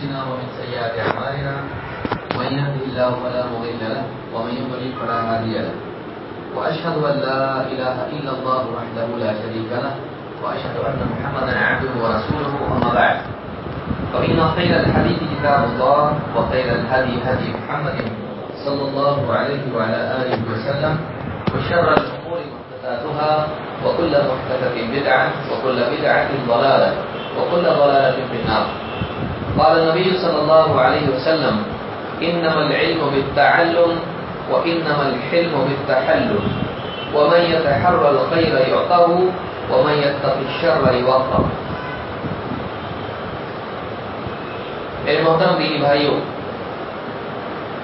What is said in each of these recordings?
أنفسنا ومن سيئات أعمالنا، من يهده الله فلا مضل له، ومن يضلل فلا هادي له. وأشهد أن لا إله إلا الله وحده لا شريك له، وأشهد أن محمدا عبده ورسوله، أما بعد. فإن خير الحديث كتاب الله، وخير الهدي هدي محمد صلى الله عليه وعلى آله وسلم، وشر الأمور محدثاتها، وكل محدثة بدعة، وكل بدعة ضلالة، وكل ضلالة في النار. قال النبي صلى الله عليه وسلم، إنما العلم بالتعلم وإنما الحلم بالتحلم ومن يتحرى الخير يعطه ومن يتق الشر يوقه میرے محترم دینی بھائیوں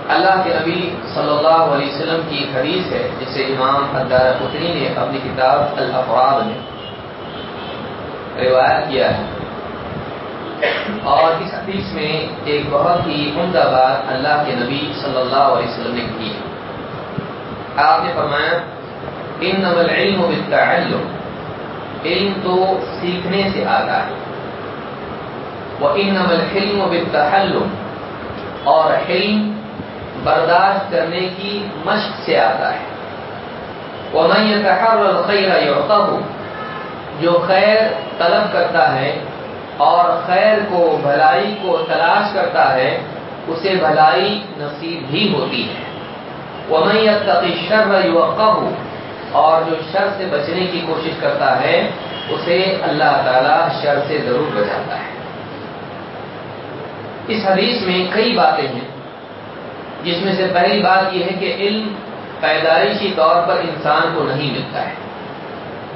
اللہ کے نبی صلی اللہ علیہ وسلم کی ایک حدیث ہے، جسے امام حدار قطری نے اپنی کتاب الافراد میں روایت کیا ہے۔ اور اس حدیث میں ایک بہت ہی عمدہ بات اللہ کے نبی صلی اللہ علیہ وسلم نے کی آپ نے فرمایا ان نول علم و علم تو سیکھنے سے آتا ہے۔ وہ ان نول علم و اور علم برداشت کرنے کی مشق سے آتا ہے۔ وہ میں یہ خیر ہوں جو خیر طلب کرتا ہے اور خیر کو، بھلائی کو تلاش کرتا ہے، اسے بھلائی نصیب بھی ہوتی ہے۔ وہ میں یہ شر اور جو شر سے بچنے کی کوشش کرتا ہے، اسے اللہ تعالی شر سے ضرور بچاتا ہے۔ اس حدیث میں کئی باتیں ہیں، جس میں سے پہلی بات یہ ہے کہ علم پیدائشی طور پر انسان کو نہیں ملتا ہے،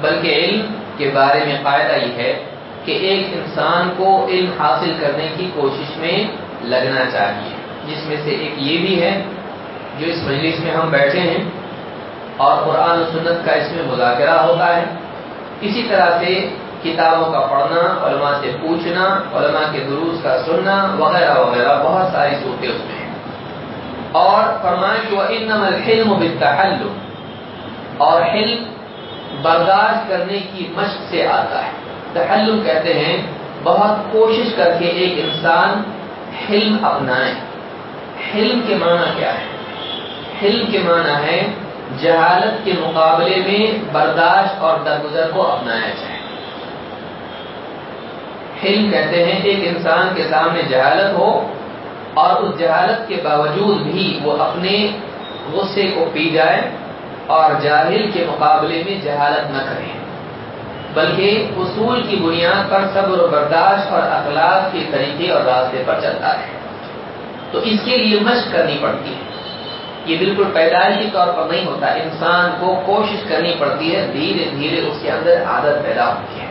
بلکہ علم کے بارے میں فائدہ یہ ہے کہ ایک انسان کو علم حاصل کرنے کی کوشش میں لگنا چاہیے۔ جس میں سے ایک یہ بھی ہے جو اس مجلس میں ہم بیٹھے ہیں اور قرآن و سنت کا اس میں مذاکرہ ہوتا ہے۔ اسی طرح سے کتابوں کا پڑھنا، علماء سے پوچھنا، علماء کے دروس کا سننا، وغیرہ وغیرہ، بہت ساری صورتیں اس میں ہیں۔ اور فرمائیں کہ وہ علم و اور علم برداشت کرنے کی مشق سے آتا ہے۔ تحلم کہتے ہیں، بہت کوشش کر کے ایک انسان حلم اپنائے۔ حلم کے معنی کیا ہے؟ حلم کے معنی ہے جہالت کے مقابلے میں برداشت اور درگزر کو اپنایا جائے۔ حلم کہتے ہیں ایک انسان کے سامنے جہالت ہو اور اس جہالت کے باوجود بھی وہ اپنے غصے کو پی جائے اور جاہل کے مقابلے میں جہالت نہ کریں بلکہ اصول کی بنیاد پر صبر و برداشت اور اخلاق کے طریقے اور راستے پر چلتا ہے۔ تو اس کے لیے مشق کرنی پڑتی ہے۔ یہ بالکل پیدائشی طور پر نہیں ہوتا۔ انسان کو کوشش کرنی پڑتی ہے۔ دھیرے دھیرے اس کے اندر عادت پیدا ہوتی ہے۔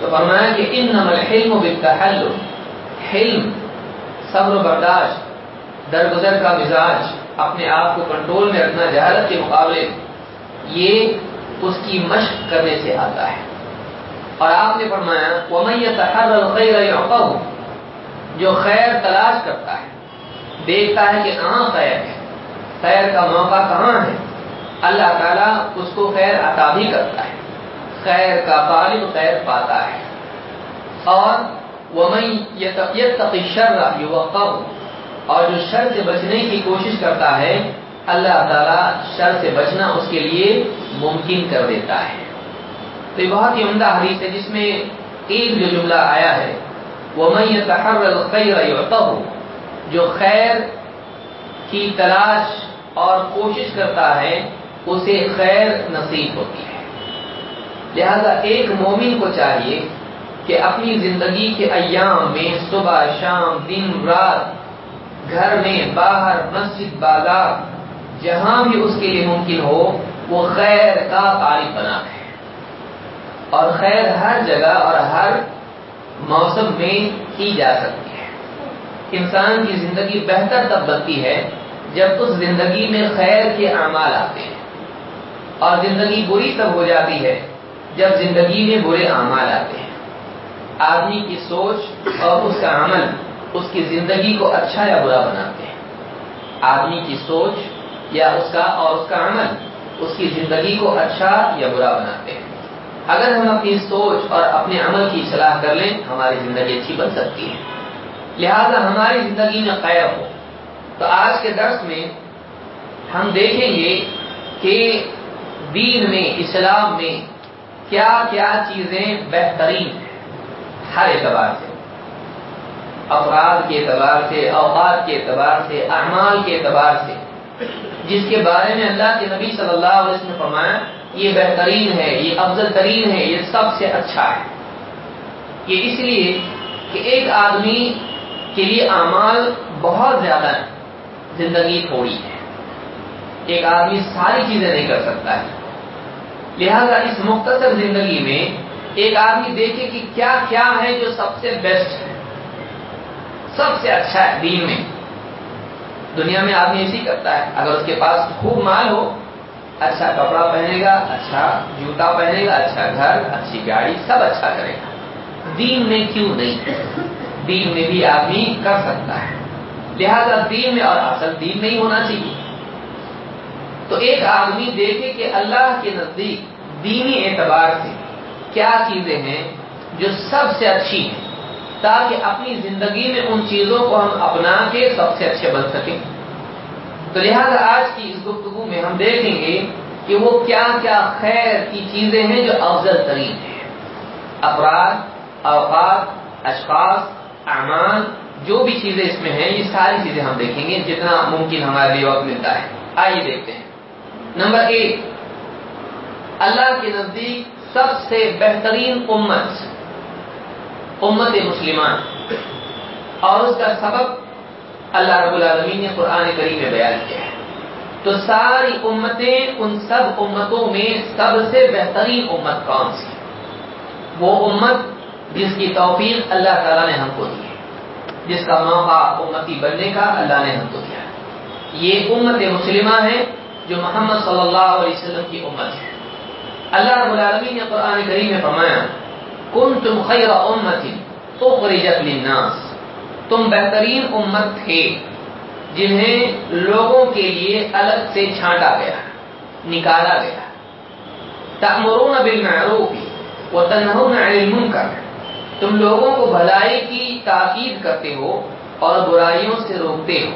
تو فرمایا کہ ان نمل حلم و حلم، صبر و برداشت، درگزر کا مزاج، اپنے آپ کو کنٹرول میں رکھنا جہالت کے مقابلے، یہ اس کی مشق کرنے سے آتا ہے۔ اور آپ نے فرمایا وہ میں جو خیر تلاش کرتا ہے، دیکھتا ہے کہ کہاں خیر ہے۔ خیر کا موقع کہاں ہے؟ اللہ تعالیٰ اس کو خیر عطا بھی کرتا ہے۔ خیر کا طالب خیر پاتا ہے۔ اور وہ میں یہ اور جو شر سے بچنے کی کوشش کرتا ہے، اللہ تعالیٰ شر سے بچنا اس کے لیے ممکن کر دیتا ہے۔ تو یہ بہت ہی عمدہ حدیث ہے جس میں ایک جو جملہ آیا ہے وہ میں یہ جو خیر کی تلاش اور کوشش کرتا ہے، اسے خیر نصیب ہوتی ہے۔ لہذا ایک مومن کو چاہیے کہ اپنی زندگی کے ایام میں صبح، شام، دن، رات، گھر میں باہر، مسجد، بازار، جہاں بھی اس کے لیے ممکن ہو، وہ خیر کا طالب بنا ہے۔ اور خیر ہر جگہ اور ہر موسم میں کی جا سکتی ہے۔ انسان کی زندگی بہتر تب بنتی ہے جب اس زندگی میں خیر کے اعمال آتے ہیں۔ اور زندگی بری تب ہو جاتی ہے جب زندگی میں برے اعمال آتے ہیں۔ آدمی کی سوچ اور اس کا عمل اس کی زندگی کو اچھا یا برا بناتے ہیں۔ آدمی کی سوچ یا اس کا اور اس کا عمل اس کی زندگی کو اچھا یا برا بناتے ہیں۔ اگر ہم اپنی سوچ اور اپنے عمل کی اصلاح کر لیں، ہماری زندگی اچھی بن سکتی ہے۔ لہذا ہماری زندگی میں خیر ہو۔ تو آج کے درس میں ہم دیکھیں گے کہ دین میں، اسلام میں کیا کیا چیزیں بہترین ہر اعتبار سے۔ افراد کے اعتبار سے، اوقات کے اعتبار سے، اعمال کے اعتبار سے۔ جس کے بارے میں اللہ کے نبی صلی اللہ علیہ وسلم نے فرمایا یہ بہترین ہے، یہ افضل ترین ہے، یہ سب سے اچھا ہے۔ یہ اس لیے کہ ایک آدمی کے لیے اعمال بہت زیادہ ہے زندگی تھوڑی ہے۔ ایک آدمی ساری چیزیں نہیں کر سکتا ہے۔ لہذا اس مختصر زندگی میں ایک آدمی دیکھے کہ کیا کیا ہے جو سب سے بیسٹ ہے۔ سب سے اچھا ہے دین میں۔ دنیا میں آدمی ایسی کرتا ہے۔ اگر اس کے پاس خوب مال ہو اچھا کپڑا پہنے گا اچھا جوتا پہنے گا اچھا گھر، اچھی گاڑی، سب اچھا کرے گا۔ دین میں کیوں نہیں؟ دین میں بھی آدمی کر سکتا ہے۔ لہذا دین میں اور اصل دین میں ہی ہونا چاہیے۔ تو ایک آدمی دیکھے کہ اللہ کے نزدیک دینی اعتبار سے کیا چیزیں ہیں جو سب سے اچھی ہیں، تاکہ اپنی زندگی میں ان چیزوں کو ہم اپنا کے سب سے اچھے بن سکیں۔ تو لہذا آج کی اس گفتگو میں ہم دیکھیں گے کہ وہ کیا کیا خیر کی چیزیں ہیں جو افضل ترین ہیں۔ افراد، اوقات، اشخاص، اعمال، جو بھی چیزیں اس میں ہیں، یہ ساری چیزیں ہم دیکھیں گے، جتنا ممکن ہمارے لیے وقت ملتا ہے۔ آئیے دیکھتے ہیں۔ نمبر ایک، اللہ کے نزدیک سب سے بہترین امت امت مسلمان۔ اور اس کا سبب اللہ رب العالمین نے قرآن کریم میں بیان کیا ہے۔ تو ساری امتیں ان سب امتوں میں سب سے بہترین امت کون سی؟ وہ امت جس کی توفیق اللہ تعالیٰ نے ہم کو دی ہے۔ جس کا موقع امتی بننے کا اللہ نے ہم کو دیا یہ امت مسلمہ ہے جو محمد صلی اللہ علیہ وسلم کی امت ہے۔ اللہ رب العالمین نے قرآن کریم میں فرمایا کن تم خیر امت اخرجت للناس. تم بہترین امت تھے، جنہیں لوگوں کے لیے الگ سے چھانٹا گیا، نکالا گیا۔ تأمرون بالمعروف وتنهون عن المنکر۔ تم لوگوں کو بھلائی کی تاکید کرتے ہو اور برائیوں سے روکتے ہو۔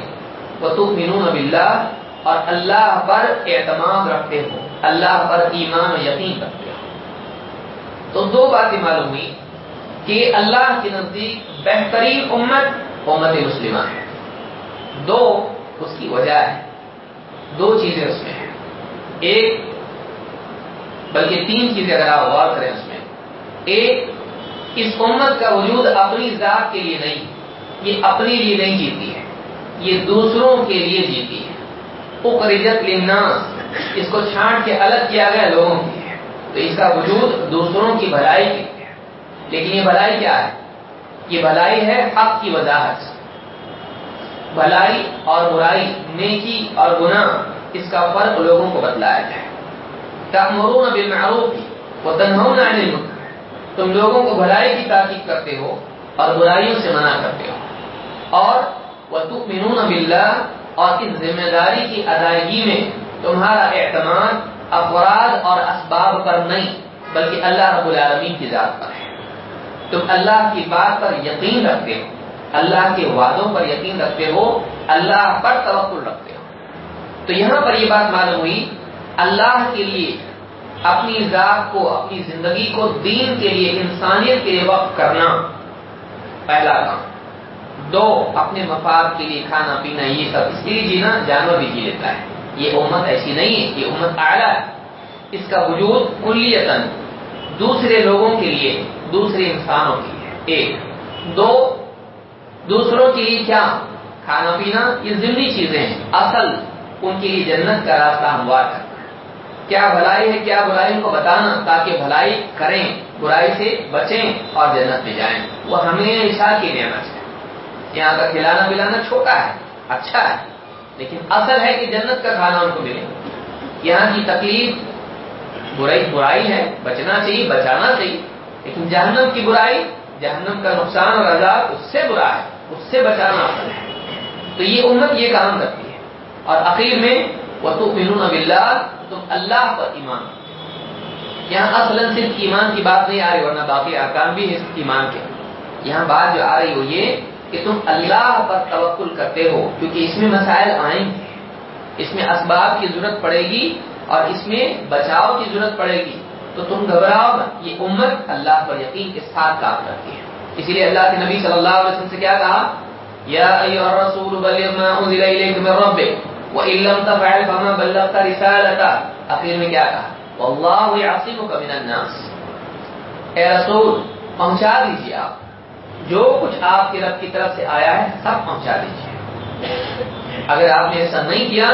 وتؤمنون باللہ اور اللہ پر اعتماد رکھتے ہو۔ اللہ پر ایمان و یقین رکھتے ہو۔ تو دو باتیں معلوم ہوئی کہ اللہ کے نزدیک بہترین امت امت مسلمہ ہے۔ دو اس کی وجہ ہے۔ دو چیزیں اس میں ہیں۔ ایک، بلکہ تین چیزیں اگر آپ غور کریں اس میں۔ ایک، اس امت کا وجود اپنی ذات کے لیے نہیں۔ یہ اپنے لیے نہیں جیتی ہے۔ یہ دوسروں کے لیے جیتی ہے۔ اقرجت للناس۔ اس کو چھانٹ کے الگ کیا گیا لوگوں کے لیے۔ تو اس کا وجود دوسروں کی بھلائی کے لیے لیکن یہ بھلائی کیا ہے؟ یہ بھلائی ہے حق کی وضاحت بھلائی اور برائی، نیکی اور گناہ، اس کا فرق لوگوں کو بتلایا جائے۔ تأمرون بالمعروف وتنهون عن المنکر۔ تم لوگوں کو بھلائی کی تاکید کرتے ہو اور برائیوں سے منع کرتے ہو۔ اور وتؤمنون باللہ، اور اس ذمہ داری کی ادائیگی میں تمہارا اعتماد افراد اور اسباب پر نہیں، بلکہ اللہ رب العالمین کی ذات پر ہے۔ تم اللہ کی بات پر یقین رکھتے ہو، اللہ کے وعدوں پر یقین رکھتے ہو، اللہ پر توقل رکھتے ہو۔ تو یہاں پر یہ بات معلوم ہوئی، اللہ کے لیے، اپنی ذات کو، اپنی زندگی کو دین کے لیے، انسانیت کے لیے وقف کرنا پہلا کام۔ دو، اپنے مفاد کے لیے کھانا پینا، یہ سب۔ اس کے لیے جینا جانور بھی جی لیتا ہے۔ یہ امت ایسی نہیں ہے، یہ امت اعلیٰ ہے۔ اس کا وجود کلیتاً دوسرے لوگوں کے لیے، دوسرے انسانوں کے لیے۔ ایک۔ دو، دوسروں کے لیے کیا؟ کھانا پینا، یہ ضمنی چیزیں ہیں۔ اصل ان کے لیے جنت کا راستہ ہموار کرنا کیا بھلائی ہے، کیا برائی ان کو بتانا تاکہ بھلائی کریں، برائی سے بچیں اور جنت میں جائیں۔ وہ ہمیشہ کی نعمت ہے۔ یہاں کا کھلانا پلانا چھوٹا ہے اچھا ہے، لیکن اصل ہے کہ جنت کا کھانا ان کو ملے۔ یہاں کی تکلیف برائی برائی ہے، بچنا چاہیے، بچانا چاہیے۔ لیکن جہنم کی برائی، جہنم کا نقصان اور عذاب اس سے برا ہے، اس سے بچانا اصل ہے۔ تو یہ امت یہ کام کرتی ہے۔ اور اخیر میں وہ تو باللہ تم اللہ پر ایمان یہاں اصلا صرف ایمان کی بات نہیں آ رہی، ورنہ باقی ارکان بھی ہے ایمان کے۔ یہاں بات جو آ رہی وہ یہ کہ تم اللہ پر توکل کرتے ہو، کیونکہ اس میں مسائل آئیں گے۔ اس میں اسباب کی ضرورت پڑے گی اور اس میں بچاؤ کی ضرورت پڑے گی، تو تم گھبراؤ یہ امت اللہ پر یقین کے ساتھ کام کرتی ہے۔ اسی لیے اللہ کے نبی صلی اللہ علیہ وسلم سے کیا کہا؟ یا ایوہ الرسول بلغ ما انزل الیک من ربک، وَإِن لَمْ تَفْعَلْ فَمَا بَلَّغْتَ رِسَالَتَهُ اخیر میں کیا کہا؟ واللہ یعصمک من الناس۔ اے رسول، پہنچا دیجیے آپ۔ جو کچھ آپ کے رب کی طرف سے آیا ہے، سب پہنچا دیجیے اگر آپ نے ایسا نہیں کیا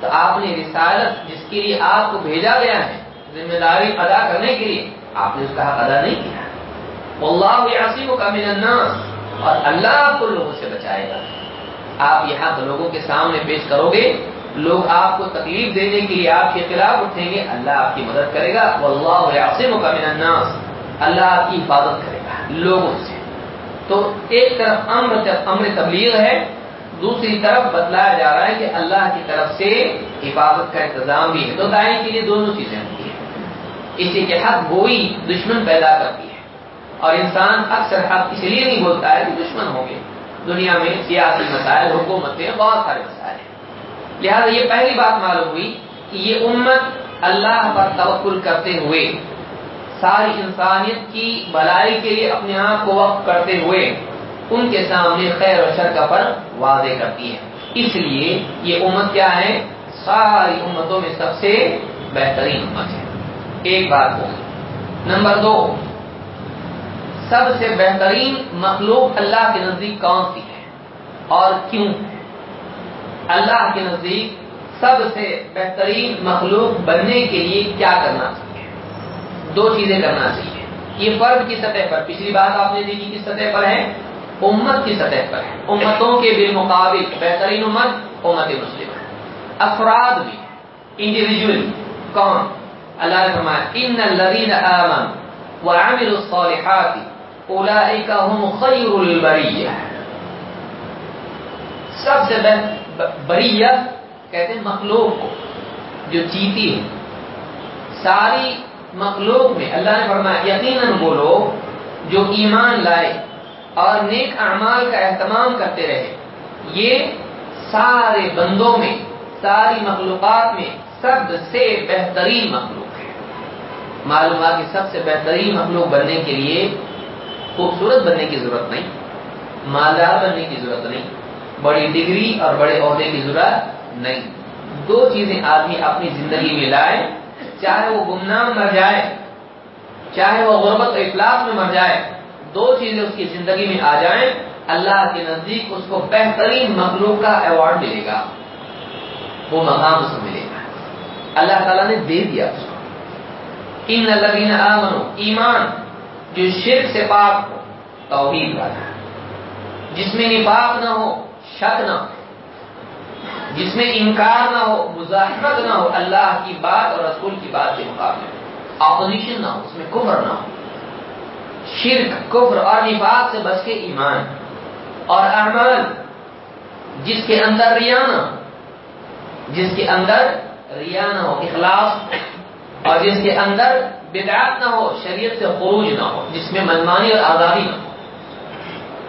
تو آپ نے رسالت جس کے لیے آپ کو بھیجا گیا ہے، ذمہ داری ادا کرنے کے لیے، آپ نے اس کا حق ادا نہیں کیا۔ اللہ عصیم کا من الناس، اور اللہ آپ کو لوگوں سے بچائے گا۔ آپ یہ حق لوگوں کے سامنے پیش کرو گے، لوگ آپ کو تکلیف دینے کے لیے آپ کے خلاف اٹھیں گے، اللہ آپ کی مدد کرے گا۔ واللہ عصیم کا من الناس، اللہ آپ کی حفاظت کرے گا لوگوں سے۔ تو ایک طرف امر امر تبلیغ ہے دوسری طرف بتلایا جا رہا ہے کہ اللہ کی طرف سے حفاظت کا انتظام بھی ہے۔ تو دائیں کے لیے دونوں چیزیں ہوتی ہیں۔ اسی کے حق گوئی دشمن پیدا کرتی ہے۔ اور انسان اکثر حق اس لیے نہیں بولتا ہے کہ دشمن ہوں گے۔ دنیا میں سیاسی مسائل، حکومتیں، بہت سارے مسائل ہیں۔ لہذا یہ پہلی بات معلوم ہوئی کہ یہ امت اللہ پر توکل کرتے ہوئے ساری انسانیت کی بلائی کے لیے اپنے آپ کو وقف کرتے ہوئے ان کے سامنے خیر و شر کا فرق واضح کرتی ہے۔ اس لیے یہ امت کیا ہے؟ ساری امتوں میں سب سے بہترین امت ہے۔ ایک بات ہو نمبر دو، سب سے بہترین مخلوق اللہ کے نزدیک کون سی ہے؟ اور کیوں؟ اللہ کے نزدیک سب سے بہترین مخلوق بننے کے لیے کیا کرنا چاہیے؟ دو چیزیں کرنا چاہیے۔ یہ فرد کی سطح پر، پچھلی بات آپ نے دیکھی کس سطح پر ہے؟ امت کی سطح پر۔ ہے امتوں کے بالمقابل بہترین امت امت مسلم۔ افراد بھی انڈیویجل کون؟ اللہ نے فرمایا، ان الذين امنوا وعملوا الصالحات اولئک هم خیر البریہ۔ سب سے بریہ کہتے ہیں مخلوق کو، جو چیتی ہے۔ ساری مخلوق میں اللہ نے فرمایا، یقیناً وہ لوگ جو ایمان لائے اور نیک اعمال کا اہتمام کرتے رہے۔ یہ سارے بندوں میں، ساری مخلوقات میں سب سے بہترین مخلوق ہے۔ معلوم ہوا کہ سب سے بہترین مخلوق بننے کے لیے خوبصورت بننے کی ضرورت نہیں، مالدار بننے کی ضرورت نہیں، بڑی ڈگری اور بڑے عہدے کی ضرورت نہیں۔ دو چیزیں آدمی اپنی زندگی میں لائے، چاہے وہ گمنام مر جائے، چاہے وہ غربت و اخلاق میں مر جائے دو چیزیں اس کی زندگی میں آ جائیں، اللہ کے نزدیک اس کو بہترین مخلوق کا ایوارڈ ملے گا۔ وہ مقام اس کو ملے گا۔ اللہ تعالیٰ نے دے دیا اس کو۔ ان الذین آمنوا، ایمان، جو شرک سے پاک ہو، توحید والا۔ جس میں نفاق نہ ہو، شک نہ ہو۔ جس میں انکار نہ ہو، مزاحمت نہ ہو، اللہ کی بات اور رسول کی بات کے مقابلے۔ اپوزیشن نہ ہو، اس میں کفر نہ ہو۔ شرک، کفر اور نفاق سے بچ کے ایمان اور اعمال، جس کے اندر ریا نہ جس کے اندر ریا نہ ہو، اخلاص، اور جس کے اندر بدعات نہ ہو، شریعت سے خروج نہ ہو، جس میں منمانی اور آزادی نہ ہو۔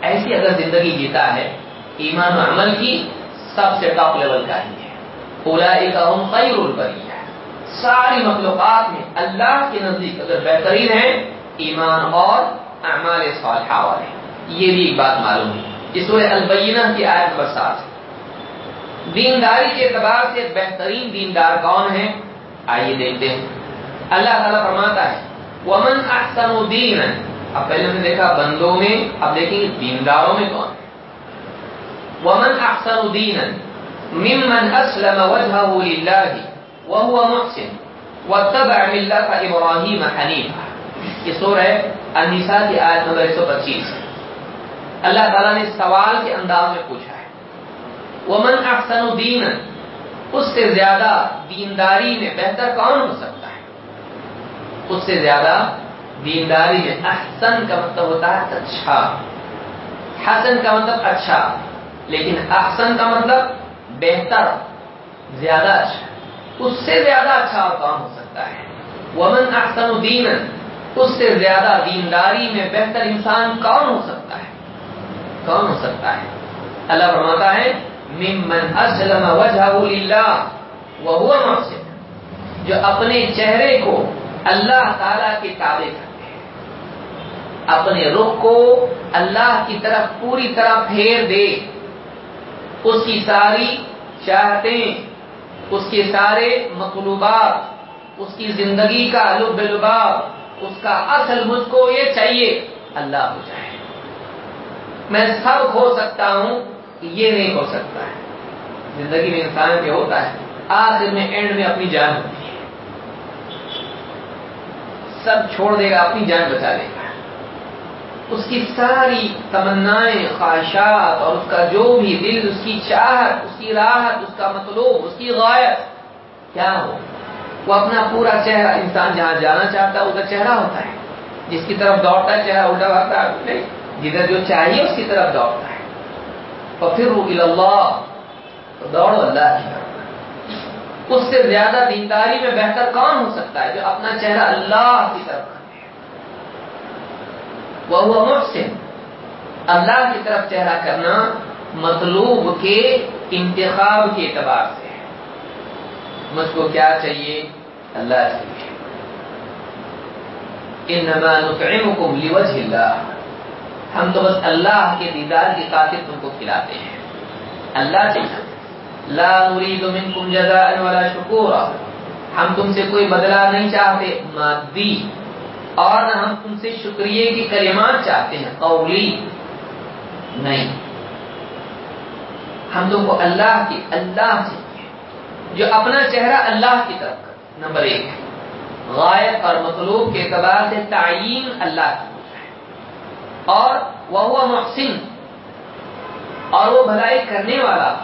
ایسی اگر زندگی جیتا ہے، ایمان و عمل کی سب سے ٹاپ لیول کا ہی ہے۔ پورا ایک خیر البری ہے ساری مخلوقات میں اللہ کے نزدیک اگر بہترین ہے ایمان اور اعمال صالحہ والے یہ بھی ایک بات معلوم ہے اس سورہ البینہ کی آیت نمبر سات دینداری کے اعتبار سے بہترین دیندار کون ہے آئیے دیکھتے ہیں۔ اللہ تعالیٰ فرماتا ہے، ومن احسن دینا اب پہلے ہم نے دیکھا، بندوں میں، اب دیکھیں گے دینداروں میں کون؟ ومن احسن دینا ممن اسلم وجهه لله وهو محسن۔ واتبع ملت ابراہیم حنیفہ یہ سورہ النساء کی آیت نمبر 125 اللہ تعالیٰ نے سوال کے انداز میں پوچھا ہے۔ ومن احسن دینا اس سے زیادہ دینداری میں بہتر کون ہو سکتا ہے؟ اس سے زیادہ دینداری میں احسن کا مطلب ہوتا ہے اچھا۔ حسن کا مطلب اچھا لیکن احسن کا مطلب بہتر، زیادہ اچھا۔ اس سے زیادہ اچھا اور کون ہو سکتا ہے؟ ومن احسن دینا اس سے زیادہ دینداری میں بہتر انسان کون ہو سکتا ہے؟ کون ہو سکتا ہے؟ اللہ فرماتا ہے، ممن اسلم وجہ محسن، جو اپنے چہرے کو اللہ تعالی کے تابع کرتے ہیں۔ اپنے رخ کو اللہ کی طرف پوری طرح پھیر دے۔ اس کی ساری چاہتیں اس کے سارے مطلوبات، اس کی زندگی کا لب لباب اس کا اصل مجھ کو یہ چاہیے۔ اللہ ہو جائے۔ میں سب کھو سکتا ہوں یہ نہیں ہو سکتا ہے۔ زندگی میں انسان کے ہوتا ہے، آخر میں اینڈ میں اپنی جان ہوتی ہے۔ سب چھوڑ دے گا، اپنی جان بچا لے گا۔ اس کی ساری تمنائیں، خواہشات اور اس کا جو بھی دل، اس کی چاہت، اس کی راحت، اس کا مطلوب، اس کی غائب کیا ہو؟ وہ اپنا پورا چہرہ انسان جہاں جانا چاہتا ہے، ادھر چہرہ ہوتا ہے۔ جس کی طرف دوڑتا ہے، چہرہ الٹا بھاگتا ہے۔ جدھر جو چاہیے، اس کی طرف دوڑتا ہے۔ اور پھر وہ اللہ تو دوڑو اللہ کی طرف۔ اس سے زیادہ دینداری میں بہتر کون ہو سکتا ہے؟ جو اپنا چہرہ اللہ کی طرف وہ محسن۔ اللہ کی طرف چہرہ کرنا مطلوب کے انتخاب کے اعتبار سے۔ مجھ کو کیا چاہیے؟ اللہ چاہیے انما اللہ۔ ہم تو بس اللہ کے دیدار کی خاطر تم کو کھلاتے ہیں۔ اللہ چاہیے لا نريد منكم جزاء ولا شکورا۔ ہم تم سے کوئی بدلہ نہیں چاہتے، مادی۔ اور نہ ہم تم سے شکریہ کی کلمات چاہتے ہیں، قولی۔ نہیں۔ ہم تم کو اللہ کی اللہ چاہیے جو اپنا چہرہ اللہ کی طرف کر نمبر ایک، غائب اور مطلوب کے اعتبار سے تعین اللہ کی اور وہ محسن، اور وہ بھلائی کرنے والا،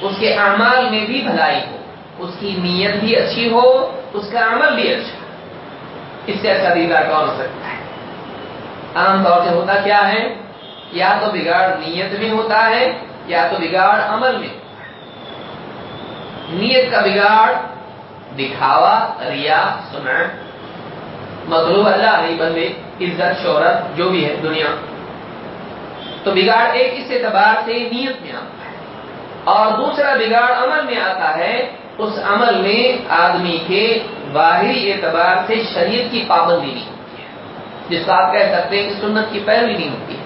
اس کے اعمال میں بھی بھلائی ہو۔ اس کی نیت بھی اچھی ہو، اس کا عمل بھی اچھا۔ اس سے اچھا دیدار کون ہو سکتا ہے؟ عام طور سے ہوتا کیا ہے؟ یا تو بگاڑ نیت میں ہوتا ہے، یا تو بگاڑ عمل میں۔ نیت کا بگاڑ، دکھاوا، ریا سنا مطلوب اللہ نہیں بندے، عزت، شہرت، جو بھی ہے، دنیا۔ تو بگاڑ ایک اس اعتبار سے نیت میں آتا ہے۔ اور دوسرا بگاڑ عمل میں آتا ہے، اس عمل میں آدمی کے باہری اعتبار سے شریعت کی پابندی نہیں ہوتی ہے۔ جس کو آپ کہہ سکتے ہیں کہ سنت کی پیروی نہیں ہوتی ہے۔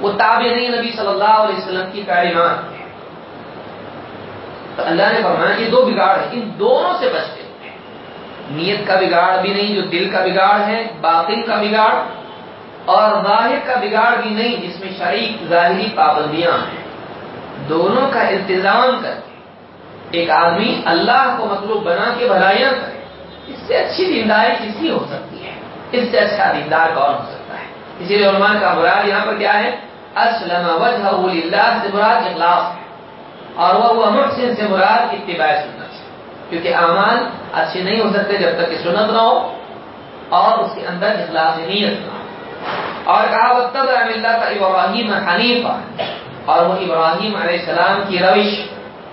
وہ تابع نہیں نبی صلی اللہ علیہ وسلم کی تعلیمات تو اللہ نے فرمایا کہ دو بگاڑ ہے ان دونوں سے بچتے ہیں نیت کا بگاڑ بھی نہیں، جو دل کا بگاڑ ہے، باطن کا بگاڑ، اور ظاہر کا بگاڑ بھی نہیں، جس میں شریک، ظاہری پابندیاں ہیں۔ دونوں کا التظام کر کے ایک آدمی اللہ کو مطلوب بنا کے بھلائیاں کرے، اس سے اچھی دینداری کس کی ہو سکتی ہے؟ اس سے اچھا دیندار کون ہو سکتا ہے؟ اسی لیے علماء کا مراد یہاں پر کیا ہے؟ اسلم وجہ سے مراد اخلاص ہے۔ اور وہ وہ محسن سے مراد اتباع سنت کیونکہ اعمال اچھے نہیں ہو سکتے جب تک کہ سنت نہ ہو اور اس کے اندر اخلاص نیت نہ ہو اور کہا وقت اللہ کا ابراہیم حنیفہ اور وہ ابراہیم علیہ السلام کی روش،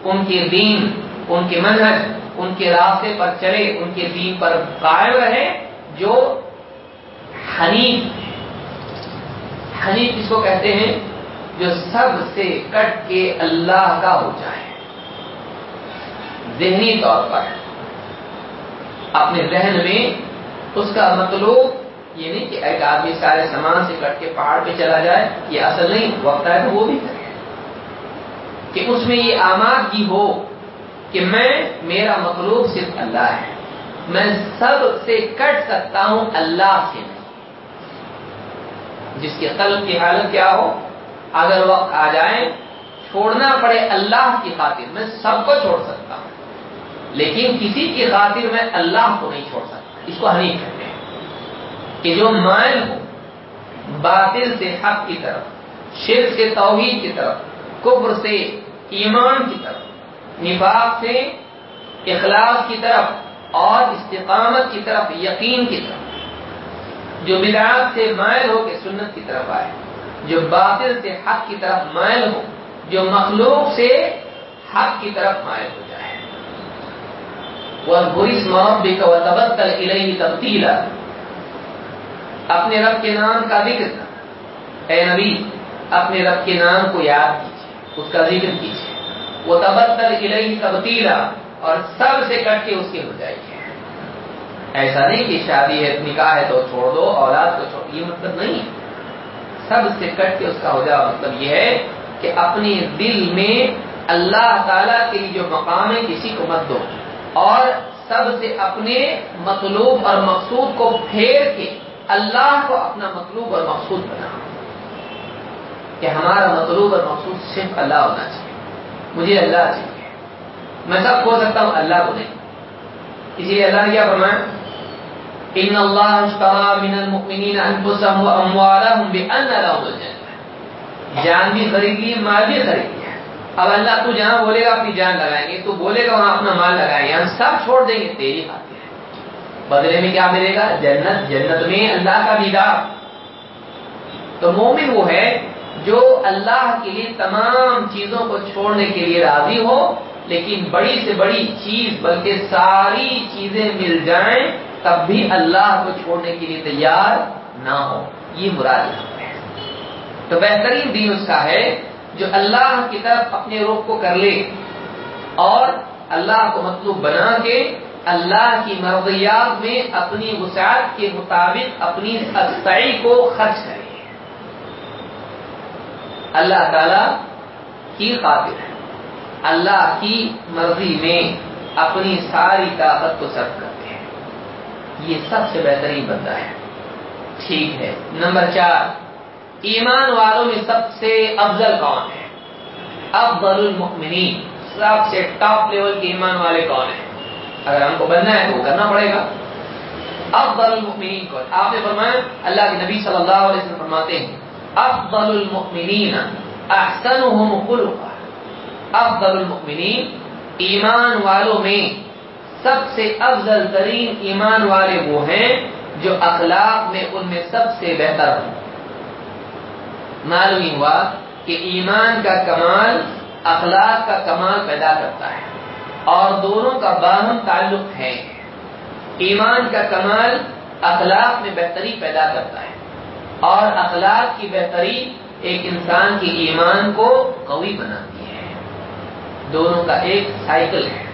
ان کے دین، ان کے منہج، ان کے راستے پر چلے، ان کے دین پر قائم رہے، جو حنیف حنیف کس کو کہتے ہیں؟ جو سب سے کٹ کے اللہ کا ہو جائے۔ ذہنی طور پر۔ اپنے ذہن میں اس کا مطلوب یہ نہیں کہ ایک آدمی سارے سامان سے کٹ کے پہاڑ پہ چلا جائے، یہ اصل نہیں، وقت ہے تو وہ بھی کرے۔ کہ اس میں یہ آمادگی ہو کہ میں، میرا مطلوب صرف اللہ ہے۔ میں سب سے کٹ سکتا ہوں اللہ سے۔ نہیں جس کے قلب کی حالت کیا ہو؟ اگر وقت آ جائے چھوڑنا پڑے اللہ کی خاطر، میں سب کو چھوڑ سکتا ہوں۔ لیکن کسی کی خاطر میں اللہ کو نہیں چھوڑ سکتا۔ اس کو حنیف کہتے ہیں۔ کہ جو مائل ہو، باطل سے حق کی طرف، شرک سے توحید کی طرف، کفر سے ایمان کی طرف، نفاق سے اخلاص کی طرف، اور استقامت کی طرف، یقین کی طرف، جو بدعات سے مائل ہو کے سنت کی طرف آئے۔ جو باطل سے حق کی طرف مائل ہو، جو مخلوق سے حق کی طرف مائل ہو جائے۔ وہ بری بھی کا تبدل الہی اپنے رب کے نام کا ذکر اے نبی، اپنے رب کے نام کو یاد کیجیے، اس کا ذکر کیجیے۔ وہ تبدل الہی تبدیلا اور سب سے کٹ کے اس کے ہو جائیے ایسا نہیں کہ شادی ہے، نکاح ہے تو چھوڑ دو، اولاد کو چھوڑ یہ مطلب نہیں ہے۔ سب سے کٹ کے اس کا ہو جاؤ مطلب یہ ہے کہ اپنے دل میں اللہ تعالی کے لیے جو مقام ہے، کسی کو مت دو۔ اور سب سے اپنے مطلوب اور مقصود کو پھیر کے اللہ کو اپنا مطلوب اور مقصود بنا۔ کہ ہمارا مطلوب اور مقصود صرف اللہ ہونا چاہیے۔ مجھے اللہ چاہیے۔ میں سب کھو سکتا ہوں، اللہ کو نہیں۔ اسی لیے اللہ نے کیا فرمایا؟ ان اللہ اشترى من المؤمنین انفسهم واموالهم بان لهم الجنہ جان بھی خرید لی مال بھی خرید لیا اب اللہ تو جہاں بولے گا، اپنی جان لگائیں گے۔ تو بولے گا وہاں اپنا مال لگائیں گے۔ ہم سب چھوڑ دیں گے۔ تیری خاطر بدلے میں کیا ملے گا؟ جنت۔ جنت میں اللہ کا دیدار۔ تو مومن وہ ہے جو اللہ کے لیے تمام چیزوں کو چھوڑنے کے لیے راضی ہو، لیکن بڑی سے بڑی چیز، بلکہ ساری چیزیں مل جائیں۔ تب بھی اللہ کو چھوڑنے کے لیے تیار نہ ہو۔ یہ مراد ہے۔ تو بہترین دین اس کا ہے جو اللہ کی طرف اپنے روح کو کر لے اور اللہ کو مطلوب بنا کے اللہ کی مرضیات میں اپنی وسعت کے مطابق اپنی سچائی کو خرچ کرے۔ اللہ تعالی کی خاطر ہے۔ اللہ کی مرضی میں اپنی ساری طاقت کو سرف کرتے ہیں یہ سب سے بہترین بندہ ہے۔ ٹھیک ہے۔ نمبر چار، ایمان والوں میں سب سے افضل کون ہے؟ افضل المؤمنین۔ سب سے ٹاپ لیول کے ایمان والے کون ہیں؟ اگر ہم کو بننا ہے تو وہ کرنا پڑے گا۔ افضل المؤمنین کون؟ آپ نے فرمایا، اللہ کے نبی صلی اللہ علیہ وسلم فرماتے ہیں، افضل المؤمنین احسنهم خلقا۔ افضل المؤمنین، ایمان والوں میں سب سے افضل ترین ایمان والے وہ ہیں جو اخلاق میں ان میں سب سے بہتر ہوں۔ معلوم ہوا کہ ایمان کا کمال اخلاق کا کمال پیدا کرتا ہے اور دونوں کا باہم تعلق ہے۔ ایمان کا کمال اخلاق میں بہتری پیدا کرتا ہے اور اخلاق کی بہتری ایک انسان کے ایمان کو قوی بناتی ہے۔ دونوں کا ایک سائیکل ہے۔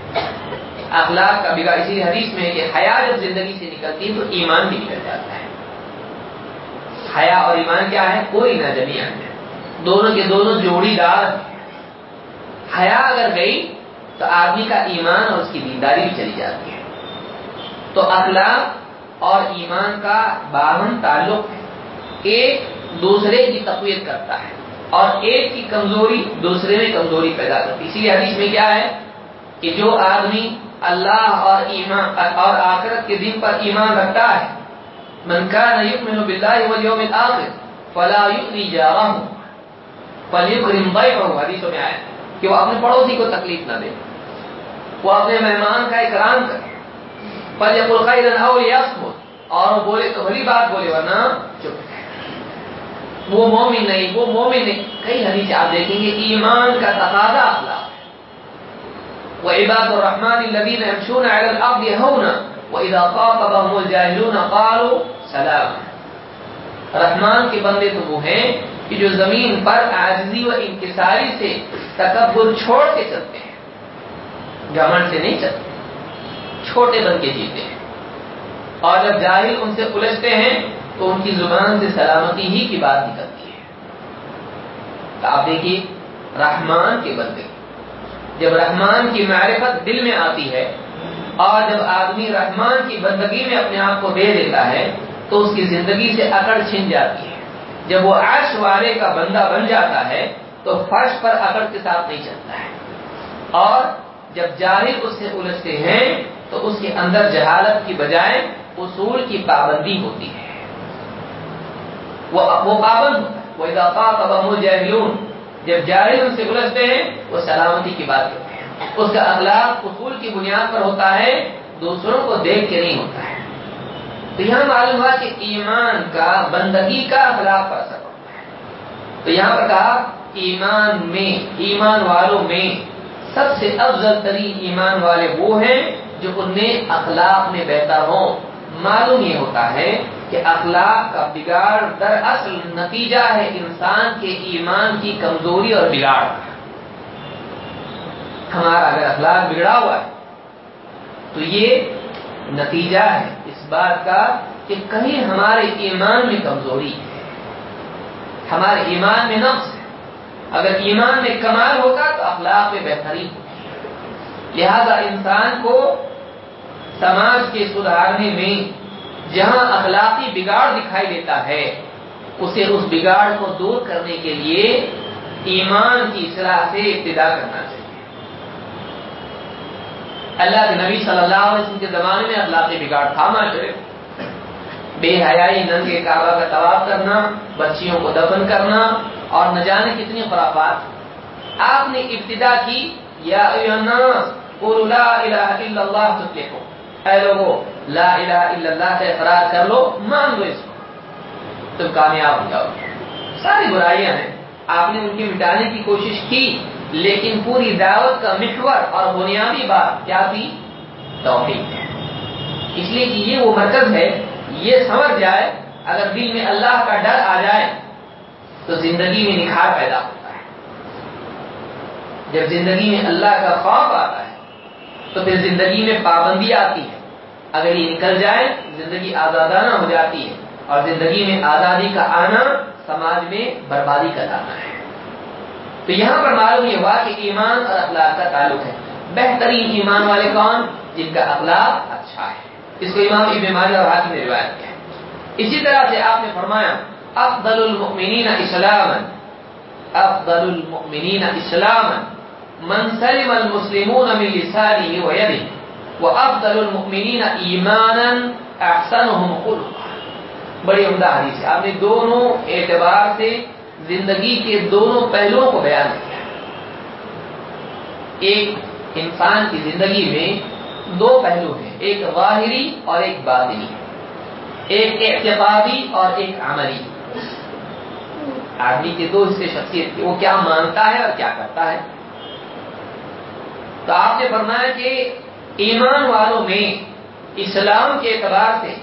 اخلاق کا بگاڑ اسی حدیث میں کہ حیا جب زندگی سے نکلتی ہے تو ایمان بھی نکل جاتا ہے۔ حیا اور ایمان کیا ہے؟ کوئی نہ جمیا ہے۔ دونوں کے دونوں جوڑی دار حیا اگر گئی تو آدمی کا ایمان اور اس کی دینداری بھی چلی جاتی ہے۔ تو اخلاق اور ایمان کا باہم تعلق ہے۔ ایک دوسرے کی تقویت کرتا ہے اور ایک کی کمزوری دوسرے میں کمزوری پیدا کرتی اسی لیے حدیث میں کیا ہے کہ جو آدمی اللہ اور ایمان اور آخرت کے دن پر ایمان رکھتا ہے۔ من كان يؤمن بالله واليوم الاخر فلا يؤذي جاره فليكرم ضيفه حدیثوں میں آیا کہ وہ اپنے پڑوسی کو تکلیف نہ دے۔ وہ اپنے مہمان کا اکرام کرے۔ فليقل خيرا او ليصمت اور وہ بولے تو بھلی بات بولے، ورنہ چپ وہ مومن نہیں، وہ مومن نہیں۔ کئی حدیث آپ دیکھیں گے، ایمان کا تقاضا اخلاق۔ وعباد الرحمن الذين يمشون على الارض هونا واذا خاطبهم الجاهلون قالوا سلام. رحمان کے بندے تو وہ ہیں کہ جو زمین پر عاجزی و انکساری سے تکبر چھوڑ کے چلتے ہیں گمن سے نہیں چلتے، چھوٹے بن کے جیتے ہیں۔ اور جب جاہل ان سے الجھتے ہیں، تو ان کی زبان سے سلامتی ہی کی بات نکلتی ہے۔ تو آپ دیکھیے، رحمان کے بندے۔ جب رحمان کی معرفت دل میں آتی ہے اور جب آدمی رحمان کی بندگی میں اپنے آپ کو دے دیتا ہے، تو اس کی زندگی سے اکڑ چھن جاتی ہے۔ جب وہ عرش والے کا بندہ بن جاتا ہے، تو فرش پر اکڑ کے ساتھ نہیں چلتا ہے۔ اور جب جاہل اس سے الجھتے ہیں، تو اس کے اندر جہالت کی بجائے اصول کی پابندی ہوتی ہے۔ وہ پابند وہ اضافہ جب جاہل ان سے الجھتے ہیں، وہ سلامتی کی بات کرتے ہیں۔ اس کا اخلاق اصول کی بنیاد پر ہوتا ہے، دوسروں کو دیکھ کے نہیں ہوتا ہے۔ تو یہاں معلوم ہوا کہ ایمان کا بندگی کا اخلاق پر اثر ہوتا ہے۔ تو یہاں پر کہا، ایمان میں، ایمان والوں میں سب سے افضل ترین ایمان والے وہ ہیں جو ان میں اخلاق میں بہتر ہوں۔ معلوم یہ ہوتا ہے کہ اخلاق کا بگاڑ در اصل نتیجہ ہے انسان کے ایمان کی کمزوری اور بگاڑ۔ ہمارا اگر اخلاق بگڑا ہوا ہے، تو یہ نتیجہ ہے اس بات کا کہ کہیں ہمارے ایمان میں کمزوری ہے۔ ہمارے ایمان میں نقص ہے۔ اگر ایمان میں کمال ہوتا تو اخلاق میں بہتری ہوتی۔ لہذا انسان کو سماج کے سدھارنے میں جہاں اخلاقی بگاڑ دکھائی دیتا ہے، اسے اس بگاڑ کو دور کرنے کے لیے ایمان کی اصلاح سے ابتدا کرنا چاہیے۔ اللہ کے نبی صلی اللہ علیہ وسلم کے زمانے میں اخلاقی بگاڑ تھا معاشرے بے حیائی ننگے کعبہ کا طواف کرنا، بچیوں کو دفن کرنا اور نہ جانے کتنی خرافات۔ آپ نے ابتدا کی، یا لا الہ الا اللہ تفلحو اے لوگو، لا الہ الا اللہ سے اقرار کر لو، مان لو اس کو۔ تم کامیاب ہو جاؤ۔ ساری برائیاں ہیں۔ آپ نے ان کی مٹانے کی کوشش کی، لیکن پوری دعوت کا محور اور بنیادی بات کیا تھی؟ توحید۔ اس لیے کہ یہ وہ مرکز ہے، یہ سمجھ جائے، اگر دل میں اللہ کا ڈر آ جائے، تو زندگی میں نکھار پیدا ہوتا ہے۔ جب زندگی میں اللہ کا خوف آتا ہے تو پھر زندگی میں پابندی آتی ہے۔ اگر یہ نکل جائے، زندگی آزادانہ ہو جاتی ہے۔ اور زندگی میں آزادی کا آنا سماج میں بربادی کا لانا ہے۔ تو یہاں پر معلوم یہ ہوا کہ ایمان اور اخلاق کا تعلق ہے۔ بہترین ایمان والے کون؟ جن کا اخلاق اچھا ہے۔ اس کو امام ابن ماجہ اور حاکم نے روایت کیا ہے۔ اسی طرح سے آپ نے فرمایا، افضل المؤمنین اسلاما۔ افضل المؤمنین اسلاما۔ من سلم المسلمون من لسانه ويده وافضل المؤمنین ایمانا احسنهم خلقا. بڑی عمدہ حدیث ہے۔ آپ نے دونوں اعتبار سے زندگی کے دونوں پہلوؤں کو بیان کیا۔ ایک انسان کی زندگی میں دو پہلو ہیں، ایک ظاہری اور ایک باطنی۔ ایک اعتقادی اور ایک عملی۔ آدمی کے دو حصے شخصیت کے، وہ کیا مانتا ہے اور کیا کرتا ہے؟ تو آپ نے فرمایا کہ ایمان والوں میں اسلام کے اعتبار سے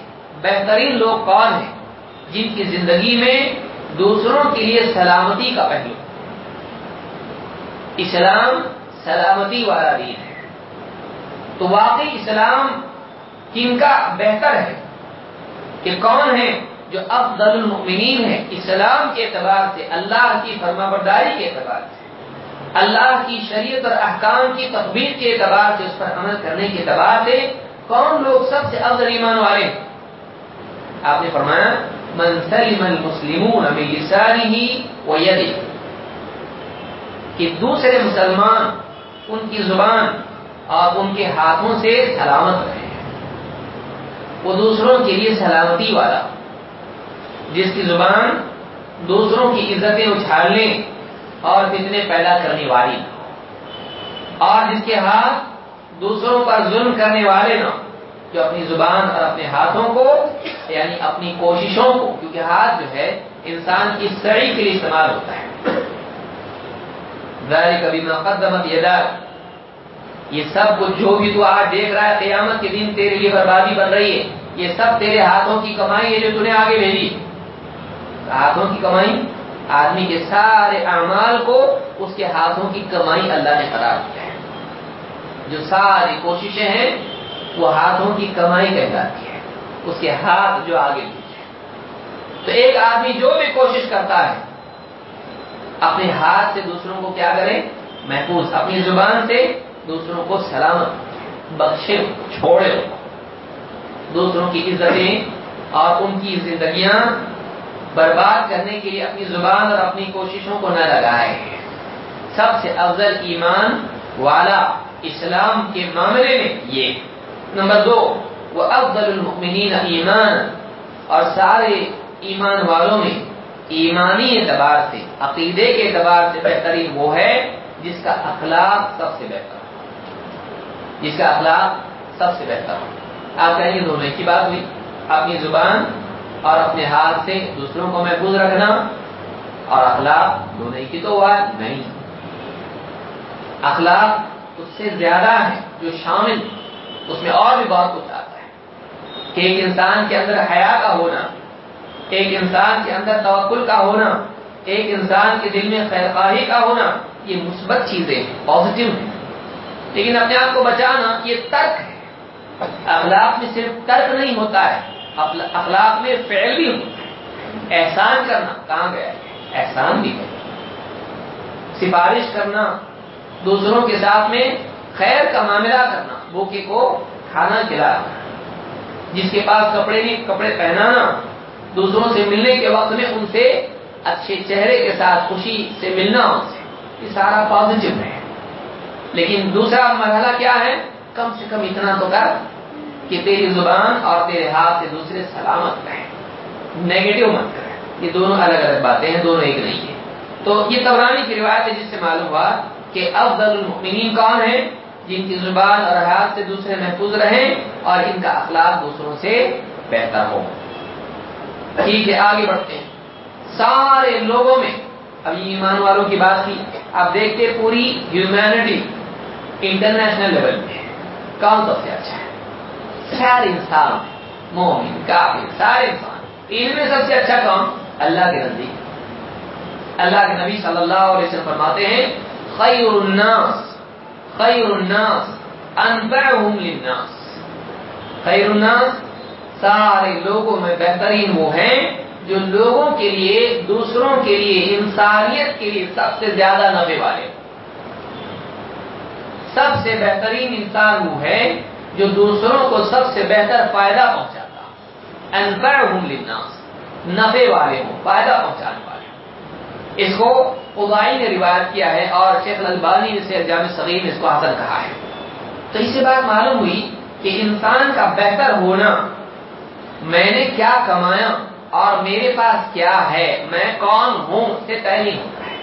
بہترین لوگ کون ہیں؟ جن کی زندگی میں دوسروں کے لیے سلامتی کا پہلو۔ اسلام سلامتی والا دین ہے۔ تو واقعی اسلام کن کا بہتر ہے؟ کہ کون ہے جو افضل المؤمنین ہے اسلام کے اعتبار سے، اللہ کی فرما برداری کے اعتبار سے۔ اللہ کی شریعت اور احکام کی تقبیر کے اعتبار سے اس پر عمل کرنے کے اعتبار سے کون لوگ سب سے افضل ایمان والے؟ ہیں آپ نے فرمایا، من سلم المسلمون من لسانه ويده. کہ دوسرے مسلمان ان کی زبان اور ان کے ہاتھوں سے سلامت رہے وہ دوسروں کے لیے سلامتی والا، جس کی زبان دوسروں کی عزتیں اچھالنے اور فتنے پیدا کرنے والی؟ نہ اور جس کے ہاتھ دوسروں پر ظلم کرنے والے نہ جو اپنی زبان اور اپنے ہاتھوں کو یعنی اپنی کوششوں کو، کیونکہ ہاتھ جو ہے، انسان کی سڑی کے لیے استعمال ہوتا ہے۔ کبھی مقدمت یہ یہ سب کچھ جو بھی تو آج دیکھ رہا ہے، قیامت کے دن تیرے لیے بربادی بن رہی ہے۔ یہ سب تیرے ہاتھوں کی کمائی ہے جو تھی آگے بھیجی۔ ہاتھوں کی کمائی؟ آدمی کے سارے اعمال کو اس کے ہاتھوں کی کمائی اللہ نے قرار کیا ہے۔ جو ساری کوششیں ہیں، وہ ہاتھوں کی کمائی کہلاتی ہے۔ اس کے ہاتھ جو آگے تو ایک آدمی جو بھی کوشش کرتا ہے، اپنے ہاتھ سے دوسروں کو کیا کرے؟ محفوظ، اپنی زبان سے دوسروں کو سلامت بخشے، چھوڑے دوسروں کی عزتیں اور ان کی زندگیاں برباد کرنے کے لیے اپنی زبان اور اپنی کوششوں کو نہ لگائے سب سے افضل ایمان والا اسلام کے معاملے میں یہ۔ نمبر دو، وہ افضل المؤمنین ایمان۔ اور سارے ایمان والوں میں ایمانی اعتبار سے، عقیدے کے اعتبار سے بہترین وہ ہے جس کا اخلاق سب سے بہتر جس کا اخلاق سب سے بہتر ہو۔ آپ کہیں گے، دونوں کی بات ہوئی۔ اپنی زبان اور اپنے ہاتھ سے دوسروں کو محفوظ رکھنا اور اخلاق دونوں کی تو بات نہیں۔ اخلاق اس سے زیادہ ہے جو شامل، اس میں اور بھی بہت کچھ آتا ہے۔ کہ ایک انسان کے اندر حیا کا ہونا ایک انسان کے اندر توکل کا ہونا، ایک انسان کے دل میں خیر خواہی کا ہونا، یہ مثبت چیزیں ہیں پازیٹو ہیں۔ لیکن اپنے آپ کو بچانا یہ ترک ہے۔ اخلاق میں صرف ترک نہیں ہوتا ہے اخلاق میں فعل بھی ہوتا ہے احسان کرنا کہاں گیا؟ احسان بھی ہے سفارش کرنا، دوسروں کے ساتھ میں خیر کا معاملہ کرنا بوکے کو کھانا کھلانا، جس کے پاس کپڑے نہیں، کپڑے پہنانا، دوسروں سے ملنے کے وقت میں ان سے اچھے چہرے کے ساتھ، خوشی سے ملنا، ان سے۔ یہ سارا پازیٹو ہے۔ لیکن دوسرا مرحلہ کیا ہے؟ کم سے کم اتنا تو کر۔ کہ تیری زبان اور تیرے ہاتھ سے دوسرے سلامت رہیں نیگیٹو مت کریں۔ یہ دونوں الگ الگ باتیں ہیں، دونوں ایک نہیں ہے تو یہ تبرانی کی روایت ہے جس سے معلوم ہوا کہ افضل المؤمنین کون ہیں؟ جن کی زبان اور ہاتھ سے دوسرے محفوظ رہیں اور ان کا اخلاق دوسروں سے بہتر ہو ٹھیک ہے، آگے بڑھتے ہیں۔ سارے لوگوں میں، اب یہ ایمان والوں کی بات کی آپ دیکھتے پوری ہیومینٹی انٹرنیشنل لیول پہ۔ کون سب سے اچھا ہے؟ سارے انسان مومن کافی سارے انسان ان میں سب سے اچھا کون اللہ کے نزدیک اللہ کے نبی صلی اللہ علیہ وسلم فرماتے ہیں خیر الناس خیر الناس انفعهم للناس خیر الناس سارے لوگوں میں بہترین وہ ہیں جو لوگوں کے لیے دوسروں کے لیے انسانیت کے لیے سب سے زیادہ نفے والے سب سے بہترین انسان وہ ہے جو دوسروں کو سب سے بہتر فائدہ پہنچاتا۔ انفعهم للناس نفے والے ہوں، فائدہ پہنچانے والے ہوں۔ اس کو خدائی نے روایت کیا ہے اور شیخ البانی نے سے جامع صغیر نے اس کو حاصل کہا ہے۔ تو اس سے بات معلوم ہوئی کہ انسان کا بہتر ہونا، میں نے کیا کمایا اور میرے پاس کیا ہے، میں کون ہوں سے طے نہیں ہوتا ہے۔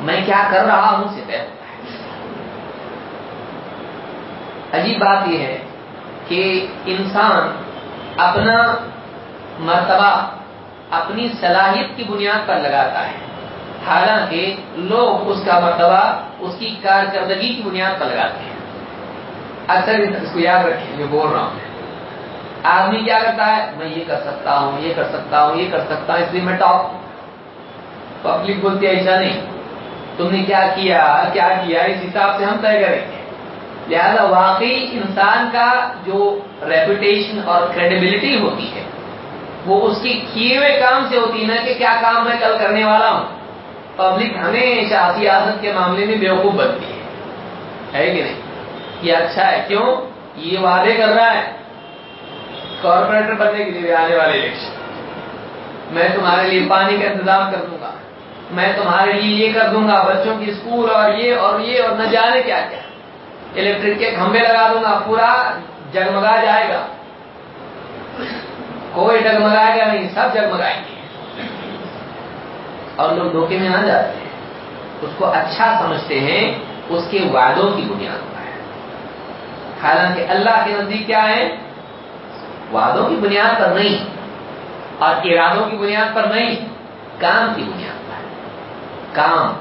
میں کیا کر رہا ہوں سے طے ہوتا ہے۔ عجیب بات یہ ہے کہ انسان اپنا مرتبہ اپنی صلاحیت کی بنیاد پر لگاتا ہے۔ حالانکہ لوگ اس کا مرتبہ، اس کی کارکردگی کی بنیاد پر لگاتے ہیں۔ اکثر اس کو یاد رکھیں جو بول رہا ہوں۔ آدمی کیا کرتا ہے؟ میں یہ کر سکتا ہوں، یہ کر سکتا ہوں، یہ کر سکتا ہوں، اس لیے میں ٹاپ پبلک بولتی ہے ایسا نہیں۔ تم نے کیا کیا کیا کیا؟ اس حساب سے ہم طے کریں۔ گے لہذا واقعی انسان کا جو ریپوٹیشن اور کریڈیبلٹی ہوتی ہے، وہ اس کی کیے ہوئے کام سے ہوتی ہے نا کہ کیا کام میں کل کرنے والا ہوں۔ پبلک ہمیشہ سیاست کے معاملے میں بیوقوف بنتی ہے۔ ہے کہ نہیں؟ یہ اچھا ہے۔ کیوں؟ یہ وعدے کر رہا ہے۔ کارپوریٹر بننے کے لیے آنے والے الیکشن میں تمہارے لیے پانی کا انتظام کر دوں گا۔ میں تمہارے لیے یہ کر دوں گا۔ بچوں کی اسکول اور یہ اور یہ اور نہ جانے کیا کیا۔ الیکٹرک کے کھمبے لگا دوں گا، پورا جگمگا جائے گا۔ کوئی ڈگمگائے گا نہیں، سب جگمگائیں گے۔ اور لوگ دھوکے میں آ جاتے ہیں۔ اس کو اچھا سمجھتے ہیں، اس کے وعدوں کی بنیاد پر۔ ہے حالانکہ اللہ کے نزدیک کیا ہے؟ وعدوں کی بنیاد پر نہیں۔ اور ارادوں کی بنیاد پر نہیں، کام کی بنیاد پر۔ کام۔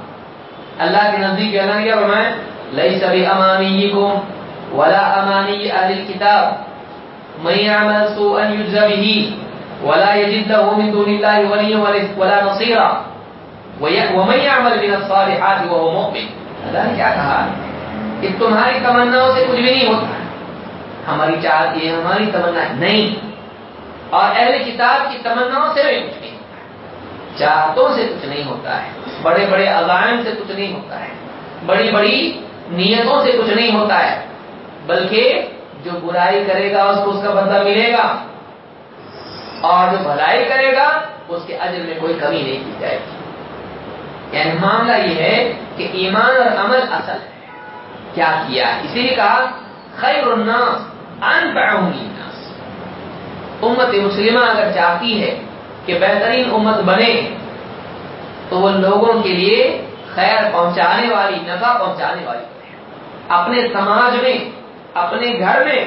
اللہ کے نزدیک اللہ نے کیا فرمایا؟ لئی سبھی امانی کو ولا امانی اہل کتاب من يعمل سوءا يجزى به ولا يجد له من دون الله وليا ولا نصيرا. ومن يعمل من الصالحات وهو مؤمن. اللہ نے کیا کہا کہ تمہاری تمناؤں سے کچھ بھی نہیں ہوتا ہماری چاہت یہ ہماری تمنا نہیں۔ اور اہل کتاب کی تمناؤں سے بھی کچھ نہیں ہوتا چاہتوں سے کچھ نہیں ہوتا ہے۔ بڑے بڑے عزائم سے کچھ نہیں ہوتا ہے۔ بڑی بڑی نیتوں سے کچھ نہیں ہوتا ہے، بلکہ جو برائی کرے گا، اس کو اس کا بدلہ ملے گا۔ اور جو بھلائی کرے گا، اس کے اجر میں کوئی کمی نہیں کی جائے گی۔ یعنی معاملہ یہ ہے کہ ایمان اور عمل اصل ہے۔ کیا کیا؟ اسی لیے کہا، خیر الناس، انفعهم للناس۔ امت مسلمہ اگر چاہتی ہے کہ بہترین امت بنے، تو وہ لوگوں کے لیے خیر پہنچانے والی، نفع پہنچانے والی اپنے سماج میں، اپنے گھر میں۔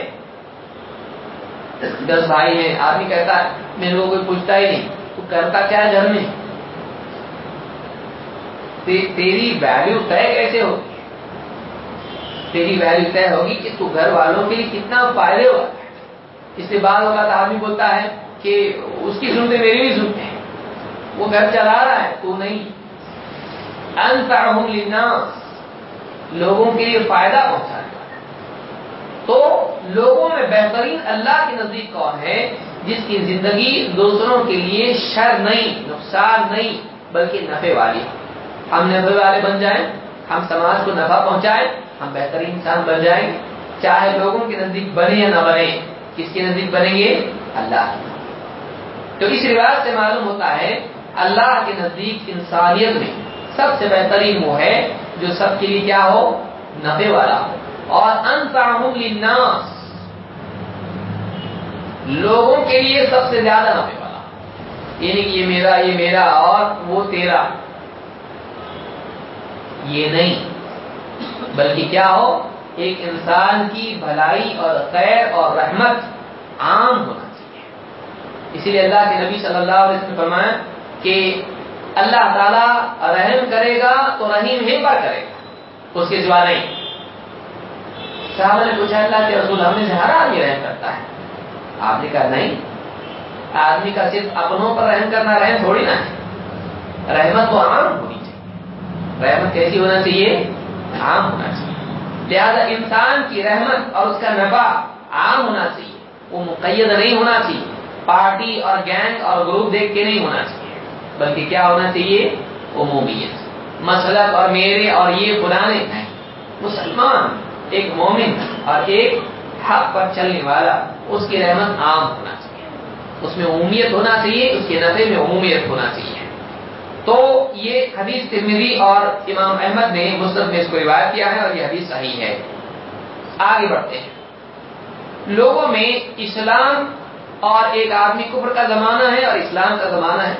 دس بھائی ہیں، آدمی کہتا ہے میرے کو کوئی پوچھتا ہی نہیں، تو کرتا کیا ہے گھر میں؟ تیری ویلو طے کیسے ہوگی؟ تیری ویلو طے ہوگی کہ تو گھر والوں کے لیے کتنا فائدے ہوتا ہے اس لیے بعض اوقات آدمی بولتا ہے کہ اس کی سنتے، میری بھی سنتے ہیں۔ وہ گھر چلا رہا ہے، تو نہیں۔ انفعهم للناس۔ لوگوں کے لیے فائدہ پہنچانے تو لوگوں میں بہترین اللہ کے نزدیک کون ہے؟ جس کی زندگی دوسروں کے لیے شر نہیں، نقصان نہیں، بلکہ نفع والی۔ ہم نفع والے بن جائیں، ہم سماج کو نفع پہنچائیں، ہم بہترین انسان بن جائیں، چاہے لوگوں کے نزدیک بنے یا نہ بنے کس کے نزدیک بنیں گے؟ اللہ کی تو اس رواج سے معلوم ہوتا ہے، اللہ کے نزدیک انسانیت میں سب سے بہترین وہ ہے جو سب کے لیے کیا ہو؟ نفے والا ہو۔ اور انفعهم للناس۔ لوگوں کے لیے سب سے زیادہ نفے والا۔ یعنی کہ یہ میرا یہ میرا اور وہ تیرا۔ یہ نہیں۔ بلکہ کیا ہو؟ ایک انسان کی بھلائی اور خیر اور رحمت عام ہونا چاہیے۔ اسی لیے اللہ کے نبی صلی اللہ علیہ وسلم فرمایا کہ اللہ تعالیٰ رحم کرے گا تو رحیم ہی پر کرے گا۔ اس کے سوا نہیں۔ صاحب نے پوچھا، اللہ کے رسول ہم نے سے ہر آدمی رحم کرتا ہے؟ آپ نے کہا، نہیں۔ آدمی کا صرف اپنوں پر رحم کرنا رحم تھوڑی نہ ہے۔ رحمت تو عام ہونی چاہیے۔ رحمت کیسی ہونا چاہیے؟ عام ہونا چاہیے۔ لہذا انسان کی رحمت اور اس کا نفع عام ہونا چاہیے۔ وہ مقید نہیں ہونا چاہیے۔ پارٹی اور گینگ اور گروپ دیکھ کے نہیں ہونا چاہیے۔ بلکہ کیا ہونا چاہیے؟ عمومیت۔ مسلک اور میرے اور یہ پرانے ہیں مسلمان، ایک مومن اور ایک حق پر چلنے والا، اس کی رحمت عام ہونا چاہیے۔ اس میں عمومیت ہونا چاہیے، اس کے نفے میں عمومیت ہونا چاہیے۔ تو یہ حدیث ترمیری اور امام احمد نے مسلم میں اس کو روایت کیا ہے اور یہ حدیث صحیح ہے۔ آگے بڑھتے ہیں۔ لوگوں میں اسلام اور ایک آدمی کفر کا زمانہ ہے اور اسلام کا زمانہ ہے۔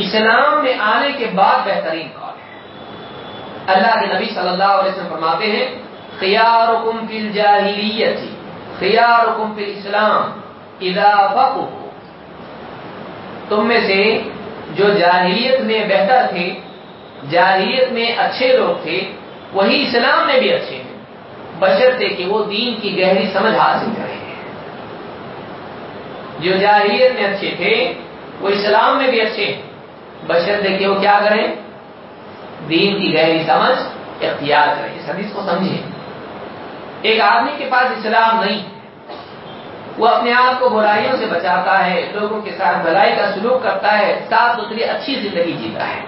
اسلام میں آنے کے بعد بہترین کون ہے۔ اللہ کے نبی صلی اللہ علیہ وسلم فرماتے ہیں، خیارکم فی الجاہلیت، خیارکم فی الاسلام، اذا فقہو. تم میں سے جو جاہلیت میں بہتر تھے، جاہلیت میں اچھے لوگ تھے، وہی اسلام میں بھی اچھے ہیں۔ بشرطے کہ وہ دین کی گہری سمجھ حاصل کریں۔ جو جاہلیت میں اچھے تھے، وہ اسلام میں بھی اچھے ہیں۔ بشرطے کہ وہ کیا کریں؟ دین کی گہری سمجھ، اختیار کریں۔ اس حدیث کو سمجھیں۔ ایک آدمی کے پاس اسلام نہیں وہ اپنے آپ کو برائیوں سے بچاتا ہے، لوگوں کے ساتھ بھلائی کا سلوک کرتا ہے صاف ستھری اچھی زندگی جیتا ہے۔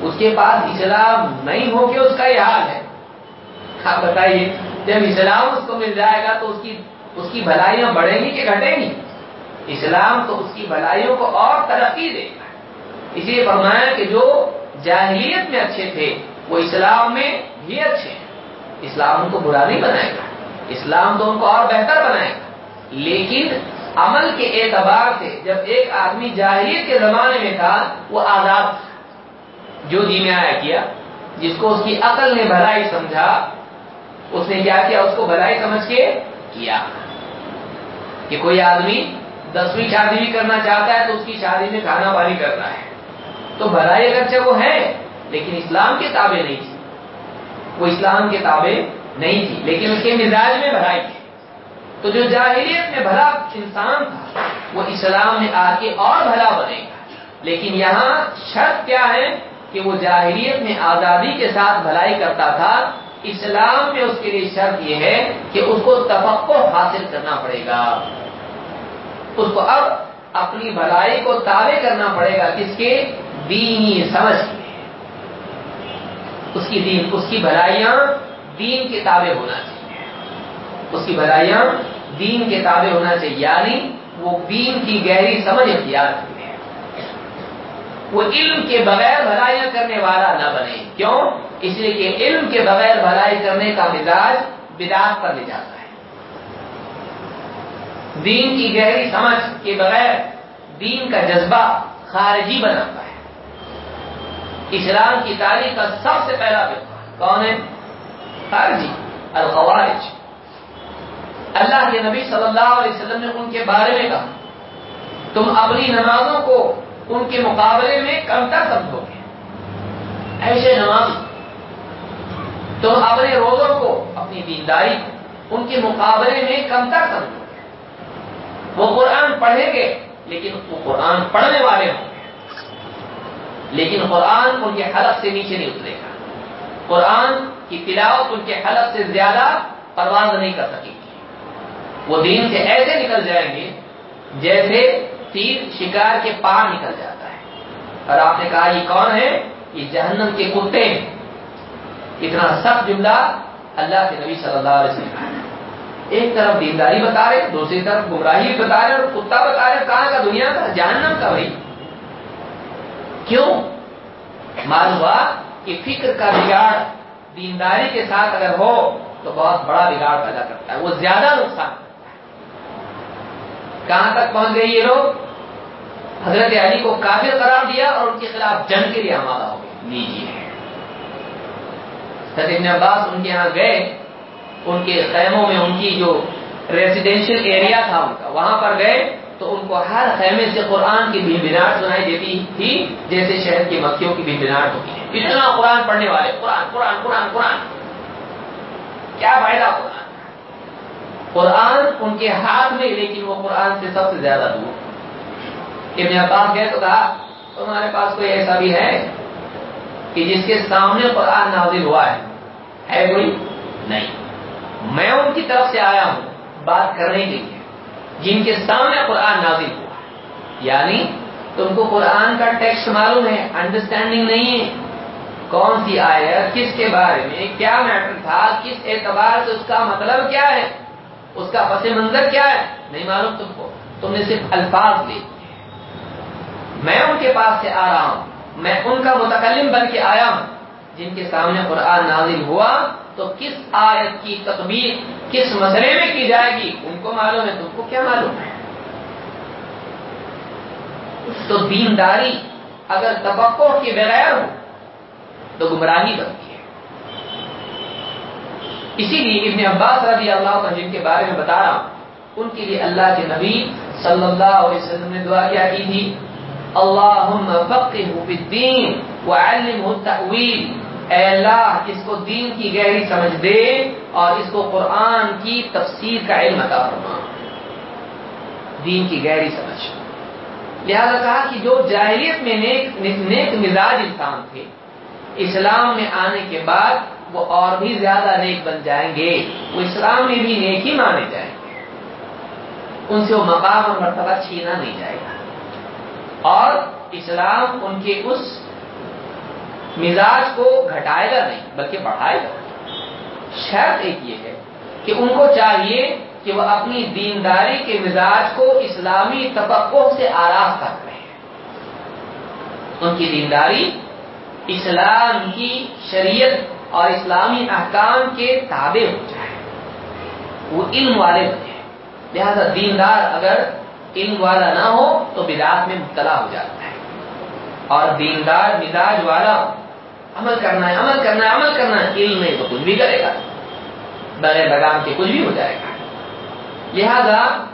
اس کے پاس اسلام نہیں ہو کے اس کا یہ حال ہے۔ آپ بتائیے، جب اسلام اس کو مل جائے گا تو اس کی اس کی بھلائیاں بڑھیں گی کہ گھٹیں گی؟ اسلام تو اس کی بھلائیوں کو اور ترقی دے گا۔ اسی لیے فرمایا کہ جو جاہلیت میں اچھے تھے، وہ اسلام میں بھی اچھے ہیں۔ اسلام ان کو برا نہیں بنائے گا۔ اسلام تو ان کو اور بہتر بنائے گا۔ لیکن عمل کے اعتبار سے جب ایک آدمی جاہلیت کے زمانے میں تھا، وہ آزاد تھا۔ جو جی میں آیا کیا، جس کو اس کی عقل نے بھلائی سمجھا، اس نے کیا کیا؟ اس کو بھلائی سمجھ کے کیا۔ کہ کوئی آدمی دسویں شادی بھی کرنا چاہتا ہے تو اس کی شادی میں کھانا پانی کرنا ہے۔ تو بھلائی اگرچہ وہ ہے، لیکن اسلام کے تابع نہیں تھی۔ وہ اسلام کے تابع نہیں تھی، لیکن اس کے مزاج میں بھلائی تھی۔ تو جو جاہلیت میں بھلا انسان تھا، وہ اسلام میں آ کے اور بھلا بنے۔ گا لیکن یہاں شرط کیا ہے کہ وہ جاہلیت میں آزادی کے ساتھ بھلائی کرتا تھا۔ اسلام میں اس کے لیے شرط یہ ہے کہ اس کو تفقع حاصل کرنا پڑے گا۔ اس کو اب اپنی بھلائی کو تابع کرنا پڑے گا۔ کس کے؟ دینی سمجھ کے۔ اس کی دین، اس کی بھلائیاں دین کے تابع ہونا چاہیے۔ اس کی بھلائیاں دین کے تابع ہونا چاہیے یعنی وہ دین کی گہری سمجھ اختیار کرتے ہیں۔ وہ علم کے بغیر بھلائیاں کرنے والا نہ بنے۔ کیوں؟ اس لیے کہ علم کے بغیر بھلائی کرنے کا مزاج بدعت پر لے جاتا ہے۔ دین کی گہری سمجھ کے بغیر دین کا جذبہ خارجی بناتا ہے۔ اسلام کی تاریخ کا سب سے پہلا فرقہ کون ہے؟ خارجی، الخوارج۔ اللہ کے نبی صلی اللہ علیہ وسلم نے ان کے بارے میں کہا، تم اپنی نمازوں کو ان کے مقابلے میں کمتر سمجھو گے۔ ایسے نماز، تم اپنے روزوں کو، اپنی دینداری ان کے مقابلے میں کمتر سمجھو گے۔ وہ قرآن پڑھیں گے، لیکن وہ قرآن پڑھنے والے ہوں گے۔ لیکن قرآن ان کے حلق سے نیچے نہیں اترے گا۔ قرآن کی تلاوت ان کے حلق سے زیادہ پرواز نہیں کر سکے گی۔ وہ دین سے ایسے نکل جائیں گے جیسے تیر شکار کے پار نکل جاتا ہے۔ اور آپ نے کہا، یہ کون ہے یہ جہنم کے کتے ہیں۔ اتنا سخت جملہ اللہ کے نبی صلی اللہ علیہ وسلم ایک طرف دینداری بتا رہے، دوسری طرف گمراہی بتا رہے اور کتا بتا رہے، کہاں کا دنیا کا؟ جہنم کا بھائی۔ کیوں؟ معلوم ہوا کہ فکر کا بگاڑ دینداری کے ساتھ اگر ہو تو بہت بڑا بگاڑ پیدا کرتا ہے وہ زیادہ نقصان کہاں تک پہنچ گئے یہ لوگ؟ حضرت علی کو کافر قرار دیا اور ان کے خلاف جنگ کے لیے آمادہ ہو گئے۔ لیجیے حضرت ابن عباس ان کے یہاں گئے ان کے خیموں میں ان کی جو ریزیڈینشل ایریا تھا ان کا وہاں پر گئے۔ تو ان کو ہر خیمے سے قرآن کی بھی سنائی دیتی تھی، جیسے شہر کی مکھیوں کی بھی ہوتی ہے۔ اتنا قرآن پڑھنے والے، قرآن قرآن قرآن قرآن۔ کیا فائدہ قرآن قرآن ان کے ہاتھ میں، لیکن وہ قرآن سے سب سے زیادہ دور۔ ابن عباس گئے تو کہا، تمہارے پاس کوئی ایسا بھی ہے کہ جس کے سامنے قرآن نازل ہوا ہے؟ ہے کوئی؟ نہیں۔ میں ان کی طرف سے آیا ہوں، بات کرنے کے لیے۔ جن کے سامنے قرآن نازل ہوا۔ یعنی تم کو قرآن کا ٹیکسٹ معلوم ہے انڈرسٹینڈنگ نہیں ہے۔ کون سی آیت کس کے بارے میں؟ کیا میٹر تھا؟ کس اعتبار سے؟ اس کا مطلب کیا ہے؟ اس کا پس منظر کیا ہے؟ نہیں معلوم تم کو۔ تم نے صرف الفاظ لے میں ان کے پاس سے آ رہا ہوں۔ میں ان کا متکلم بن کے آیا ہوں۔ جن کے سامنے قرآن نازل ہوا، تو کس آیت کی تقبیر کس مسئلے میں کی جائے گی؟ ان کو معلوم ہے، تم کو کیا معلوم؟ ہے تو دینداری اگر توقع کے بغیر ہو، تو گمراہی بنتی ہے۔ اسی لیے ابن عباس رضی اللہ عنہ جن کے بارے میں بتا رہا ہوں، ان کے لیے اللہ کے نبی صلی اللہ علیہ وسلم نے دعا کیا کی تھی، اللہم فقہو فی الدین وعلمہ التأویل اے اللہ، اس کو دین کی گہری سمجھ دے اور اس کو قرآن کی تفسیر کا علم عطا فرما۔ دین کی گہری سمجھ۔ لہذا کہا کہ جو جاہلیت میں نیک نیک مزاج انسان تھے، اسلام میں آنے کے بعد وہ اور بھی زیادہ نیک بن جائیں گے۔ وہ اسلام میں بھی نیک ہی مانے جائیں گے۔ ان سے وہ مقام اور مرتبہ چھینا نہیں جائے گا۔ اور اسلام ان کے اس مزاج کو گھٹائے گا نہیں، بلکہ بڑھائے گا۔ شرط ایک یہ ہے کہ ان کو چاہیے کہ وہ اپنی دینداری کے مزاج کو اسلامی توقع سے آراستہ کریں ان کی دینداری اسلام کی شریعت اور اسلامی احکام کے تابع ہو جائے۔ وہ علم والے بنے لہذا دیندار اگر علم والا نہ ہو تو بدعات میں مبتلا ہو جاتا ہے۔ اور دیندار مزاج والا عمل کرنا ہے، عمل کرنا ہے، عمل کرنا ہے۔ علم نہیں تو کچھ بھی کرے گا۔ بغیر لگام کے کچھ بھی ہو جائے گا۔ لہذا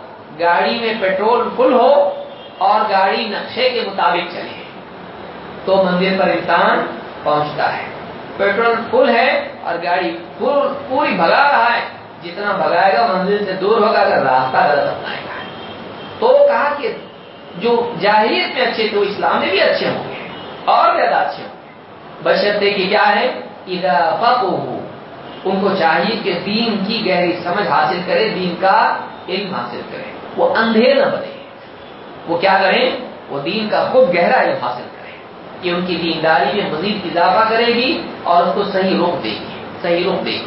گاڑی میں پیٹرول فل ہو اور گاڑی نقشے کے مطابق چلے۔ تو منزل پر انسان پہنچتا ہے۔ پیٹرول فل ہے اور گاڑی پوری بھگا رہا ہے۔ جتنا بھگائے گا منزل سے دور ہوگا، اگر راستہ غلط اپنائے گا۔ تو کہا کہ جو جاہلیت میں اچھے تھے وہ اسلام میں بھی اچھے ہوں گے اور زیادہ اچھے ہوں گے۔ بشرطے کہ کیا ہے؟ ان کو چاہیے کہ دین کی گہری سمجھ حاصل کرے، دین کا علم حاصل کرے۔ وہ اندھے نہ بنے۔ وہ کیا کریں؟ وہ دین کا خود گہرا علم حاصل کرے کہ ان کی دینداری میں مزید اضافہ کرے گی اور اس کو صحیح روک دے گی۔ صحیح روک دے گی۔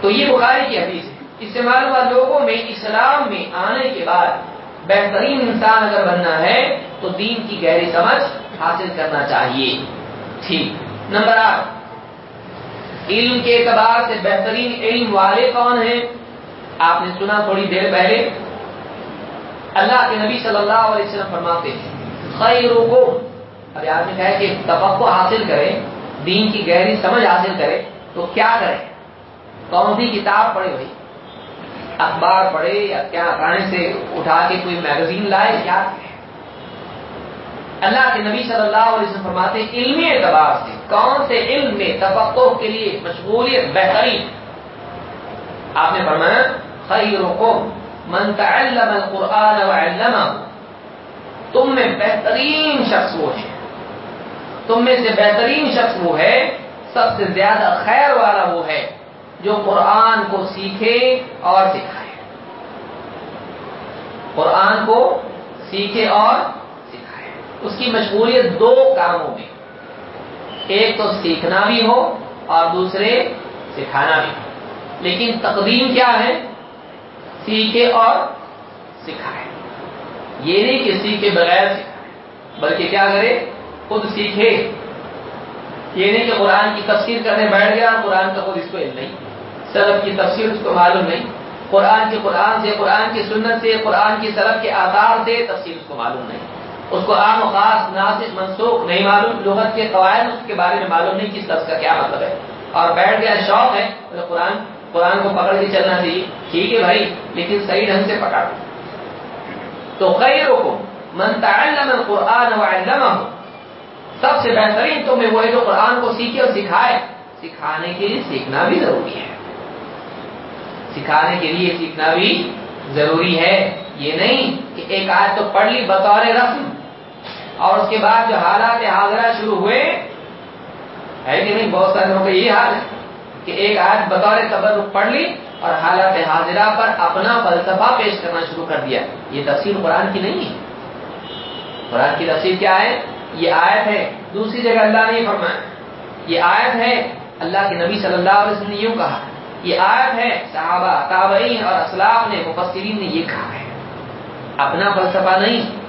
تو یہ بخاری کی حدیث ہے۔ اس سے معلوم لوگوں میں اسلام میں آنے کے بعد بہترین انسان اگر بننا ہے، تو دین کی گہری سمجھ حاصل کرنا چاہیے۔ ٹھیک نمبر آٹھ، علم کے اعتبار سے بہترین علم والے کون ہیں؟ آپ نے سنا تھوڑی دیر پہلے۔ اللہ کے نبی صلی اللہ علیہ وسلم فرماتے ہیں ابھی آپ نے کہا کہ توقع حاصل کرے دین کی گہری سمجھ حاصل کرے تو کیا کرے کون سی کتاب پڑھے بھائی اخبار پڑھے یا کیا؟ کہاں سے اٹھا کے کوئی میگزین لائے؟ کیا کرے اللہ کے نبی صلی اللہ علیہ وسلم فرماتے ہیں علمی اعتبار سے، کون سے علم میں توقع کے لیے مشغولیت بہترین؟ آپ نے فرمایا، خیرکم من تعلم القرآن وعلمه تم میں بہترین شخص وہ ہے۔ تم میں سے بہترین شخص وہ ہے، سب سے زیادہ خیر والا وہ ہے، جو قرآن کو سیکھے اور سکھائے۔ قرآن کو سیکھے اور اس کی مشغولیت دو کاموں میں۔ ایک تو سیکھنا بھی ہو اور دوسرے سکھانا بھی ہو۔ لیکن تقدیم کیا ہے؟ سیکھے اور سکھائے۔ یہ نہیں کہ سیکھے بغیر سکھائے، بلکہ کیا کرے؟ خود سیکھے۔ یہ نہیں کہ قرآن کی تفسیر کرنے بیٹھ گیا، قرآن کا خود اس کو علم نہیں۔ سلب کی تفسیر اس کو معلوم نہیں۔ قرآن کے قرآن سے، قرآن کی سنت سے، قرآن کی سلب کے آثار سے تفسیر اس کو معلوم نہیں۔ اس کو عام و خاص ناسک منسوخ، نہیں معلوم، لغت کے قواعد، اس کے بارے میں معلوم نہیں کس لفظ کا کیا مطلب ہے۔ اور بیٹھ گیا، شوق ہے قرآن قرآن کو پکڑ کے چلنا چاہیے۔ ٹھیک ہے بھائی، لیکن صحیح ڈھنگ سے پکڑ۔ تو خیر کو تعلم القرآن وعلمہ سب سے بہترین تو میں وہ ہے جو قرآن کو سیکھے اور سکھائے، سکھانے کے لیے سیکھنا بھی ضروری ہے۔ سکھانے کے لیے سیکھنا بھی ضروری ہے۔ یہ نہیں کہ ایک آیت تو پڑھ لی، بطور رسم۔ اور اس کے بعد جو حالات حاضرہ شروع ہوئے، ہے کہ نہیں، بہت سارے لوگوں کا یہی حال ہے کہ ایک آیت بطور قبر پڑھ لی اور حالات حاضرہ پر اپنا فلسفہ پیش کرنا شروع کر دیا۔ یہ تفصیل قرآن کی نہیں ہے۔ قرآن کی تفصیل کیا ہے؟ یہ آیت ہے۔ دوسری جگہ اللہ نے یہ فرمایا، یہ آیت ہے اللہ کے نبی صلی اللہ علیہ وسلم نے یوں کہا۔ یہ آیت ہے صحابہ، تابعین اور اسلاف نے، مفسرین نے یہ کہا ہے۔ اپنا فلسفہ نہیں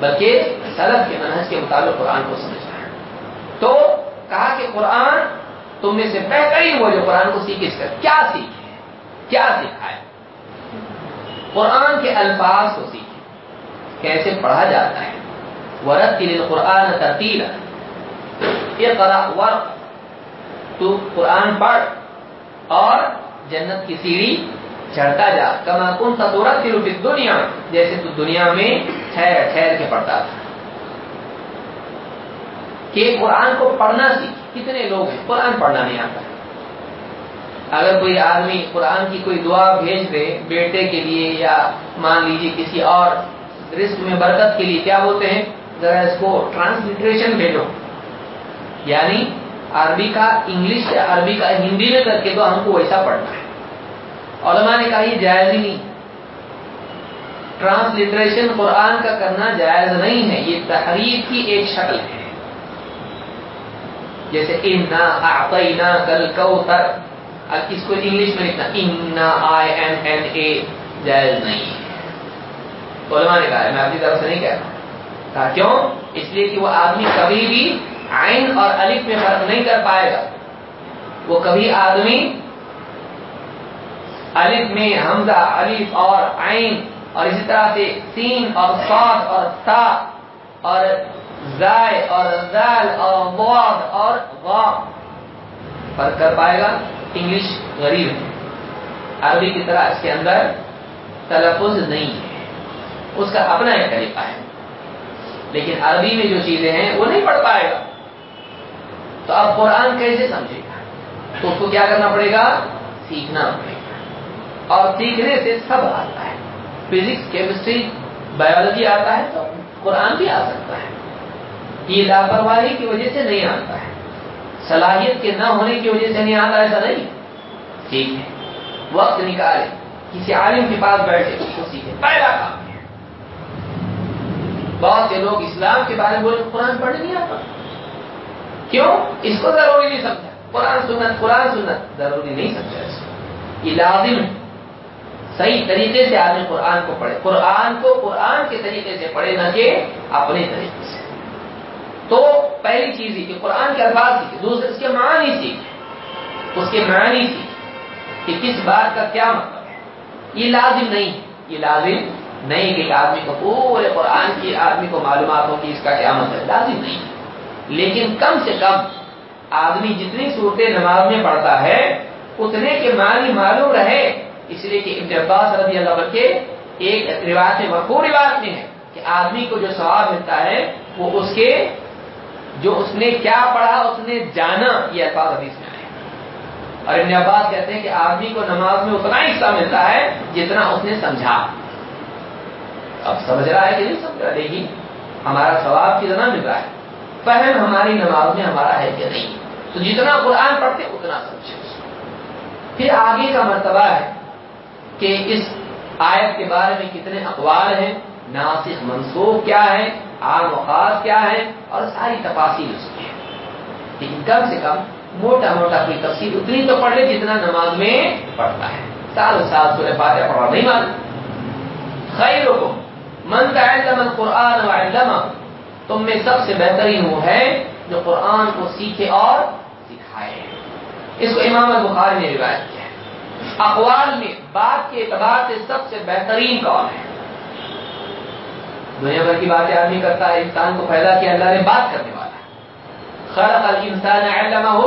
بلکہ سلف کے منحص کے مطابق قرآن کو سمجھنا ہے۔ تو کہا کہ قرآن تم میں سے بہترین وہ جو قرآن کو سیکھے اس کا۔ کیا سیکھے؟ کیا سکھائے قرآن کے الفاظ کو سیکھے۔ کیسے پڑھا جاتا ہے؟ ورت قرآن ترتیل یہ ورق۔ تو قرآن پڑھ اور جنت کی سیڑھی چڑھتا جا۔ کما کن تصورت کی روپی دنیا جیسے تو دنیا میں ٹھہر ٹھہر کے پڑھتا تھا۔ کہ قرآن کو پڑھنا سیکھ کتنے لوگ ہیں؟ قرآن پڑھنا نہیں آتا۔ اگر کوئی آدمی قرآن کی کوئی دعا بھیج دے بیٹے کے لیے یا مان لیجیے کسی اور رسک میں برکت کے لیے، کیا بولتے ہیں؟ ذرا اس کو ٹرانسلیٹریشن بھیجو۔ یعنی عربی کا انگلش سے عربی کا ہندی میں کر کے تو ہم کو ویسا پڑھنا۔ ہے علماء نے کہا یہ جائز ہی نہیں۔ ٹرانسلیٹریشن قرآن کا کرنا جائز نہیں ہے، یہ تحریر کی ایک شکل ہے۔ جیسے انا کل کوتر اب اس کو انگلش میں لکھنا، انا آئی این این اے جائز نہیں ہے۔ علماء نے کہا ہے میں اپنی طرف سے نہیں کہتا کہا، کیوں؟ اس لیے کہ وہ آدمی کبھی بھی عین اور الف میں فرق نہیں کر پائے گا۔ وہ کبھی آدمی الف میں حمزہ، الف اور عین، اور اسی طرح سے سین اور صاد اور تا اور زائے اور زال اور ضاد اور غا۔ فرق کر پائے گا؟ انگلش غریب۔ ہے عربی کی طرح اس کے اندر تلفظ نہیں ہے۔ اس کا اپنا ایک طریقہ ہے۔ لیکن عربی میں جو چیزیں ہیں، وہ نہیں پڑھ پائے گا۔ تو اب قرآن کیسے سمجھے گا؟ تو اس کو کیا کرنا پڑے گا؟ سیکھنا پڑے گا۔ اور سیکھنے سے سب آتا ہے۔ فزکس کیمسٹری بایولوجی آتا ہے تو قرآن بھی آ سکتا ہے۔ یہ لاپرواہی کی وجہ سے نہیں آتا ہے۔ صلاحیت کے نہ ہونے کی وجہ سے نہیں آتا، ایسا نہیں۔ ٹھیک ہے۔ وقت نکالے۔ کسی عالم کے پاس بیٹھے، اس کو سیکھے۔ پہلا کام۔ بہت سے لوگ اسلام کے بارے میں بولے، قرآن پڑھنے نہیں آتا۔ کیوں؟ اس کو ضروری نہیں سمجھا۔ قرآن سنت قرآن سنت۔ ضروری نہیں سمجھا اس کو۔ یہ لازم ہے۔ صحیح طریقے سے آدمی قرآن کو پڑھے قرآن کو قرآن کے طریقے سے پڑھے نہ کہ اپنے طریقے سے۔ تو پہلی چیز ہی کہ قرآن کے الفاظ سیکھے دوسرے اس کے معنی سیکھے اس کے معنی سیکھے کہ کس بات کا کیا مطلب ہے۔ یہ لازم نہیں یہ لازم نہیں کہ آدمی کو پورے قرآن کی آدمی کو معلومات ہو کہ اس کا کیا مطلب ہے، لازم نہیں لیکن کم سے کم آدمی جتنی صورتیں نماز میں پڑھتا ہے، اتنے کے معنی معلوم رہے۔ اس لیے کہ ابن عباس رضی اللہ عنہ کے ایک روایت میں مشہور روایت میں ہے کہ آدمی کو جو ثواب ملتا ہے، وہ اس کے جو اس نے کیا پڑھا، اس نے جانا یہ الفاظ حدیث میں آئے اور ابن عباس کہتے ہیں کہ آدمی کو نماز میں اتنا حصہ ملتا ہے جتنا اس نے سمجھا۔ اب سمجھ رہا ہے کہ نہیں سمجھ رہا؟ لیکن ہمارا ثواب کتنا مل رہا ہے؟ فہم ہماری نماز میں ہمارا ہے کہ نہیں؟ تو جتنا قرآن پڑھتے اتنا سمجھے۔ پھر آگے کا مرتبہ ہے۔ کہ اس آیت کے بارے میں کتنے اقوال ہیں، ناسخ منسوخ کیا ہے عام وقات کیا ہے اور ساری تفاصیل اس کی ہے لیکن کم سے کم موٹا موٹا کوئی تفصیل اتنی تو پڑھ لے جتنا نماز میں پڑھتا ہے۔ سال سال سورہ فاتحہ پڑھا، نہیں مان خیر من تعلم القرآن وعلمہ تم میں سب سے بہترین وہ ہے جو قرآن کو سیکھے اور سکھائے۔ اس کو امام البخاری نے روایت کیا ہے۔ اقوال میں بات کے اعتبار سے سب سے بہترین کون ہے؟ دنیا بھر کی باتیں آدمی کرتا ہے، انسان کو پیدا کیا اللہ نے بات کرنے والا خلق الانسان علمہ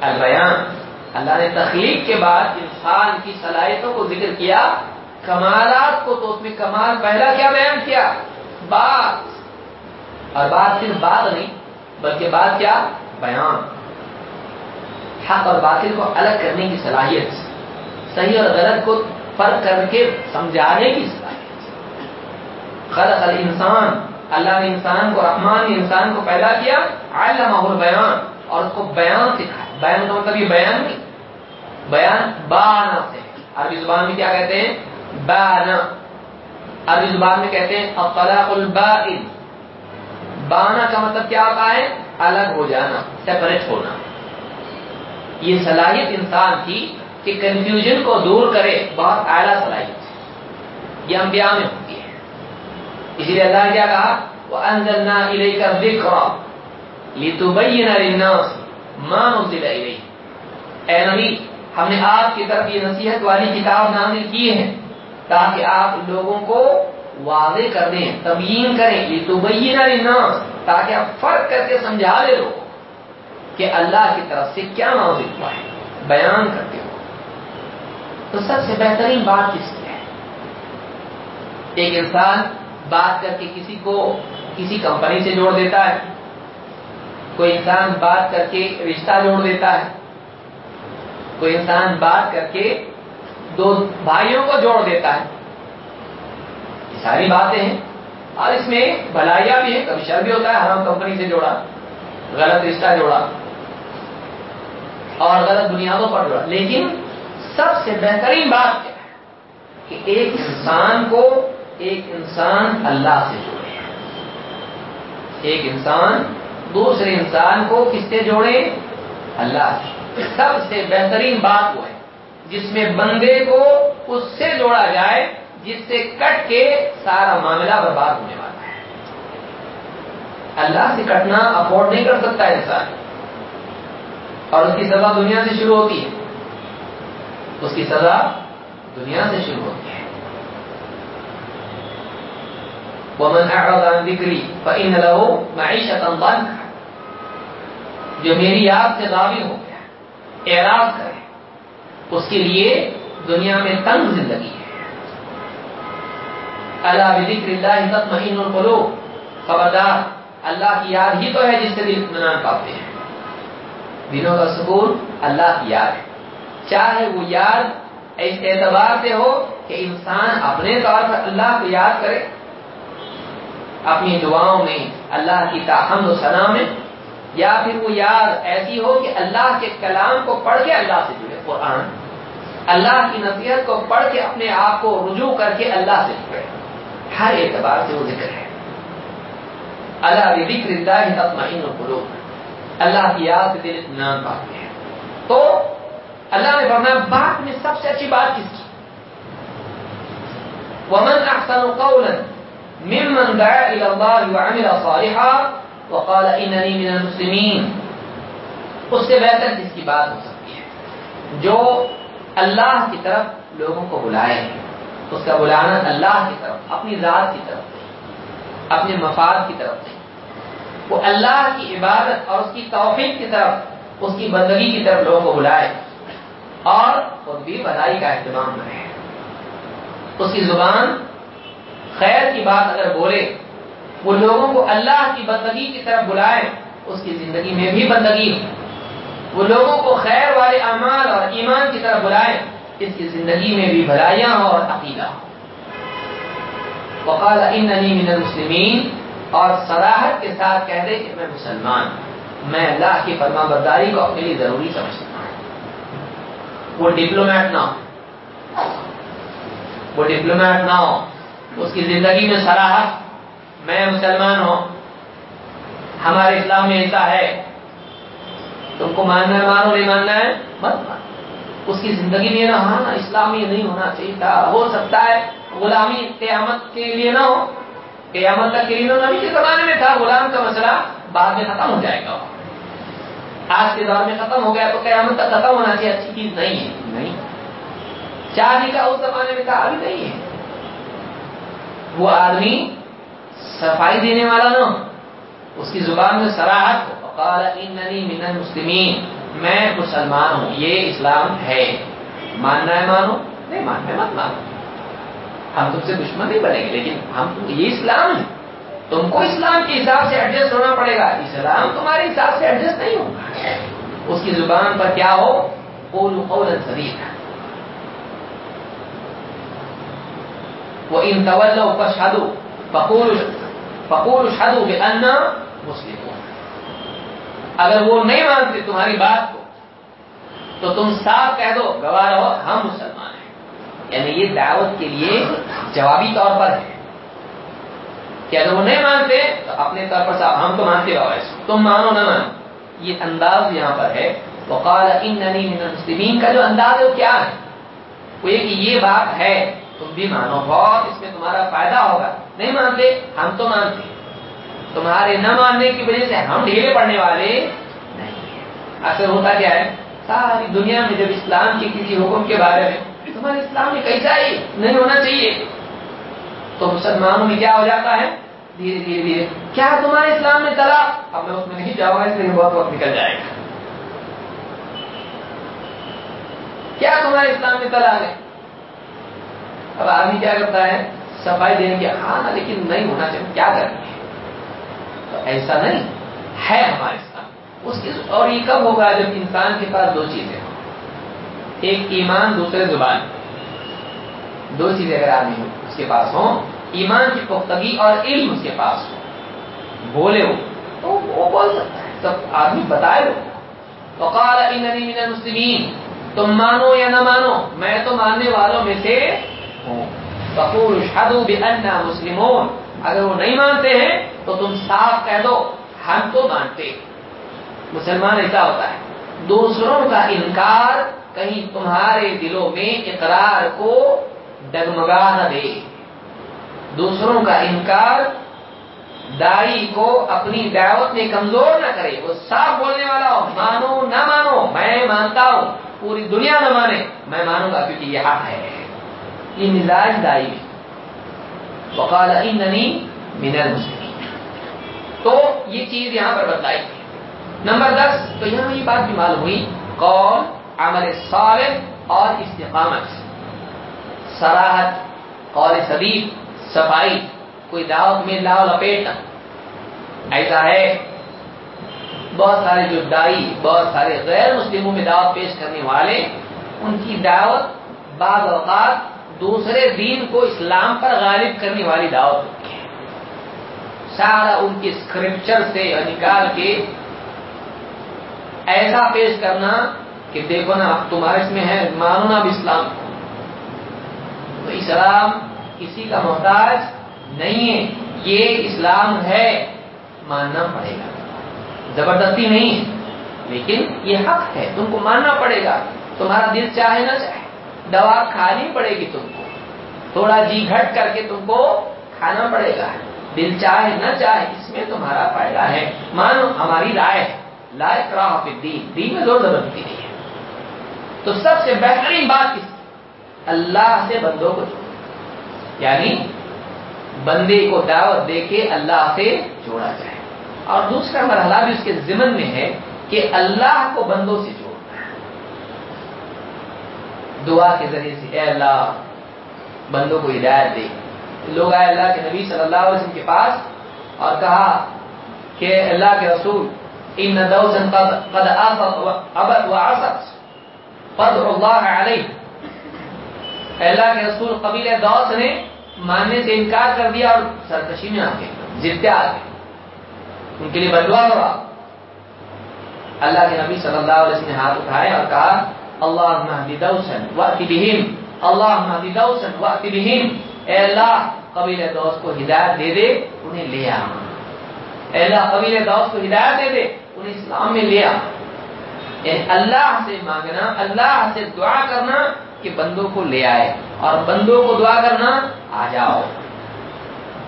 البیان۔ اللہ نے تخلیق کے بعد انسان کی صلاحیتوں کو ذکر کیا، کمالات کو تو اس میں کمال پہلا کیا بیان کیا؟ بات۔ اور بات صرف بات نہیں، بلکہ بات کیا؟ بیان۔ حق اور باطل کو الگ کرنے کی صلاحیت، صحیح اور غلط کو فرق کر کے سمجھانے کی صلاحیت۔ خلق الانسان، اللہ نے انسان کو، رحمان نے انسان کو پیدا کیا علمہ البیان، اور اس کو بیان سکھایا۔ بیان کا مطلب یہ بیان نہیں، بیان بانا سے۔ عربی زبان میں کیا کہتے ہیں؟ بانا عربی زبان میں کہتے ہیں الطلاق البائن۔ بانا کا مطلب کیا ہوتا ہے؟ الگ ہو جانا سیپریٹ ہونا۔ یہ صلاحیت انسان کی کہ کنفیوژن کو دور کرے، بہت اعلیٰ صلاحیت یہ انبیاء میں ہوتی ہے۔ اسی لیے اللہ کیا کہا؟ وَأَنزَلْنَا إِلَيْكَ الذِّكْرَ لِتُبَيِّنَ لِلنَّاسِ مَا نُزِّلَ إِلَيْهِ۔ اے نبی، ہم نے آپ کی طرف یہ نصیحت والی کتاب نازل کی ہے تاکہ آپ لوگوں کو واضح کر دیں، تبیین کریں۔ لِتُبَيِّنَ لِلنَّاسِ تاکہ آپ فرق کر کے سمجھا دے لوگوں کہ اللہ کی طرف سے کیا نازل ہوا ہے؟ بیان کرتے ہو تو سب سے بہترین بات کس کی ہے؟ ایک انسان بات کر کے کسی کو کسی کمپنی سے جوڑ دیتا ہے، کوئی انسان بات کر کے رشتہ جوڑ دیتا ہے، کوئی انسان بات کر کے دو بھائیوں کو جوڑ دیتا ہے۔ یہ ساری باتیں ہیں۔ اور اس میں بھلائیاں بھی ہیں کبھی شر بھی ہوتا ہے، حرام کمپنی سے جوڑا، غلط رشتہ جوڑا۔ اور غلط بنیادوں پر جوڑا لیکن سب سے بہترین بات کیا ہے کہ ایک انسان کو ایک انسان اللہ سے جوڑے۔ ایک انسان دوسرے انسان کو کس سے جوڑے؟ اللہ سے سب سے بہترین بات وہ ہے جس میں بندے کو اس سے جوڑا جائے جس سے کٹ کے سارا معاملہ برباد ہونے والا ہے۔ اللہ سے کٹنا افورڈ نہیں کر سکتا انسان۔ اور اس کی سزا دنیا سے شروع ہوتی ہے۔ اس کی سزا دنیا سے شروع ہوتی ہے۔ ومن اعرض عن ذکری فإن له معیشة ضنکا جو میری یاد سے غافل ہو گیا، اعراض کرے، اس کے لیے دنیا میں تنگ زندگی ہے۔ اللہ بذکر اللہ تطمئن القلوب۔ خبردار، اللہ کی یاد ہی تو ہے جس سے دل اطمینان پاتے ہیں۔ دلوں کا سکون اللہ کی یاد ہے۔ چاہے وہ یاد اس اعتبار سے ہو کہ انسان اپنے طور پر اللہ کو یاد کرے۔ اپنی دعاؤں میں، اللہ کی تاحمد و ثنا میں، یا پھر وہ یاد ایسی ہو کہ اللہ کے کلام کو پڑھ کے اللہ سے جڑے۔ قرآن، اللہ کی نصیحت کو پڑھ کے اپنے آپ کو رجوع کر کے اللہ سے جڑے۔ ہر اعتبار سے وہ ذکر ہے۔ اللہ ذکر اللہ تطمئن القلوب۔ اللہ کی یاد سے دل اطمینان پاتے ہیں۔ تو اللہ نے فرمایا بات میں سب سے اچھی بات کس کی؟ ومن احسن قولا ممن دعا الى الله وعمل صالحا وقال انني من المسلمين۔ اس سے بہتر کس کی بات ہو سکتی ہے؟ جو اللہ کی طرف لوگوں کو بلائے۔ اس کا بلانا اللہ کی طرف، اپنی ذات کی طرف۔ اپنے مفاد کی طرف نہیں۔ وہ اللہ کی عبادت اور اس کی توفیق کی طرف، اس کی بندگی کی طرف لوگوں کو بلائے اور خود بھی بدائی کا اہتمام کرے۔ اس کی زبان خیر کی بات اگر بولے، وہ لوگوں کو اللہ کی بندگی کی طرف بلائے، اس کی زندگی میں بھی بندگی ہو۔ وہ لوگوں کو خیر والے اعمال ایمان کی طرف بلائیں اس کی زندگی میں بھی بھلائیاں اور عقیدہ ہو۔ وقال اننی من المسلمین اور صراحت کے ساتھ کہہ دے کہ میں مسلمان میں اللہ کی فرما برداری کو اپنے لیے ضروری سمجھتا ہوں۔ وہ ڈپلومیٹ نہ ہو۔ وہ ڈپلومیٹ نہ ہو۔ اس کی زندگی میں صراحت میں مسلمان ہوں۔ ہمارے اسلام میں ایسا ہے۔ تم کو ماننا ہے، مانو، نہیں ماننا ہے، مت مانو۔ اس کی زندگی میں نا ہاں اسلامی نہیں ہونا چاہیے تھا، ہو سکتا ہے، غلامی قیامت کے لیے نہ ہو۔ قیامت تک کے نبی کے زمانے میں تھا غلام کا مسئلہ بعد میں ختم ہو جائے گا۔ آج کے دور میں ختم ہو گیا تو قیامت تک ختم ہونا چاہیے اچھی چیز نہیں ہے۔ نہیں۔ چاندی کا اس زمانے میں تھا ابھی نہیں ہے۔ وہ آدمی صفائی دینے والا نہ اس کی زبان میں سراہت من المسلمین میں مسلمان ہوں یہ اسلام ہے۔ ماننا ہے مانو نہیں ماننا مت مانو ہم تم سے دشمن نہیں بنے گے، لیکن ہم یہ اسلام ہے۔ تم کو اسلام کے حساب سے ایڈجسٹ ہونا پڑے گا۔ اسلام تمہارے حساب سے ایڈجسٹ نہیں ہوگا۔ اس کی زبان پر کیا ہو؟ قول قولا سدید وہ ان طول فشهدوا فقول فقول شهدوا بان مسلمون۔ اگر وہ نہیں مانتے تمہاری بات کو، تو تم صاف کہہ دو، گواہ رہو، ہم مسلمان یعنی یہ دعوت کے لیے جوابی طور پر ہے۔ کہ اگر وہ نہیں مانتے تو اپنے طور پر صاف ہم تو مانتے ہو تم مانو نہ مانو۔ یہ انداز یہاں پر ہے۔ وقال اننی من المسلمین۔ کا جو انداز ہے وہ کیا ہے؟ وہ یہ کہ یہ بات ہے۔ تم بھی مانو۔ بہت اس میں تمہارا فائدہ ہوگا۔ نہیں مانتے، ہم تو مانتے۔ تمہارے نہ ماننے کی وجہ سے ہم ڈھیلے پڑنے والے نہیں اکثر ہوتا کیا ہے؟ ساری دنیا میں جب اسلام کے کسی حکم کے بارے میں تمہارے اسلام میں کیسا ہی نہیں ہونا چاہیے۔ تو مسلمانوں میں کیا ہو جاتا ہے؟ دھیرے دھیرے دھیرے۔ کیا تمہارے اسلام میں چلا اب میں اس میں نہیں جاؤں گا، اس لیے بہت وقت نکل جائے گا۔ کیا تمہارے اسلام میں تلا ہے؟ اب آدمی کیا کرتا ہے؟ صفائی دینے کی ہاں لیکن نہیں ہونا چاہیے۔ کیا کریں گے؟ تو ایسا نہیں، ہے ہمارے اسلام۔ اس کی اور یہ کب ہوگا جب انسان کے پاس دو چیزیں ہوں؟ ایک ایمان دوسرے زبان دو چیزیں اگر آدمی اس کے پاس ہوں، ایمان کی پختگی اور علم اس کے پاس ہو۔ بولے ہو، تو وہ بول سکتا ہے، سب آدمی بتائے ہو۔ وقال اننی من المسلمین، تم مانو یا نہ مانو؟ میں تو ماننے والوں میں سے ہوں۔ بقول شادو بنا مسلمون۔ اگر وہ نہیں مانتے ہیں، تو تم صاف کہہ دو، ہم تو مانتے۔ مسلمان ایسا ہوتا ہے؟ دوسروں کا انکار کہیں تمہارے دلوں میں اقرار کو ڈگمگا نہ دے۔ دوسروں کا انکار دائی کو اپنی دعوت میں کمزور نہ کرے۔ وہ صاف بولنے والا ہو۔ مانو نہ مانو۔ میں مانتا ہوں۔ پوری دنیا نہ مانے۔ میں مانوں گا کیونکہ یہ حق ہے۔ یہ مزاج دائی وقال اننی من المسلمین۔ تو یہ چیز یہاں پر بتلائی۔ نمبر دس، تو یہاں یہ بات بھی معلوم ہوئی۔ قول عمل صالح اور استقامت. سراحت قول سدید صفائی، کوئی دعوت میں لاؤ لپیٹنا ایسا ہے، بہت سارے جو دائی، بہت سارے غیر مسلموں میں دعوت پیش کرنے والے، ان کی دعوت بعض اوقات دوسرے دین کو اسلام پر غالب کرنے والی دعوت ہوتی ہے۔ سارا ان کی اسکرپچر سے نکال کے ایسا پیش کرنا کہ دیکھو نا تمہارے اس میں ہے مانو نا اب اسلام۔ تو اسلام کسی کا محتاج نہیں ہے۔ یہ اسلام ہے، ماننا پڑے گا۔ زبردستی نہیں ہے، لیکن یہ حق ہے، تم کو ماننا پڑے گا۔ تمہارا دل چاہے نہ چاہے، دوا کھانی پڑے گی تم کو۔ تھوڑا جی گھٹ کر کے تم کو کھانا پڑے گا۔ دل چاہے نہ چاہے، اس میں تمہارا فائدہ ہے۔ مانو، ہماری رائے ہے۔ لائے کراہ دین دین میں زور زبردستی نہیں ہے۔ تو سب سے بہترین بات کس اللہ سے بندوں کو جوڑو یعنی بندے کو دعوت دے کے اللہ سے جوڑا جائے۔ اور دوسرا مرحلہ بھی اس کے ضمن میں ہے کہ اللہ کو بندوں سے جوڑنا۔ ہے دعا کے ذریعے سے، اے اللہ، بندوں کو ہدایت دے۔ لوگ آئے اللہ کے نبی صلی اللہ علیہ وسلم کے پاس اور کہا کہ اللہ کے رسول، ان قد قد ابد و فض اللہ علیہ۔ اللہ کے رسول قبیل دوس نے ماننے سے انکار کر دیا اور سرکشی میں آ گئے جیتے آ گئے۔ ان کے لیے بدوا کرا اللہ کے نبی صلی اللہ علیہ وسلم نے ہاتھ اٹھائے اور کہا اللہ مہدی دوسن بہم اللہ مہدی دوسن بہم۔ اے اللہ قبیل دوست کو ہدایت دے دے، انہیں لے آ۔ اے اللہ قبیل دوست کو ہدایت دے دے، انہیں اسلام میں لے آ۔ یعنی اللہ سے مانگنا، اللہ سے دعا کرنا کہ بندوں کو لے آئے اور بندوں کو دعا کرنا آ جاؤ۔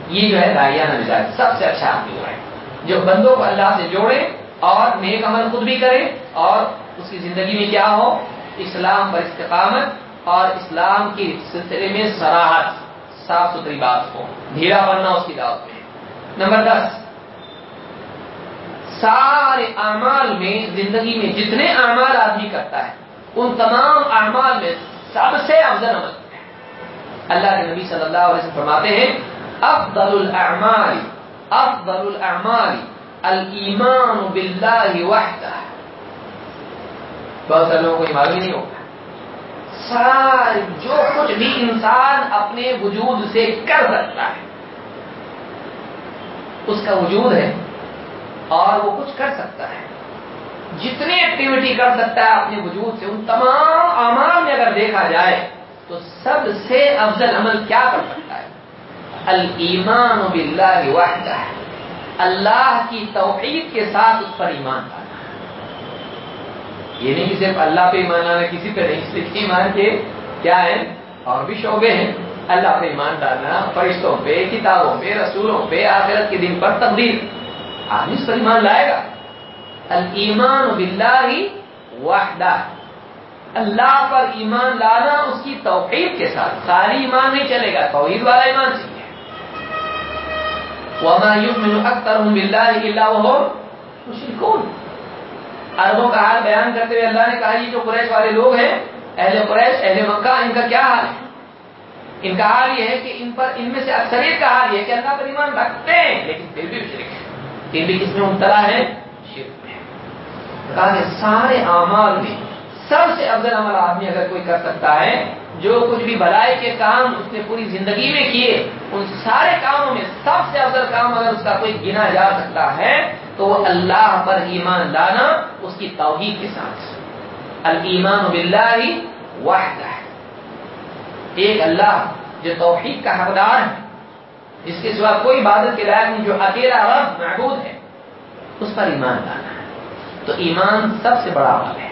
یہ جو ہے دائیا نظر سب سے اچھا آدمی ہے۔ جو بندوں کو اللہ سے جوڑے اور نیک عمل خود بھی کرے اور اس کی زندگی میں کیا ہو؟ اسلام پر استقامت اور اسلام کے سلسلے میں سراہد صاف ستھری بات ہو۔ ڈھیرا بننا اس کی دعوت میں۔ نمبر دس سارے اعمال میں زندگی میں جتنے اعمال آدمی کرتا ہے، ان تمام اعمال میں سب سے افضل عمل۔ اللہ کے نبی صلی اللہ علیہ وسلم فرماتے ہیں، افضل الاعمال افضل الاعمال، الایمان باللہ وحدہ۔ بہت سارے لوگوں کو یہ معلوم نہیں ہوگا۔ سارے، جو کچھ بھی انسان اپنے وجود سے کر سکتا ہے، اس کا وجود ہے۔ اور وہ کچھ کر سکتا ہے۔ جتنی ایکٹیویٹی کر سکتا ہے اپنے وجود سے، ان تمام اعمال میں اگر دیکھا جائے تو سب سے افضل عمل کیا کر سکتا ہے؟ المان باللہ وحدہ۔ اللہ کی توحید کے ساتھ اس پر ایمان لانا۔ یہ نہیں کہ صرف اللہ پہ ایمان لانا، کسی پہ نہیں، صرف ایمان کے کیا ہے اور بھی شعبے ہیں۔ اللہ پہ ایمان ڈالنا فرشتوں پہ، کتابوں پہ، رسولوں پہ، آخرت کے دن پر تبدیل آدمی اس پر ایمان لائے گا۔ المان باللہ وحدہ۔ اللہ پر ایمان لانا اس کی توحید کے ساتھ۔ ساری ایمان نہیں چلے گا، توحید والا ایمان چاہیے۔ وما يؤمن اكثرهم بالله الا وهم مشركون۔ عربوں کا حال بیان کرتے ہوئے اللہ نے کہا، یہ جو قریش والے لوگ ہیں، اہل قریش، اہل مکہ، ان کا کیا حال ہے؟ ان کا حال یہ ہے کہ ان پر، ان میں سے اکثریت کا حال یہ ہے کہ اللہ پر ایمان رکھتے ہیں، لیکن پھر بھی مشرک ہیں۔ پھر بھی کس میں مبتلا ہے؟ شرک میں۔ کہا کہ سارے اعمال میں سب سے افضل عمل آدمی اگر کوئی کر سکتا ہے، جو کچھ بھی بھلائی کے کام اس نے پوری زندگی میں کیے، ان سارے کاموں میں سب سے افضل کام اگر اس کا کوئی گنا جا سکتا ہے، تو وہ اللہ پر ایمان لانا اس کی توحید کے ساتھ۔ المان باللہ واحد ہے ایک اللہ جو توحید کا حقدار ہے۔ جس کے سوا کوئی عبادت کے لائق نہیں جو اکیلا رب محبود ہے۔ اس پر ایمان لانا ہے۔ تو ایمان سب سے بڑا عمل ہے۔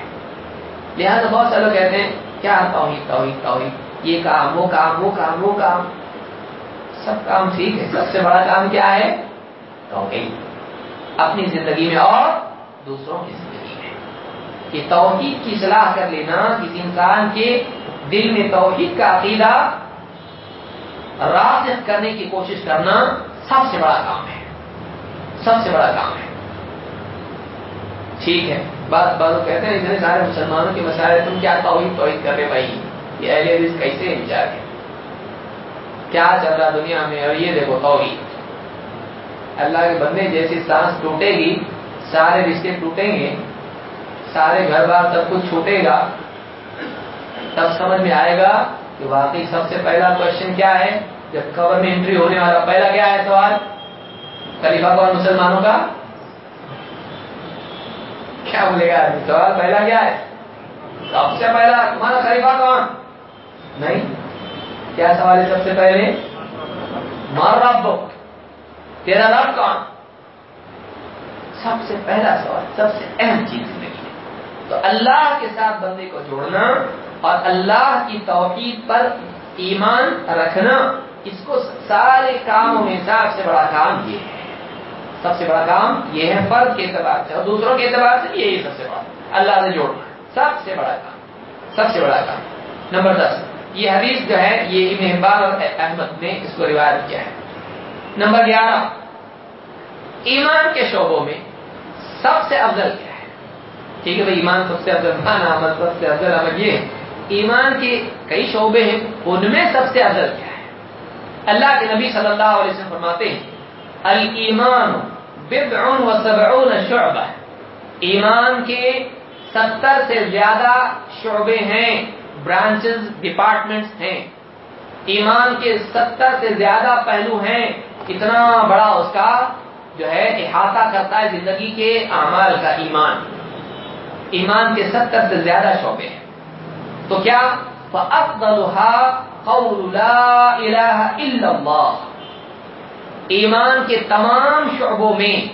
لہذا بہت سے لوگ کہتے ہیں، کیا توحید توحید توحید، یہ کام، وہ کام وہ کام وہ کام۔ سب کام ٹھیک ہے۔ سب سے بڑا کام کیا ہے؟ توحید۔ اپنی زندگی میں اور دوسروں کی زندگی میں۔ یہ توحید کی صلاح کر لینا کسی انسان کے دل میں توحید کا عقیدہ راسخ کرنے کی کوشش کرنا سب سے بڑا کام ہے۔ سب سے بڑا کام ہے۔ ٹھیک ہے۔ بات بات کہتے ہیں اتنے سارے مسلمانوں کے مسائل، تم کیا توحید توحید کر رہے بھائی؟ یہ اہل حدیث کیسے ہیں بیچارے؟ کیا چل رہا دنیا میں؟ اور یہ دیکھو توحید۔ اللہ کے بندے جیسی سانس ٹوٹے گی، سارے رشتے ٹوٹیں گے، سارے گھر بار سب کچھ چھوٹے گا، تب سمجھ میں آئے گا کہ واقعی سب سے پہلا کوشچن کیا ہے؟ جب خبر میں انٹری ہونے والا پہلا کیا ہے سوال؟ خلیفہ کون؟ مسلمانوں کا؟ کیا بولے گا سوال پہلا کیا ہے؟ سب سے پہلا تمہارا خلیفہ کون؟ نہیں. کیا سوال ہے سب سے پہلے؟ مار رب. تیرا رب کون؟ سب سے پہلا سوال، سب سے اہم چیز زندگی تو اللہ کے ساتھ بندے کو جوڑنا اور اللہ کی توحید پر ایمان رکھنا، اس کو سارے کاموں میں سب سے بڑا کام یہ ہے۔ سب سے بڑا کام یہ ہے فرد کے اعتبار سے اور دوسروں کے اعتبار سے یہی سب سے بڑا۔ اللہ سے جوڑنا، سب سے بڑا کام، سب سے بڑا کام۔ نمبر دس، یہ حدیث جو ہے، یہ ابن حبان اور احمد نے اس کو روایت کیا ہے۔ نمبر گیارہ، ایمان کے شعبوں میں سب سے افضل کیا ہے۔ ٹھیک ہے بھائی، ایمان سب سے افضل، مانا عمل سب سے افضل عمل یہ ہے۔ ایمان کے کئی شعبے ہیں، ان میں سب سے افضل کیا ہے؟ اللہ کے نبی صلی اللہ علیہ وسلم فرماتے ہیں المان بدع و سبعون شعبہ۔ ایمان کے ستر سے زیادہ شعبے ہیں، برانچز ڈپارٹمنٹس ہیں۔ ایمان کے ستر سے زیادہ پہلو ہیں، اتنا بڑا اس کا جو ہے احاطہ کرتا ہے زندگی کے اعمال کا ایمان۔ ایمان کے ستر سے زیادہ شعبے ہیں۔ تو کیا؟ ایمان کے تمام شعبوں میں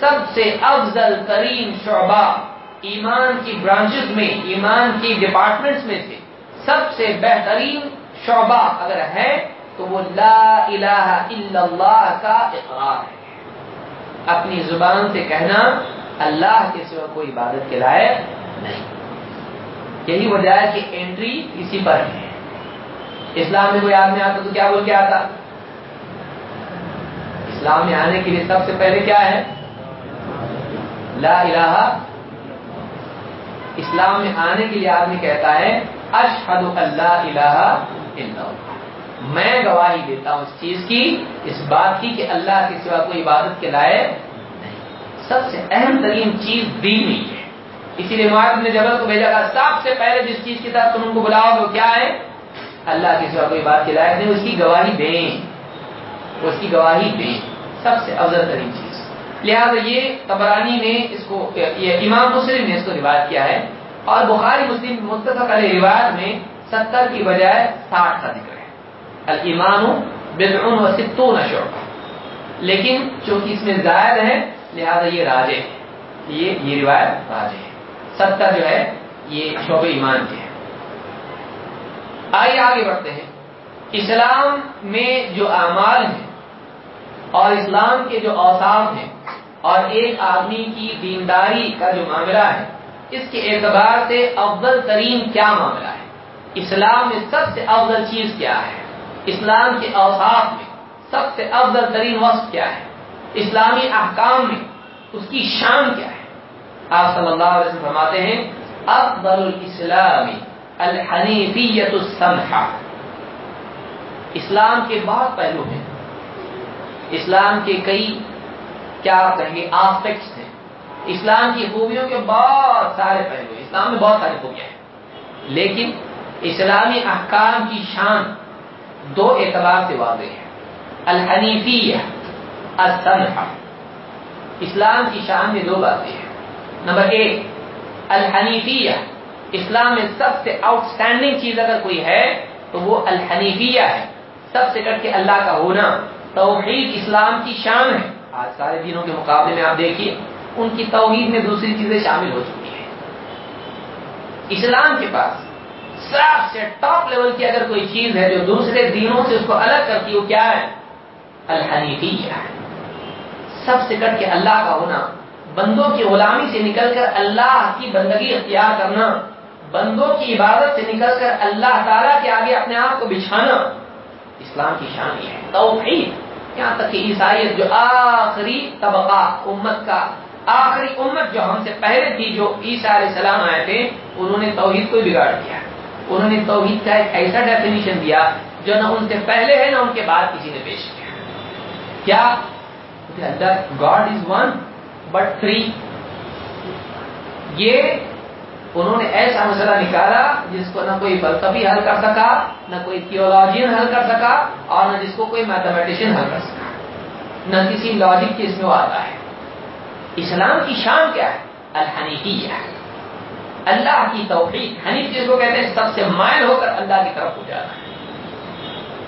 سب سے افضل ترین شعبہ ایمان کی برانچز میں، ایمان کی ڈپارٹمنٹس میں سے سب سے بہترین شعبہ اگر ہے تو وہ لا الہ الا اللہ کا اقرار ہے۔ اپنی زبان سے کہنا اللہ کے سوا کوئی عبادت کے لائق نہیں۔ یہی وجہ ہے کہ انٹری اسی پر ہے۔ اسلام میں کوئی آدمی آتا تو کیا بول کے آتا؟ اسلام میں آنے کے لیے سب سے پہلے کیا ہے؟ لا الہ۔ اسلام میں آنے کے لیے آدمی کہتا ہے اشہد اللہ الہ اللہ۔ میں گواہی دیتا ہوں اس چیز کی، اس بات کی کہ اللہ کے سوا کوئی عبادت کے لائق نہیں۔ سب سے اہم ترین چیز دین ہی ہے۔ اسی لیے معاذ نے جبل کو بھیجا تھا سب سے پہلے جس چیز کی طرف تم ان کو بلاؤ گے کیا ہے؟ اللہ کے سوا کوئی بات کے لائق نہیں، اس کی گواہی دیں۔ اس کی گواہی دیں۔ سب سے افضل ترین چیز۔ لہذا یہ تبرانی نے اس کو، یہ امام مسلم نے اس کو روایت کیا ہے۔ اور بخاری مسلم متفق علیہ روایت میں ستر کی بجائے ساٹھ کا ذکر ہے۔ المان بدعن و ستون شعبہ۔ لیکن چونکہ اس میں زائد ہے، لہذا یہ راجے ہے۔ یہ یہ روایت راجے ہے۔ ستر جو ہے، یہ شعب ایمان کے ہیں۔ آئیے آگے بڑھتے ہیں۔ اسلام میں جو اعمال ہیں اور اسلام کے جو اوساف ہیں اور ایک آدمی کی دینداری کا جو معاملہ ہے، اس کے اعتبار سے افضل ترین کیا معاملہ ہے؟ اسلام میں سب سے افضل چیز کیا ہے؟ اسلام کے اوساف میں سب سے افضل ترین وصف کیا ہے؟ اسلامی احکام میں اس کی شان کیا ہے؟ آپ صلی اللہ علیہ وسلم فرماتے ہیں، افضل الاسلام الحنیفیت السمحہ. اسلام کے بہت پہلو ہیں۔ اسلام کے کئی کیا کہیں گے آسپیکٹس ہیں۔ اسلام کی خوبیوں کے بہت سارے پہلو اسلام میں بہت ساری خوبیاں ہیں۔ لیکن اسلامی احکام کی شان دو اعتبار سے واضح ہے الحنیفیہ، السمحہ۔ اسلام کی شان میں دو باتیں ہیں۔ نمبر ایک، الحنیفیہ۔ اسلام میں سب سے آؤٹ اسٹینڈنگ چیز اگر کوئی ہے، تو وہ الحنیفیہ ہے۔ سب سے کٹ کے اللہ کا ہونا۔ توحید اسلام کی شان ہے۔ آج سارے دینوں کے مقابلے میں آپ دیکھیے، ان کی توحید میں دوسری چیزیں شامل ہو چکی ہیں۔ اسلام کے پاس سب سے ٹاپ لیول کی اگر کوئی چیز ہے جو دوسرے دینوں سے اس کو الگ کرتی ہے، وہ کیا ہے؟ الحنیفیہ ہے۔ سب سے کٹ کے اللہ کا ہونا۔ بندوں کی غلامی سے نکل کر اللہ کی بندگی اختیار کرنا، بندوں کی عبادت سے نکل کر اللہ تعالیٰ کے آگے اپنے آپ کو بچھانا، اسلام کی شان ہے۔ توحید، یہاں تک کہ عیسائیت جو آخری طبقہ امت کا، آخری امت جو ہم سے پہلے تھی، جو عیسیٰ علیہ السلام آئے تھے، انہوں نے توحید کو بگاڑ دیا۔ انہوں نے توحید کا ایک ایسا ڈیفینیشن دیا جو نہ ان سے پہلے ہے، نہ ان کے بعد کسی نے پیش کیا۔ کیا؟ God is one but three یہ انہوں نے ایسا مسئلہ نکالا جس کو نہ کوئی فلسفی حل کر سکا، نہ کوئی تھیولوجین حل کر سکا، اور نہ جس کو کوئی میتھمیٹیشین حل کر سکا۔ نہ کسی لاجک کی اس میں وہ آتا ہے۔ اسلام کی شان کیا ہے؟ الحنیفیہ اللہ کی توحید، حنیف جس کو کہتے ہیں، سب سے مائل ہو کر اللہ کی طرف ہو جانا ہے۔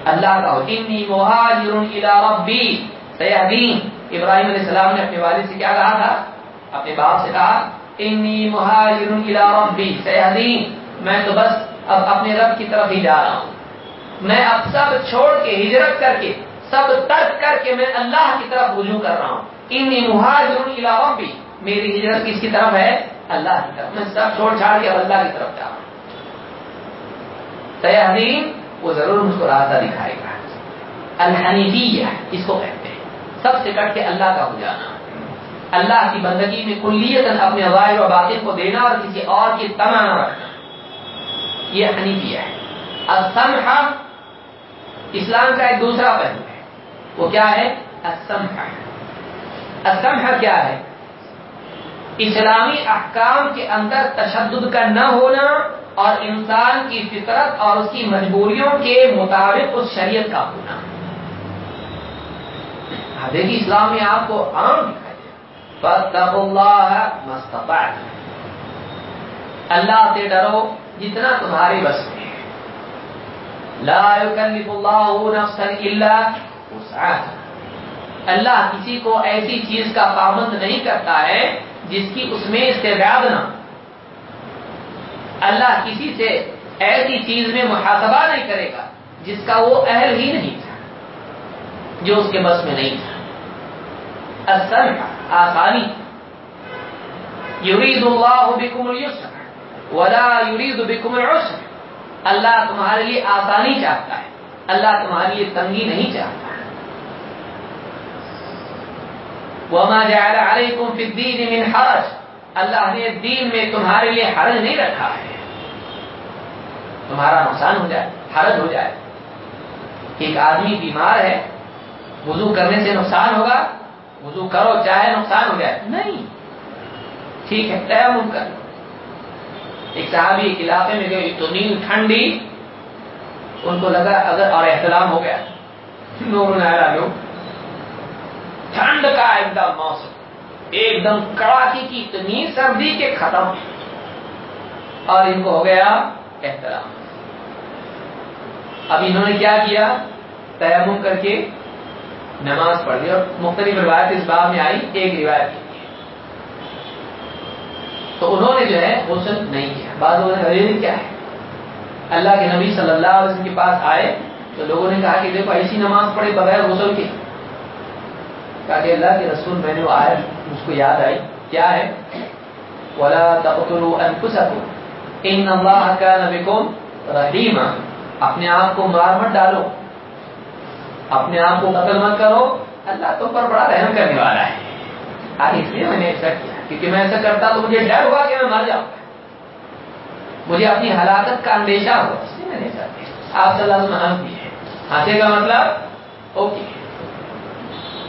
اللہ کا انی مہاجر ربی، سیہدین۔ ابراہیم علیہ السلام نے اپنے والد سے کیا کہا تھا؟ اپنے باپ سے کہا، انی مہاجر الی ربی سیہدین میں تو بس اب اپنے رب کی طرف ہی جا رہا ہوں۔ میں اب سب چھوڑ کے ہجرت کر کے، سب ترک کر کے میں اللہ کی طرف رجوع کر رہا ہوں۔ انی مہاجر الی ربی، میری ہجرت کس کی طرف ہے؟ اللہ کی طرف۔ میں سب چھوڑ چھاڑ کے اب اللہ کی طرف جا رہا ہوں۔ سیہدین وہ ضرور مجھ کو راستہ دکھائے گا۔ الحنیفیہ، اس کو کہتے ہیں۔ سب سے کٹ کے اللہ کا ہو جانا۔ اللہ کی بندگی میں کلیت اپنے ظاہر و باطن کو دینا اور کسی اور کی تما نہ رکھنا۔ یہ حنیفیہ ہے۔ السمحہ اسلام کا ایک دوسرا پہلو ہے۔ وہ کیا ہے؟ السمحہ السمحہ کیا ہے؟ اسلامی احکام کے اندر تشدد کا نہ ہونا اور انسان کی فطرت اور اس کی مجبوریوں کے مطابق اس شریعت کا ہونا۔ دیکھیے اسلام میں آپ کو عام دکھائی اللہ اللہ سے ڈرو جتنا تمہاری بس میں لا يكلف الله نفسا الا وسعها۔ اللہ کسی کو ایسی چیز کا پابند نہیں کرتا ہے جس کی اس میں استعداد نہ اللہ کسی سے ایسی چیز میں محاسبہ نہیں کرے گا جس کا وہ اہل ہی نہیں تھا۔ جو اس کے بس میں نہیں تھا۔ آسانی۔ یرید اللہ بکم اليسر ولا یرید بکم العسر۔ اللہ تمہارے لیے آسانی چاہتا ہے۔ اللہ تمہارے لیے تنگی نہیں چاہتا۔ وما جعل علیکم فی الدین من حرج۔ اللہ نے دین میں تمہارے لیے حرج نہیں رکھا ہے۔ تمہارا نقصان ہو جائے، حرج ہو جائے۔ ایک آدمی بیمار ہے وضو کرنے سے نقصان ہوگا؟ وضو کرو چاہے نقصان ہو جائے۔ نہیں۔ ٹھیک ہے تیمم کر۔ ایک صحابی ایک علاقے میں گئے اتنی ٹھنڈی۔ ان کو لگا اگر اور احترام ہو گیا۔ نور ٹھنڈ کا ایک دم موسم۔ ایک دم کڑاکی کی اتنی سردی کے ختم۔ اور ان کو ہو گیا احترام۔ اب انہوں نے کیا کیا؟ تیمم کر کے نماز پڑھ لی اور مختلف روایت اس باب میں آئی، ایک روایت کی۔ تو انہوں نے جو ہے غسل نہیں کیا۔ بعض لوگوں نے کیا ہے؟ اللہ کے نبی صلی اللہ علیہ وسلم کے پاس آئے تو لوگوں نے کہا کہ دیکھو، ایسی نماز پڑھے بغیر غسل کے۔ کہا کہ اللہ کے رسول، میں نے وہ آئے مجھ کو یاد آئی۔ کیا ہے؟ ولا تقتلوا انفسكم ان اللہ كان بكم رحیما اپنے آپ کو مار مت ڈالو۔ اپنے آپ کو قتل مت کرو، اللہ تم پر بڑا رحم کرنے والا ہے۔ آج اس لیے میں نے ایسا کیا، کیونکہ میں ایسا کرتا تو مجھے ڈر ہوا کہ میں مر جاؤں۔ مجھے اپنی ہلاکت کا اندیشہ ہو اس لیے میں نے ایسا کیا۔ آپ صلی اللہ علیہ دیے۔ ہنسے کا مطلب اوکے۔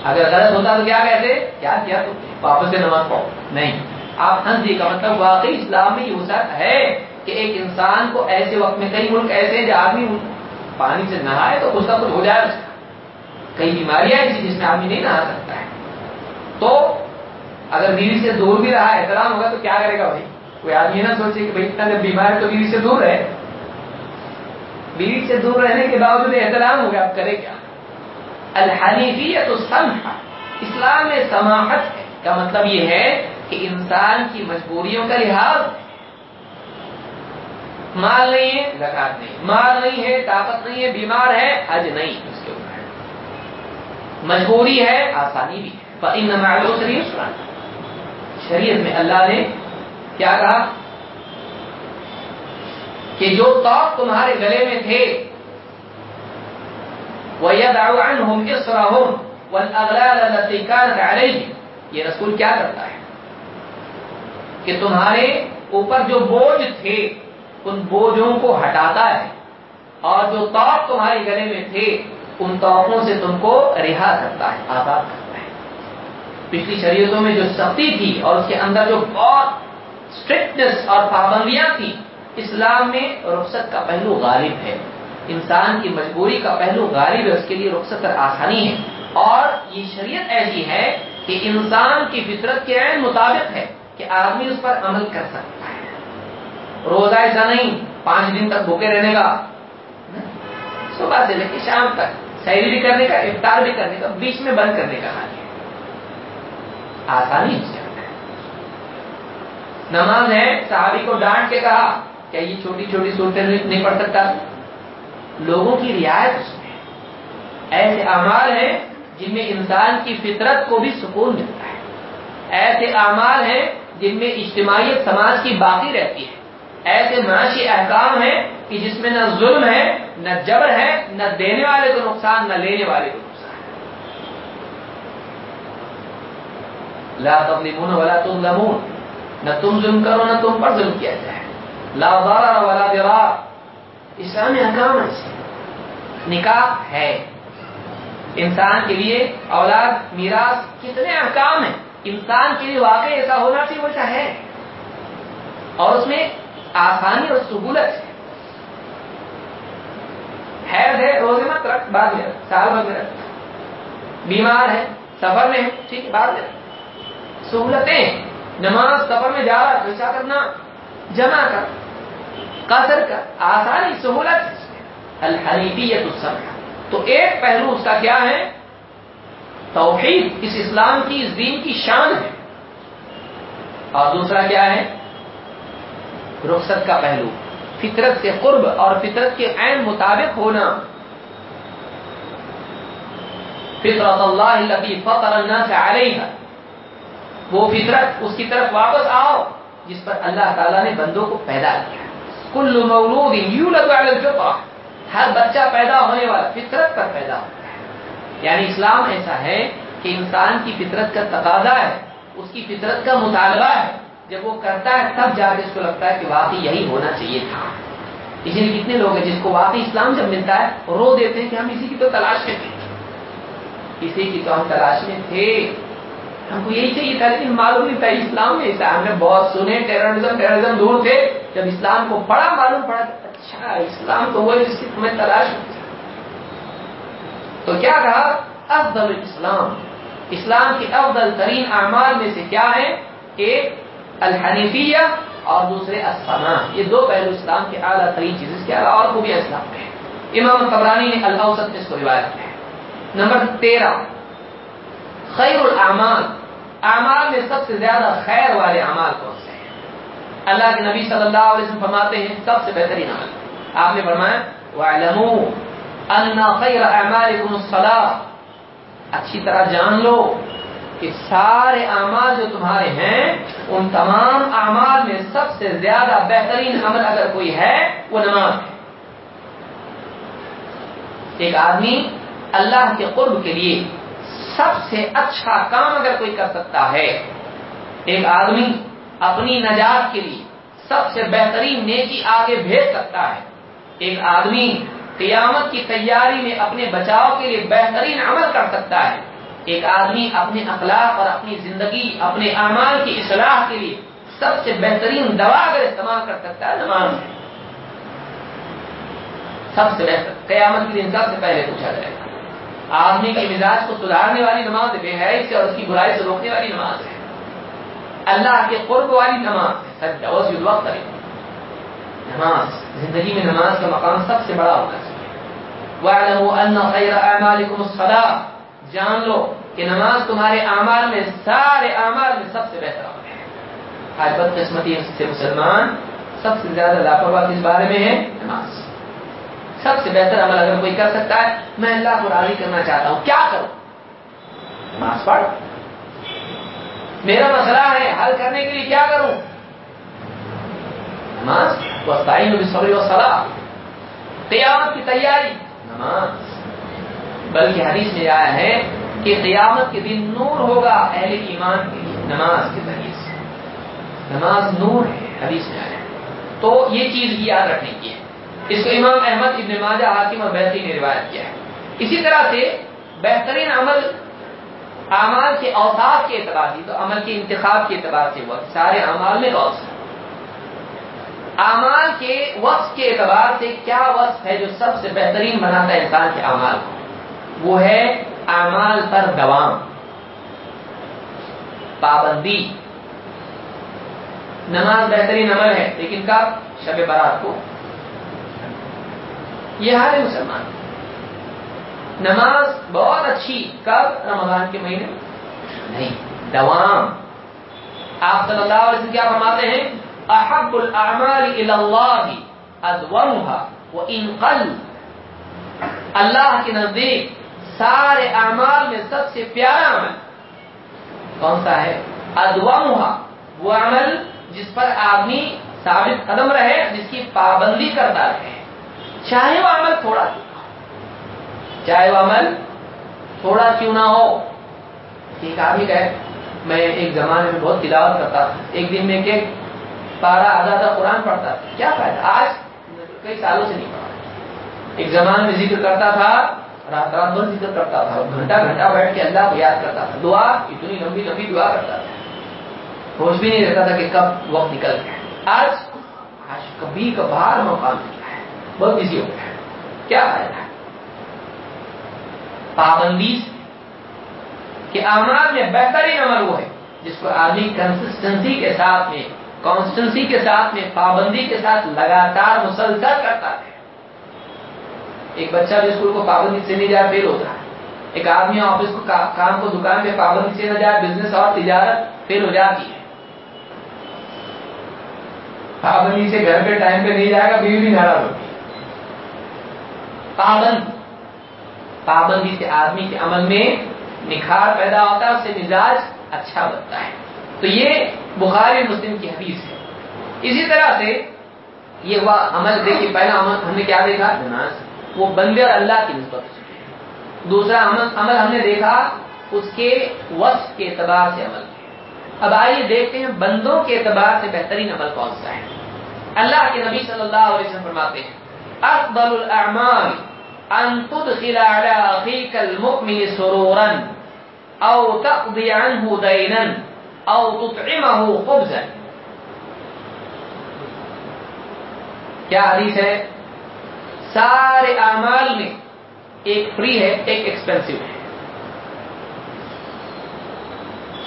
اگر غلط ہوتا تو کیا کہتے؟ کیا کیا تو؟ واپس سے نماز پڑھو۔ نہیں۔ آپ ہنس کا مطلب واقعی اسلامی وسعت ہے کہ ایک انسان کو ایسے وقت میں کئی ملک ایسے ہیں جو آدمی پانی سے نہائے تو اس کا کچھ ہو جائے۔ اس کا کئی بیماریاں ایسی جس میں آدمی نہیں نہا سکتا ہے۔ تو اگر بیوی سے دور بھی رہا احترام ہوگا تو کیا کرے گا بھائی؟ کوئی آدمی نہ سوچے کہ بھائی اتنا جب بیمار ہے تو بیوی سے دور رہے۔ بیوی سے دور رہنے کے باوجود احترام ہوگا آپ کرے کیا؟ الحنیفیت السمح اسلام میں سماحت ہے۔ کا مطلب یہ ہے کہ انسان کی مجبوریوں کا لحاظ مال نہیں ہے، زکات نہیں مال نہیں ہے، طاقت نہیں ہے، بیمار ہے، حج نہیں اس کے اوپر۔ مجبوری ہے، آسانی بھی ہے۔ ان نمالوں شریف شریعت میں اللہ نے کیا کہا؟ کہ جو توق تمہارے گلے میں تھے، وَيَدْعُ عَنْهُمْ إِصْرَهُمْ وَالْأَغْلَالَ الَّتِي كَانَتْ عَلَيْهِمْ۔ یہ رسول کیا کرتا ہے؟ کہ تمہارے اوپر جو بوجھ تھے، ان بوجھوں کو ہٹاتا ہے۔ اور جو توق تمہارے گلے میں تھے ان توقوں سے تم کو رہا کرتا ہے، آزاد کرتا ہے۔ پچھلی شریعتوں میں جو سختی تھی اور اس کے اندر جو بہت اسٹرکٹنس اور پابندیاں تھیں، اسلام میں رخصت کا پہلو غالب ہے۔ انسان کی مجبوری کا پہلو غالب ہے، اس کے لیے رخصت اور آسانی ہے۔ اور یہ شریعت ایسی ہے کہ انسان کی فطرت کے عین مطابق ہے کہ آدمی اس پر عمل کر سکتا ہے۔ روزہ ایسا نہیں، پانچ دن تک بھوکے رہنے کا۔ صبح سے لے کے شام تک۔ سیری بھی کرنے کا، افطار بھی کرنے کا، بیچ میں بند کرنے کا حال ہے۔ آسانی سے نماز ہے، صحابی کو ڈانٹ کے کہا کیا یہ چھوٹی چھوٹی صورتیں نہیں پڑھ سکتا۔ لوگوں کی رعایت اس میں ایسے اعمال ہیں جن میں انسان کی فطرت کو بھی سکون ملتا ہے۔ ایسے اعمال ہیں جن میں اجتماعیت سماج کی باقی رہتی ہے۔ ایسے معاشی احکام ہیں کہ جس میں نہ ظلم ہے، نہ جبر ہے، نہ دینے والے کو نقصان، نہ لینے والے کو نقصان لا تظلمون ولا تظلمون۔ نہ تم ظلم کرو، نہ تم پر ظلم کیا جائے۔ لا ضرر ولا ضرار۔ اسلامی احکام ایسے نکاح ہے۔ انسان کے لیے اولاد، میراث کتنے احکام ہیں۔ انسان کے لیے واقع ایسا ہونا چاہیے، وہ ایسا ہے اور اس میں آسانی اور سہولت ہے۔ ہے، روزے مت رکھ، بعد میں سال بھر میں رکھ۔ بیمار ہے سفر میں ٹھیک ہے، بعد میں سہولتیں، نماز، سفر میں جا رہا پیسہ کرنا، جمع کر، قصر کر، آسانی، سہولت۔ الحنیفیت السمع تو ایک پہلو اس کا کیا ہے؟ توحید، اس اسلام کی، اس دین کی شان ہے۔ اور دوسرا کیا ہے؟ رخصت کا پہلو۔ فطرت سے قرب اور فطرت کے عین مطابق ہونا۔ فطرت اللہ فطر الناس علیہ وہ فطرت اس کی طرف واپس آؤ جس پر اللہ تعالیٰ نے بندوں کو پیدا کیا۔ کل مولود یولد علی الفطرہ۔ ہر بچہ پیدا ہونے والا فطرت پر پیدا ہوتا ہے۔ یعنی اسلام ایسا ہے کہ انسان کی فطرت کا تقاضا ہے، اس کی فطرت کا مطالبہ ہے۔ جب وہ کرتا ہے تب جا کے اس کو لگتا ہے کہ واقعی یہی ہونا چاہیے تھا۔ اسی لیے کتنے لوگ ہیں جس کو واقعی اسلام جب ملتا ہے، رو دیتے ہیں کہ ہم اسی کی تو تلاش میں تھے اسی کی تو ہم تلاش میں تھے۔ ہم کو یہی چاہیے تھا، لیکن معلوم نہیں تھا، اسلام میں ہم نے بہت سنے، ٹیررزم ٹیررزم دور تھے۔ جب اسلام کو پڑھا معلوم پڑا اچھا اسلام تو وہ جس کی تمہیں تلاش تو کیا کہا؟ افضل اسلام اسلام کے افضل ترین اعمال میں سے کیا ہے؟ ایک الحنیفیہ اور دوسرے اسفنا یہ دو پہلو اسلام کے اعلیٰ ترین چیز اس کے علاوہ اور خوبی اسلام ہے امام قبرانی نے اللہ اس کو روایت ہے۔ نمبر تیرہ، خیر الاعمال۔ اعمال میں سب سے زیادہ خیر والے اعمال کون سے ہیں؟ اللہ کے نبی صلی اللہ علیہ وسلم فرماتے ہیں، سب سے بہترین عمل۔ آپ نے فرمایا، وَاعْلَمُوا أَنَّ خَيْرَ أَعْمَالِكُمُ الصَّلَاةِ۔ اچھی طرح جان لو۔ کہ سارے اعمال جو تمہارے ہیں، ان تمام اعمال میں سب سے زیادہ بہترین عمل اگر کوئی ہے، وہ نماز ہے۔ ایک آدمی اللہ کے قرب کے لیے سب سے اچھا کام اگر کوئی کر سکتا ہے، ایک آدمی اپنی نجات کے لیے سب سے بہترین نیکی آگے بھیج سکتا ہے۔ ایک آدمی قیامت کی تیاری میں اپنے بچاؤ کے لیے بہترین عمل کر سکتا ہے۔ ایک آدمی اپنے اخلاق اور اپنی زندگی، اپنے اعمال کی اصلاح کے لیے سب سے بہترین دوا اگر استعمال کر سکتا ہے، نماز سب سے بہتر۔ قیامت کے دن سب سے پہلے پوچھا جائے گا۔ آدمی کے مزاج کو سدھارنے والی نماز بے ہے سے اور اس کی برائی سے روکنے والی نماز ہے۔ اللہ کے قرب والی نماز ہے وقت کرے نماز، زندگی میں نماز کا مقام سب سے بڑا ہونا چاہیے۔ وَاعْلَمُوا خَيْرَ أَعْمَالِكُمُ الصَّلَاةِ۔ جان لو کہ نماز تمہارے اعمال میں سارے اعمال میں سب سے بہتر عمل ہے۔ آج بدقسمتی سے مسلمان۔ سب سے زیادہ لاپرواہ کس بارے میں ہے نماز۔ سب سے بہتر عمل اگر کوئی کر سکتا ہے، میں اللہ کو راضی کرنا چاہتا ہوں۔ کیا کروں؟ نماز پڑھ۔ میرا مسئلہ ہے حل کرنے کے لیے کیا کروں؟ نماز۔ وسطائی میں بھی سوری و صلاح قیامت کی تیاری۔ نماز۔ بلکہ حدیث میں آیا ہے کہ قیامت کے دن نور ہوگا اہل ایمان کے لیے نماز کے ذریعے سے۔ نماز نور ہے، حدیث میں آیا تو یہ چیز یاد رکھنے کی ہے۔ اس کو امام احمد ابن ماجہ، حاکم اور بہتری نے روایت کیا ہے۔ اسی طرح سے بہترین عمل اعمال کے اوساف کے اعتبار سے، تو عمل کے انتخاب کے اعتبار سے ہوا سارے اعمال میں وقف اعمال کے وقت کے اعتبار سے کیا وقت ہے جو سب سے بہترین بناتا ہے انسان کے اعمال کو؟ وہ ہے اعمال پر دوام۔ پابندی۔ نماز بہترین عمل ہے، لیکن کب؟ شب برات کو۔ یہ حال ہے مسلمان۔ نماز بہت اچھی، کب؟ رمضان کے مہینے نہیں، دوام۔ آپ صلی اللہ علیہ وسلم کیا فرماتے ہیں؟ احب الاعمال الى اللہ ادومها وان قل۔ اللہ کے نزدیک سارے اعمال میں سب سے پیارا عمل کون سا ہے؟ ادومها وہ عمل جس پر آدمی ثابت قدم رہے، جس کی پابندی کرتا رہے۔ چاہے وہ عمل تھوڑا کیوں نہ ہو۔ چاہے وہ عمل تھوڑا کیوں نہ ہو۔ ایک آدمی کہے، میں ایک زمانے میں بہت تلاوت کرتا تھا۔ ایک دن میں کہ پارا آدھا قرآن پڑھتا تھا۔ کیا فائدہ؟ آج کئی سالوں سے نہیں پڑھا۔ ایک زمانے میں ذکر کرتا تھا رات رات بھر ذکر کرتا تھا۔ گھنٹہ گھنٹہ بیٹھ کے اللہ کو یاد کرتا تھا۔ دعا، اتنی لمبی لمبی دعا کرتا تھا۔ ہوش بھی نہیں رہتا تھا کہ کب وقت نکل گیا۔ آج آج کبھی کبھار موقع ملتا ہے۔ بہت بزی ہو گیا ہے۔ کیا فائدہ پابندی کہ اعمال میں بہترین عمل وہ ہے، جس کو آدمی کنسسٹنسی کے ساتھ میں کانسٹنسی کے ساتھ میں، پابندی کے ساتھ لگاتار مسلسل کرتا ہے ایک بچہ بھی اسکول کو پابندی سے نہیں جائے فیل ہوتا ہے۔ ایک آدمی آفس کو کام کو دکان پہ پابندی سے نہ جائے بزنس اور تجارت فیل ہو جاتی ہے۔ پابندی سے گھر پہ ٹائم پہ نہیں جائے گا، بیوی بھی ناراض ہوگی پابند۔ پابندی سے آدمی کے عمل میں نکھار پیدا ہوتا ہے، اس سے مزاج اچھا بنتا ہے۔ تو یہ بخاری مسلم کی حدیث ہے۔ اسی طرح سے یہ ہوا عمل دیکھیے، پہلا عمل ہم نے کیا دیکھا؟ نماز وہ بندے اور اللہ کی نسبت دوسرا عمل عمل ہم نے دیکھا، اس کے وصف کے اعتبار سے عمل۔ اب آئیے دیکھتے ہیں بندوں کے اعتبار سے بہترین عمل کون سا ہے۔ اللہ کے نبی صلی اللہ علیہ وسلم فرماتے ہیں، افضل الاعمال ان تدخل على اخيك المؤمن سرورا او تقضي عنه دينا او تطعمه خبزا. کیا حدیث ہے؟ سارے اعمال میں ایک فری ہے، ایک ایکسپینسو ہے۔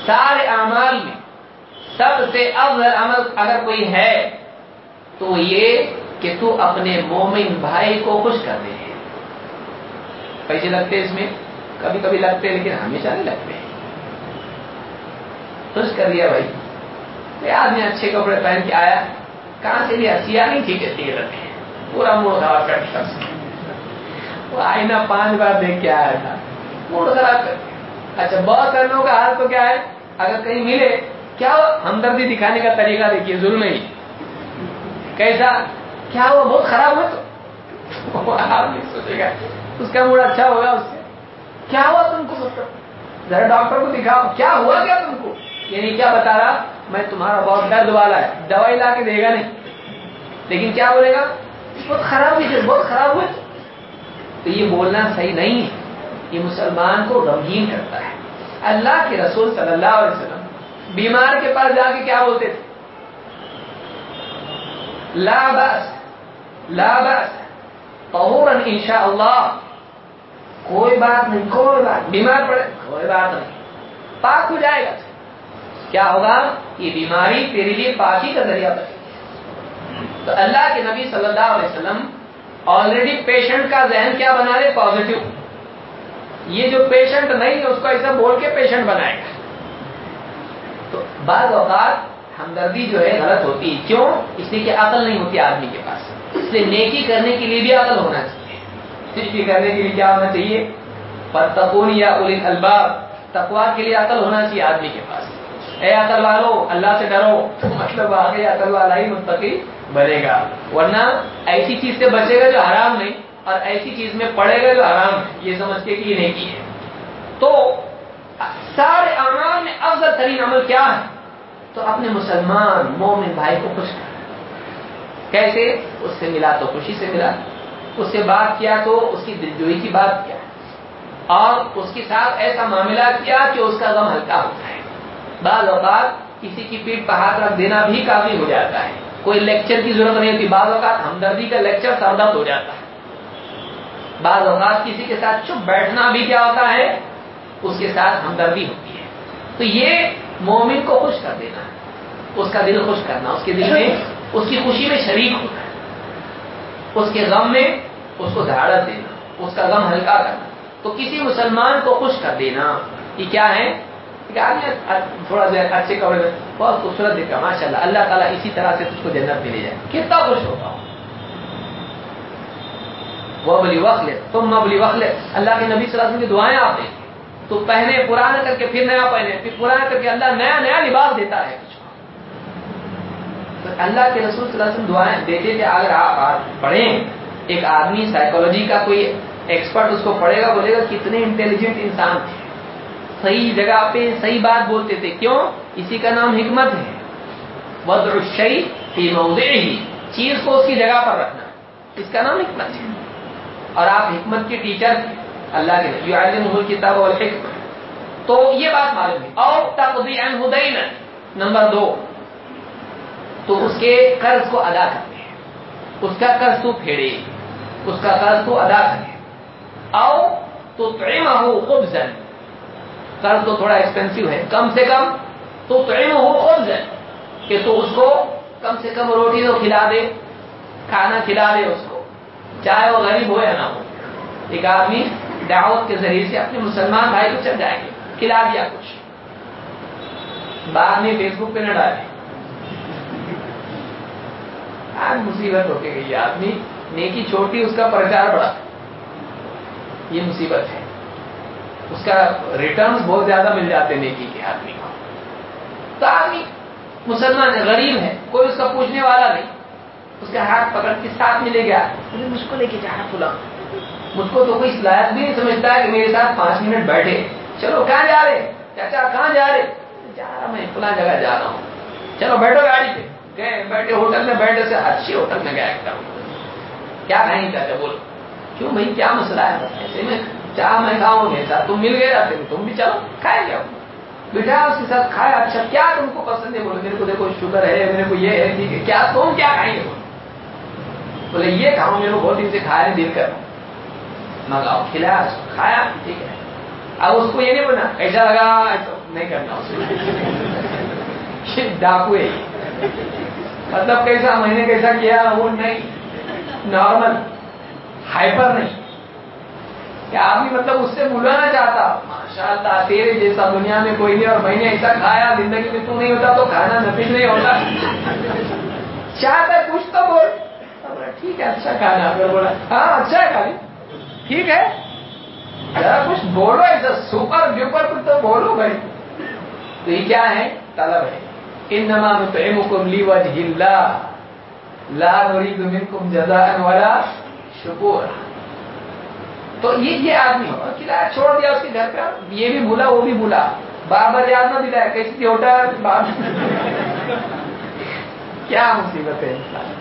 سارے اعمال میں سب سے افضل عمل اگر کوئی ہے، تو یہ کہ تو اپنے مومن بھائی کو خوش کر دے۔ پیسے لگتے اس میں کبھی کبھی لگتے لیکن ہمیشہ نہیں لگتے۔ خوش کر دیا بھائی۔ آدمی اچھے کپڑے پہن کے آیا، کہاں سے لیا؟ سیا نہیں ٹھیک ہے تیل رکھے۔ پورا موڑ خراب کر دیا۔ وہ آئینہ پانچ بار دیکھ کے آیا تھا۔ موڑ خراب کر۔ اچھا بہت کرنے کا حال تو کیا ہے؟ اگر کہیں ملے، کیا ہمدردی دکھانے کا طریقہ دیکھیے، ظلم ہی کیسا؟ کیا وہ بہت خراب ہو تو؟ آپ نہیں سوچے گا۔ اس کا موڈ اچھا ہوگا اس سے۔ کیا ہوا تم کو؟ مطلب ذرا ڈاکٹر کو دکھاؤ۔ کیا ہوا کیا تم کو؟ یعنی کیا بتا رہا؟ میں تمہارا بہت درد والا ہے۔ دوائی لا کے دے گا نہیں۔ لیکن کیا بولے گا؟ بہت خراب ہوئی بہت خراب ہوئی تو یہ بولنا صحیح نہیں ہے۔ یہ مسلمان کو غمگین کرتا ہے۔ اللہ کے رسول صلی اللہ علیہ وسلم بیمار کے پاس جا کے کیا بولتے تھے؟ لا بس لا بس طہورا انشاء اللہ۔ کوئی بات نہیں، کوئی بات بیمار پڑے، کوئی بات نہیں۔ پاک ہو جائے گا۔ کیا ہوگا؟ یہ بیماری تیرے لیے پاکی کا ذریعہ بنے۔ تو اللہ کے نبی صلی اللہ علیہ وسلم آلریڈی پیشنٹ کا ذہن کیا بنا رہے؟ پازیٹو یہ جو پیشنٹ نہیں ہے، اس کو ایسا بول کے پیشنٹ بنائے۔ گا تو بعض اوقات ہمدردی جو ہے، غلط ہوتی ہے۔ کیوں؟ اس لیے کہ عقل نہیں ہوتی آدمی کے پاس۔ اس لیے نیکی کرنے کے لیے بھی عقل ہونا چاہیے۔ نیکی کرنے کے لیے کیا ہونا چاہیے؟ پر تقون یا الباب تقوا کے لیے عقل ہونا چاہیے آدمی کے پاس۔ اے عقل والو، اللہ سے ڈرو۔ مطلب آگے عقل والا ہی متقی بنے گا۔ ورنہ ایسی چیز سے بچے گا جو حرام نہیں، اور ایسی چیز میں پڑے گا جو حرام ہے یہ سمجھ کے کہ یہ نیکی ہے۔ تو سارے اعمال میں افضل ترین عمل کیا ہے؟ تو اپنے مسلمان، مومن بھائی کو خوش کر۔ کیسے؟ اس سے ملا تو خوشی سے ملا۔ اس سے بات کیا تو اس کی دلجوئی کی بات کیا۔ اور اس کے ساتھ ایسا معاملہ کیا کہ اس کا غم ہلکا ہوتا ہے۔ بعض اوقات کسی کی پیٹ پر ہاتھ رکھ دینا بھی کافی ہو جاتا ہے۔ کوئی لیکچر کی ضرورت نہیں ہوتی، بعض اوقات ہمدردی کا لیکچر سردرد ہو جاتا ہے۔ بعض اوقات کسی کے ساتھ چپ بیٹھنا بھی کیا ہوتا ہے، اس کے ساتھ ہمدردی ہوتی ہے۔ تو یہ مومن کو خوش کر دینا، اس کا دل خوش کرنا، اس کے دل میں، اس کی خوشی میں شریک ہونا۔ اس کے غم میں اس کو دھاڑت دینا، اس کا غم ہلکا کرنا۔ تو کسی مسلمان کو خوش کر دینا یہ کیا ہے؟ تھوڑا سا اچھے کپڑے میں بہت خوبصورت دیکھا ماشاء اللہ اللہ تعالیٰ اسی طرح سے تجھ کو جنت ملے جائے۔ کتنا خوش ہوتا ہوں۔ وہ بلی وقت لے تم مبلی وقت لے اللہ کے نبی صلی اللہ علیہ وسلم کی دعائیں آتے ہیں تو پہنے پرانا کر کے پھر نیا پہنے، پھر پرانا کر کے اللہ نیا نیا لباس دیتا ہے۔ تو اللہ کے رسول صلی اللہ علیہ وسلم دعائیں دیتے تھے، اگر آپ پڑھیں، ایک آدمی سائیکولوجی کا کوئی ایکسپرٹ اس کو پڑھے گا، بولے گا کتنے انٹیلیجنٹ انسان تھے۔ صحیح جگہ پہ صحیح بات بولتے تھے، کیوں؟ اسی کا نام حکمت ہے۔ وضع الشیء فی موضعه، چیز کو اس کی جگہ پر رکھنا۔ اس کا نام حکمت ہے۔ اور آپ حکمت کے ٹیچر اللہ کے یو عالم کتاب والحکم تو یہ بات معلوم ہے۔ اور تقضی عن ہدین نمبر دو۔ تو اس کے قرض کو ادا کرتے ہیں۔ اس کا قرض تو پھیڑے اس کا قرض تو ادا کرے۔ او تو تعمہ خبزن قرض تو تھوڑا ایکسپینسو ہے۔ کم سے کم تو تعمہ خبزن کہ تو اس کو کم سے کم روٹی تو کھلا دے، کھانا کھلا دے اس کو۔ چاہے وہ غریب ہو یا نہ ہو۔ ایک آدمی دعوت کے ذریعے سے اپنے مسلمان بھائی کو چل جائیں گے کھلا دیا کچھ۔ بعد میں فیس بک پہ نہ ڈالے۔ آج مصیبت ہو کے گئی آدمی، نیکی چھوٹی اس کا پرچار بڑا یہ مصیبت ہے۔ اس کا ریٹرنز بہت زیادہ مل جاتے نیکی کے آدمی کو۔ تو آدمی مسلمان ہے غریب ہے کوئی اس کا پوچھنے والا نہیں۔ اس کا ہاتھ پکڑ کے ساتھ ملے گیا مجھ کو لے کے جانا کھلا مجھ کو تو کوئی صلاحیت بھی نہیں سمجھتا ہے کہ میرے ساتھ پانچ منٹ بیٹھے۔ چلو کہاں جا رہے؟ چاچا کہاں جا رہے؟ جا رہا میں فلاں جگہ جا رہا ہوں۔ چلو بیٹھو گاڑی پہ۔ گئے بیٹھے ہوٹل میں بیٹھے سے اچھی ہوٹل میں گیا کیا کہیں چاچا بولو۔ کیوں بھائی کیا مسئلہ ہے؟ ایسے میں چاہ میں کھاؤں گے ساتھ تم مل گئے رہتے تم بھی چلو کھائے گیا بیٹھا اس کے ساتھ کھایا اچھا کیا تم کو پسند ہے؟ بولے، میرے کو دیکھو، شوگر ہے، میرے کو یہ ہے، ٹھیک ہے۔ کیا تم کیا کھائیں گے؟ بولے، یہ کھاؤ میرے کو بہت دن سے کھایا دل کر۔ منگاؤ کھلایا کھایا، ٹھیک ہے۔ اب اس کو یہ نہیں بنا، ایسا لگا نہیں کرنا۔ اس ڈاکو ہے۔ مطلب کیسا، میں نے کیسا کیا، وہ نہیں۔ نارمل، ہائپر نہیں۔ کیا آدمی مطلب اس سے بلانا چاہتا۔ ماشاء اللہ تیرے جیسا دنیا میں کوئی نہیں اور میں نے ایسا کھایا، زندگی میں تو نہیں ہوتا تو کھانا نفیس نہیں ہوتا۔ چاہتا کچھ تو بول۔ ٹھیک ہے اچھا کھانا۔ بولا ہاں اچھا ہے خالی۔ ٹھیک ہے۔ ذرا کچھ بولو، ایسا سپر ڈیوپر کچھ تو بولو بھائی۔ تو یہ کیا ہے؟ طلب ہے۔ انما نطعمكم لوجه الله لا نريد منكم جزاء ولا شکور تو یہ یہ آدمی ہو کھلایا چھوڑ دیا اس کے گھر کا۔ یہ بھی بھولا، وہ بھی بھولا۔ بار بار یاد نہ دلایا کیسی تھی ہوٹل کیا مصیبت ہے انسان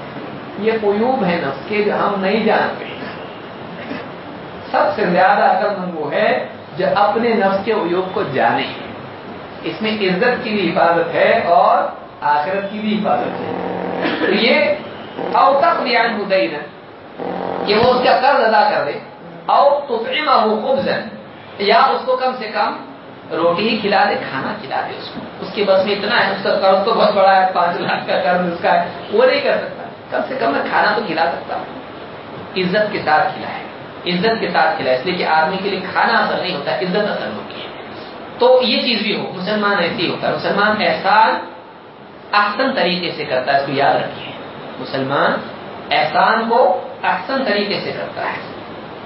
یہ قیوب ہے نفس کے جو ہم نہیں جانتے۔ سب سے زیادہ عقل مند وہ ہے جو اپنے نفس کے عیوب کو جانے۔ اس میں عزت کی بھی حفاظت ہے اور آخرت کی بھی حفاظت ہے۔ تو یہ او تک بیان مدعین کہ وہ اس کا قرض ادا کر دے۔ او تطعمہ خبزا. یا اس کو کم سے کم روٹی ہی کھلا دے، کھانا کھلا دے اس کو۔ اس کے بس میں اتنا ہے، اس کا قرض تو بہت بڑا ہے، پانچ لاکھ کا قرض اس کا ہے۔ وہ نہیں کر سکتا۔ کم سے کم میں کھانا تو کھلا سکتا ہوں۔ عزت کے ساتھ کھلائے عزت کے ساتھ کھلائے اس لیے کہ آدمی کے لیے کھانا اثر نہیں ہوتا، عزت اثر ہوتی ہے۔ تو یہ چیز بھی ہو، مسلمان ایسی ہوتا ہے۔ مسلمان احسان احسن طریقے سے کرتا ہے، اس کو یاد رکھیے۔ مسلمان احسان کو احسن طریقے سے کرتا ہے۔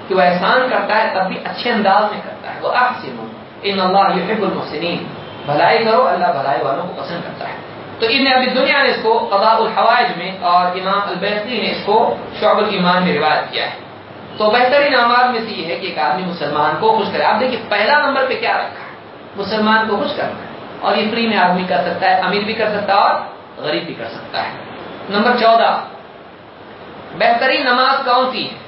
کہ وہ احسان کرتا ہے تب بھی اچھے انداز میں کرتا ہے۔ وہ احسن ان اللہ یحب المحسنین بھلائی کرو، اللہ بھلائی والوں کو پسند کرتا ہے۔ تو ابن ابی دنیا نے اس کو قضاء الحوائج میں اور امام البیقی نے اس کو شعب الایمان میں روایت کیا ہے۔ تو بہترین اعمال میں سے یہ ہے کہ ایک آدمی مسلمان کو خوش کرے۔ آپ دیکھیے پہلا نمبر پہ کیا رکھا ہے؟ مسلمان کو خوش کرنا ہے۔ اور یہ فری میں آدمی کر سکتا ہے، امیر بھی کر سکتا ہے اور غریب بھی کر سکتا ہے۔ نمبر چودہ، بہترین نماز کون سی ہے؟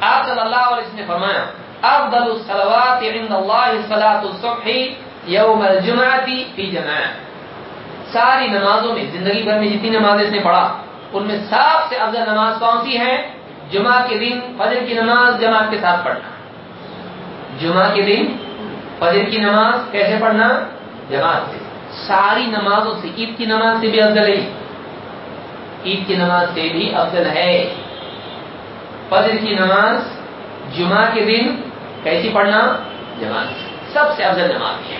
آپ صلی اللہ علیہ وسلم نے فرمایا، افضل الصلوات عند اللہ صلاة الصبح یوم الجمعہ فی جماعت ساری نمازوں میں، زندگی بھر میں جتنی نمازیں اس نے پڑھا، ان میں سب سے افضل نماز کون سی ہے؟ جمعہ کے دن فجر کی نماز جماعت کے ساتھ پڑھنا۔ جمعہ کے دن فجر کی نماز کیسے پڑھنا؟ جماعت سے۔ ساری نمازوں سے، عید کی نماز سے بھی افضل ہے۔ عید کی نماز سے بھی افضل ہے۔ فجر کی نماز، جمعہ کے دن کیسی پڑھنا؟ جماعت سے سب سے افضل نماز ہے۔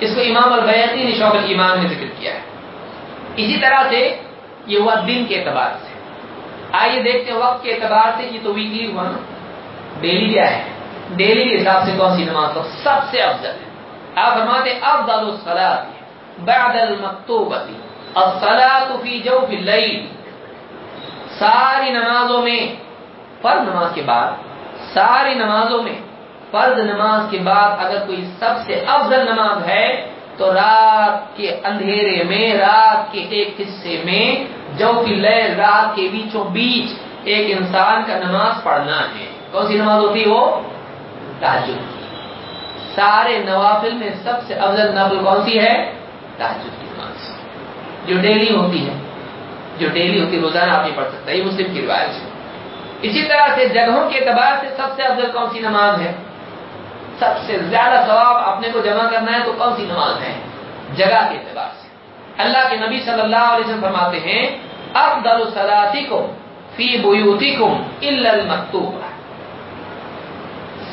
اس کو امام البیتی نے شعب الایمان میں ذکر کیا ہے۔ اسی طرح سے یہ ہوا دن کے اعتبار سے۔ آئیے دیکھتے ہیں وقت کے اعتبار سے یہ تو ویکلی ہوا نا۔ ڈیلی کیا ہے ڈیلی کے حساب سے کون سی نماز سب سے افضل ہے؟ آپ فرماتے افضل الصلاة۔ بعد المکتوبۃ۔ الصلاة فی جوف اللیل۔ ساری نمازوں میں فرض نماز کے بعد، ساری نمازوں میں فرض نماز کے بعد اگر کوئی سب سے افضل نماز ہے، تو رات کے اندھیرے میں، رات کے ایک حصے میں جو کہ لیل رات کے بیچوں بیچ ایک انسان کا نماز پڑھنا ہے۔ کون سی نماز ہوتی ہے وہ؟ تاجد کی سارے نوافل میں سب سے افضل نفل کون سی ہے؟ تاجد کی نماز۔ جو ڈیلی ہوتی ہے، جو ڈیلی ہوتی ہے، روزانہ آپ نہیں پڑھ سکتا یہ مسلم کی روایت ہے۔ اسی طرح سے جگہوں کے اعتبار سے سب سے افضل کون سی نماز ہے؟ سب سے زیادہ ثواب اپنے کو جمع کرنا ہے تو کون سی نماز ہے؟ جگہ کے اعتبار سے۔ اللہ کے نبی صلی اللہ علیہ وسلم فرماتے ہیں، افضل صلاتکم فی بیوتکم الا المکتوبہ.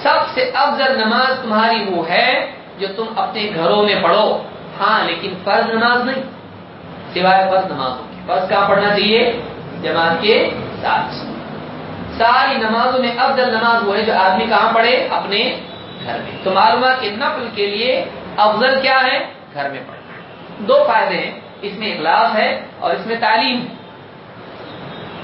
سب سے افضل نماز تمہاری وہ ہے جو تم اپنے گھروں میں پڑھو۔ ہاں لیکن فرض نماز نہیں۔ سوائے فرض نمازوں کی فرض کہاں پڑھنا چاہیے؟ جماعت کے ساتھ۔ ساری نمازوں میں افضل نماز وہ ہے جو آدمی کہاں پڑھے؟ اپنے گھر میں۔ تو معلومات نفل کے لیے افضل کیا ہے؟ گھر میں پڑھنا دو فائدے ہیں۔ اس میں اخلاص ہے اور اس میں تعلیم ہے۔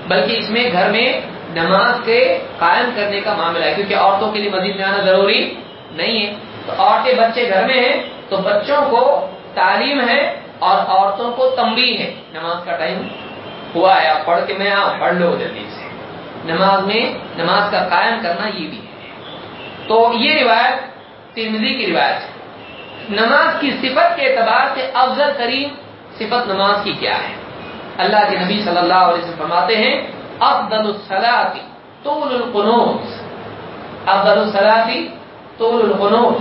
بلکہ اس میں گھر میں نماز کے قائم کرنے کا معاملہ ہے۔ کیونکہ عورتوں کے لیے مزید میں آنا ضروری نہیں ہے۔ تو عورتیں بچے گھر میں ہیں تو بچوں کو تعلیم ہے اور عورتوں کو تمبی ہے۔ نماز کا ٹائم ہوا ہے۔ آپ پڑھ کے میں آؤں، پڑھ لو جلدی سے۔ نماز میں نماز کا قائم کرنا یہ بھی ہے۔ تو یہ روایت ترمزی کی روایت ہے۔ نماز کی صفت کے اعتبار سے افضل ترین صفت نماز کی کیا ہے؟ اللہ کے نبی صلی اللہ علیہ وسلم فرماتے ہیں، افضل الصلاتی طول القنوت۔ افضل الصلاتی طول القنوت۔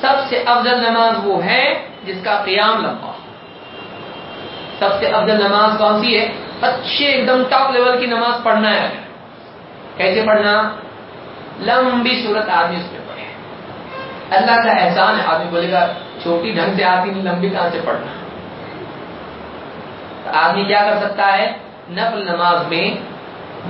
سب سے افضل نماز وہ ہے جس کا قیام لمبا سب سے افضل نماز کون سی ہے؟ اچھے ایک دم ٹاپ لیول کی نماز پڑھنا ہے۔ کیسے پڑھنا؟ لمبی صورت آدمی اس میں پڑھے۔ اللہ کا احسان ہے، آدمی بولے گا، چھوٹی ڈھنگ سے آتی نہیں، لمبی کہاں سے پڑھنا۔ تو آدمی کیا کر سکتا ہے؟ نفل نماز میں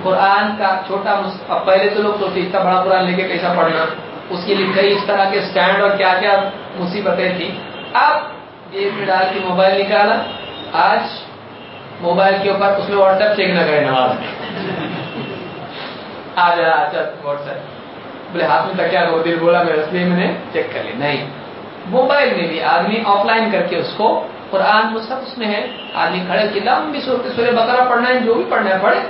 قرآن کا چھوٹا اب پہلے تو لوگ سوچتے، اتنا بڑا قرآن لے کے کیسا پڑھنا؟ اس کے لیے کئی اس طرح کے سٹینڈ اور کیا کیا مصیبتیں تھی اب جیب میں ڈال کے موبائل نکالا۔ آج موبائل کے اوپر اس میں واٹس ایپ چیک نہ کرے نماز میں۔ آ جا واٹس ایپ بولے، ہاتھ میں تکیا دو دل بولا، میں اس لیے میں نے چیک کر لی۔ نہیں۔ موبائل میں بھی آدمی آف لائن کر کے اس کو قرآن وہ سب اس میں ہے۔ آدمی کھڑے کی لمبی سورت، سورہ بقرہ پڑھنا ہے، جو بھی پڑھنا ہے، پڑھے۔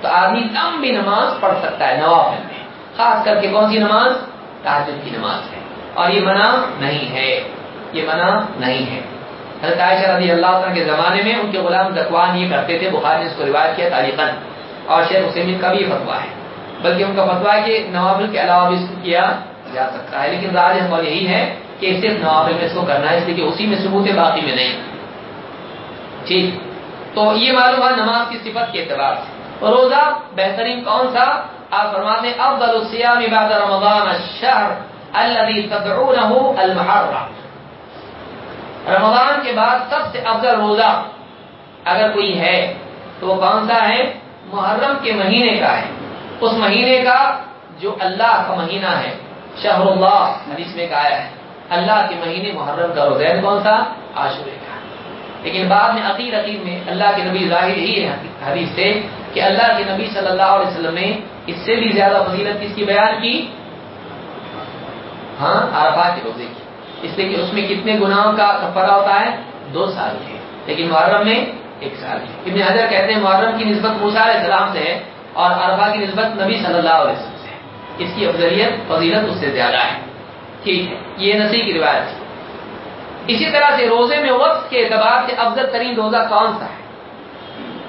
تو آدمی لمبی نماز پڑھ سکتا ہے نوافل میں۔ خاص کر کے کون سی نماز؟ تاجد کی نماز ہے۔ اور یہ منع نہیں ہے۔ یہ منع نہیں ہے۔ حضرت عائشہ رضی اللہ عنہ کے زمانے میں ان کے غلام زکوان یہ کرتے تھے، بخاری نے اس کو روایت کیا تاریخاً۔ اور شیخ حسین کا بھی فتوا ہے۔ بلکہ ان کا فتوا ہے کہ نوافل کے علاوہ بھی اس کو کیا جا سکتا ہے۔ لیکن راج قول یہی ہے کہ صرف نوافل میں اس کو کرنا ہے، اس لیے کہ اسی میں ثبوت ہے باقی میں نہیں۔ ٹھیک۔ تو یہ معلوم ہے نماز کی صفت کے اعتبار سے۔ روزہ بہترین کون سا؟ آپ فرماتے ہیں، افضل الصيام بعد رمضان الشهر الذي تدعونه المحرم۔ رمضان کے بعد سب سے افضل روزہ اگر کوئی ہے، تو وہ کون سا ہے؟ محرم کے مہینے کا ہے۔ اس مہینے کا جو اللہ کا مہینہ ہے، شہر اللہ، حدیث میں کہا ہے۔ اللہ کے مہینے محرم کا روزہ کون سا؟ عاشورے کا۔ لیکن بعد میں عقید عقید میں اللہ کے نبی ظاہر ہی ہے حدیث سے کہ اللہ کے نبی صلی اللہ علیہ وسلم نے اس سے بھی زیادہ فضیلت کس کی بیان کی؟ ہاں عرفات کے روزے کی۔ اس لیے کہ اس میں کتنے گناہوں کا کفارہ ہوتا ہے؟ دو سال کے۔ لیکن محرم میں ایک سال کی ابن حضر کہتے ہیں محرم کی نسبت موسیٰ علیہ السلام سے ہے اور عرفہ کی نسبت نبی صلی اللہ علیہ وسلم سے اس کی افضلیت فضیلت اس سے زیادہ ہے۔ ٹھیک ہے، یہ نسی کی روایت ہے۔ اسی طرح سے روزے میں وقت کے اعتبار سے افضل ترین روزہ کون سا ہے؟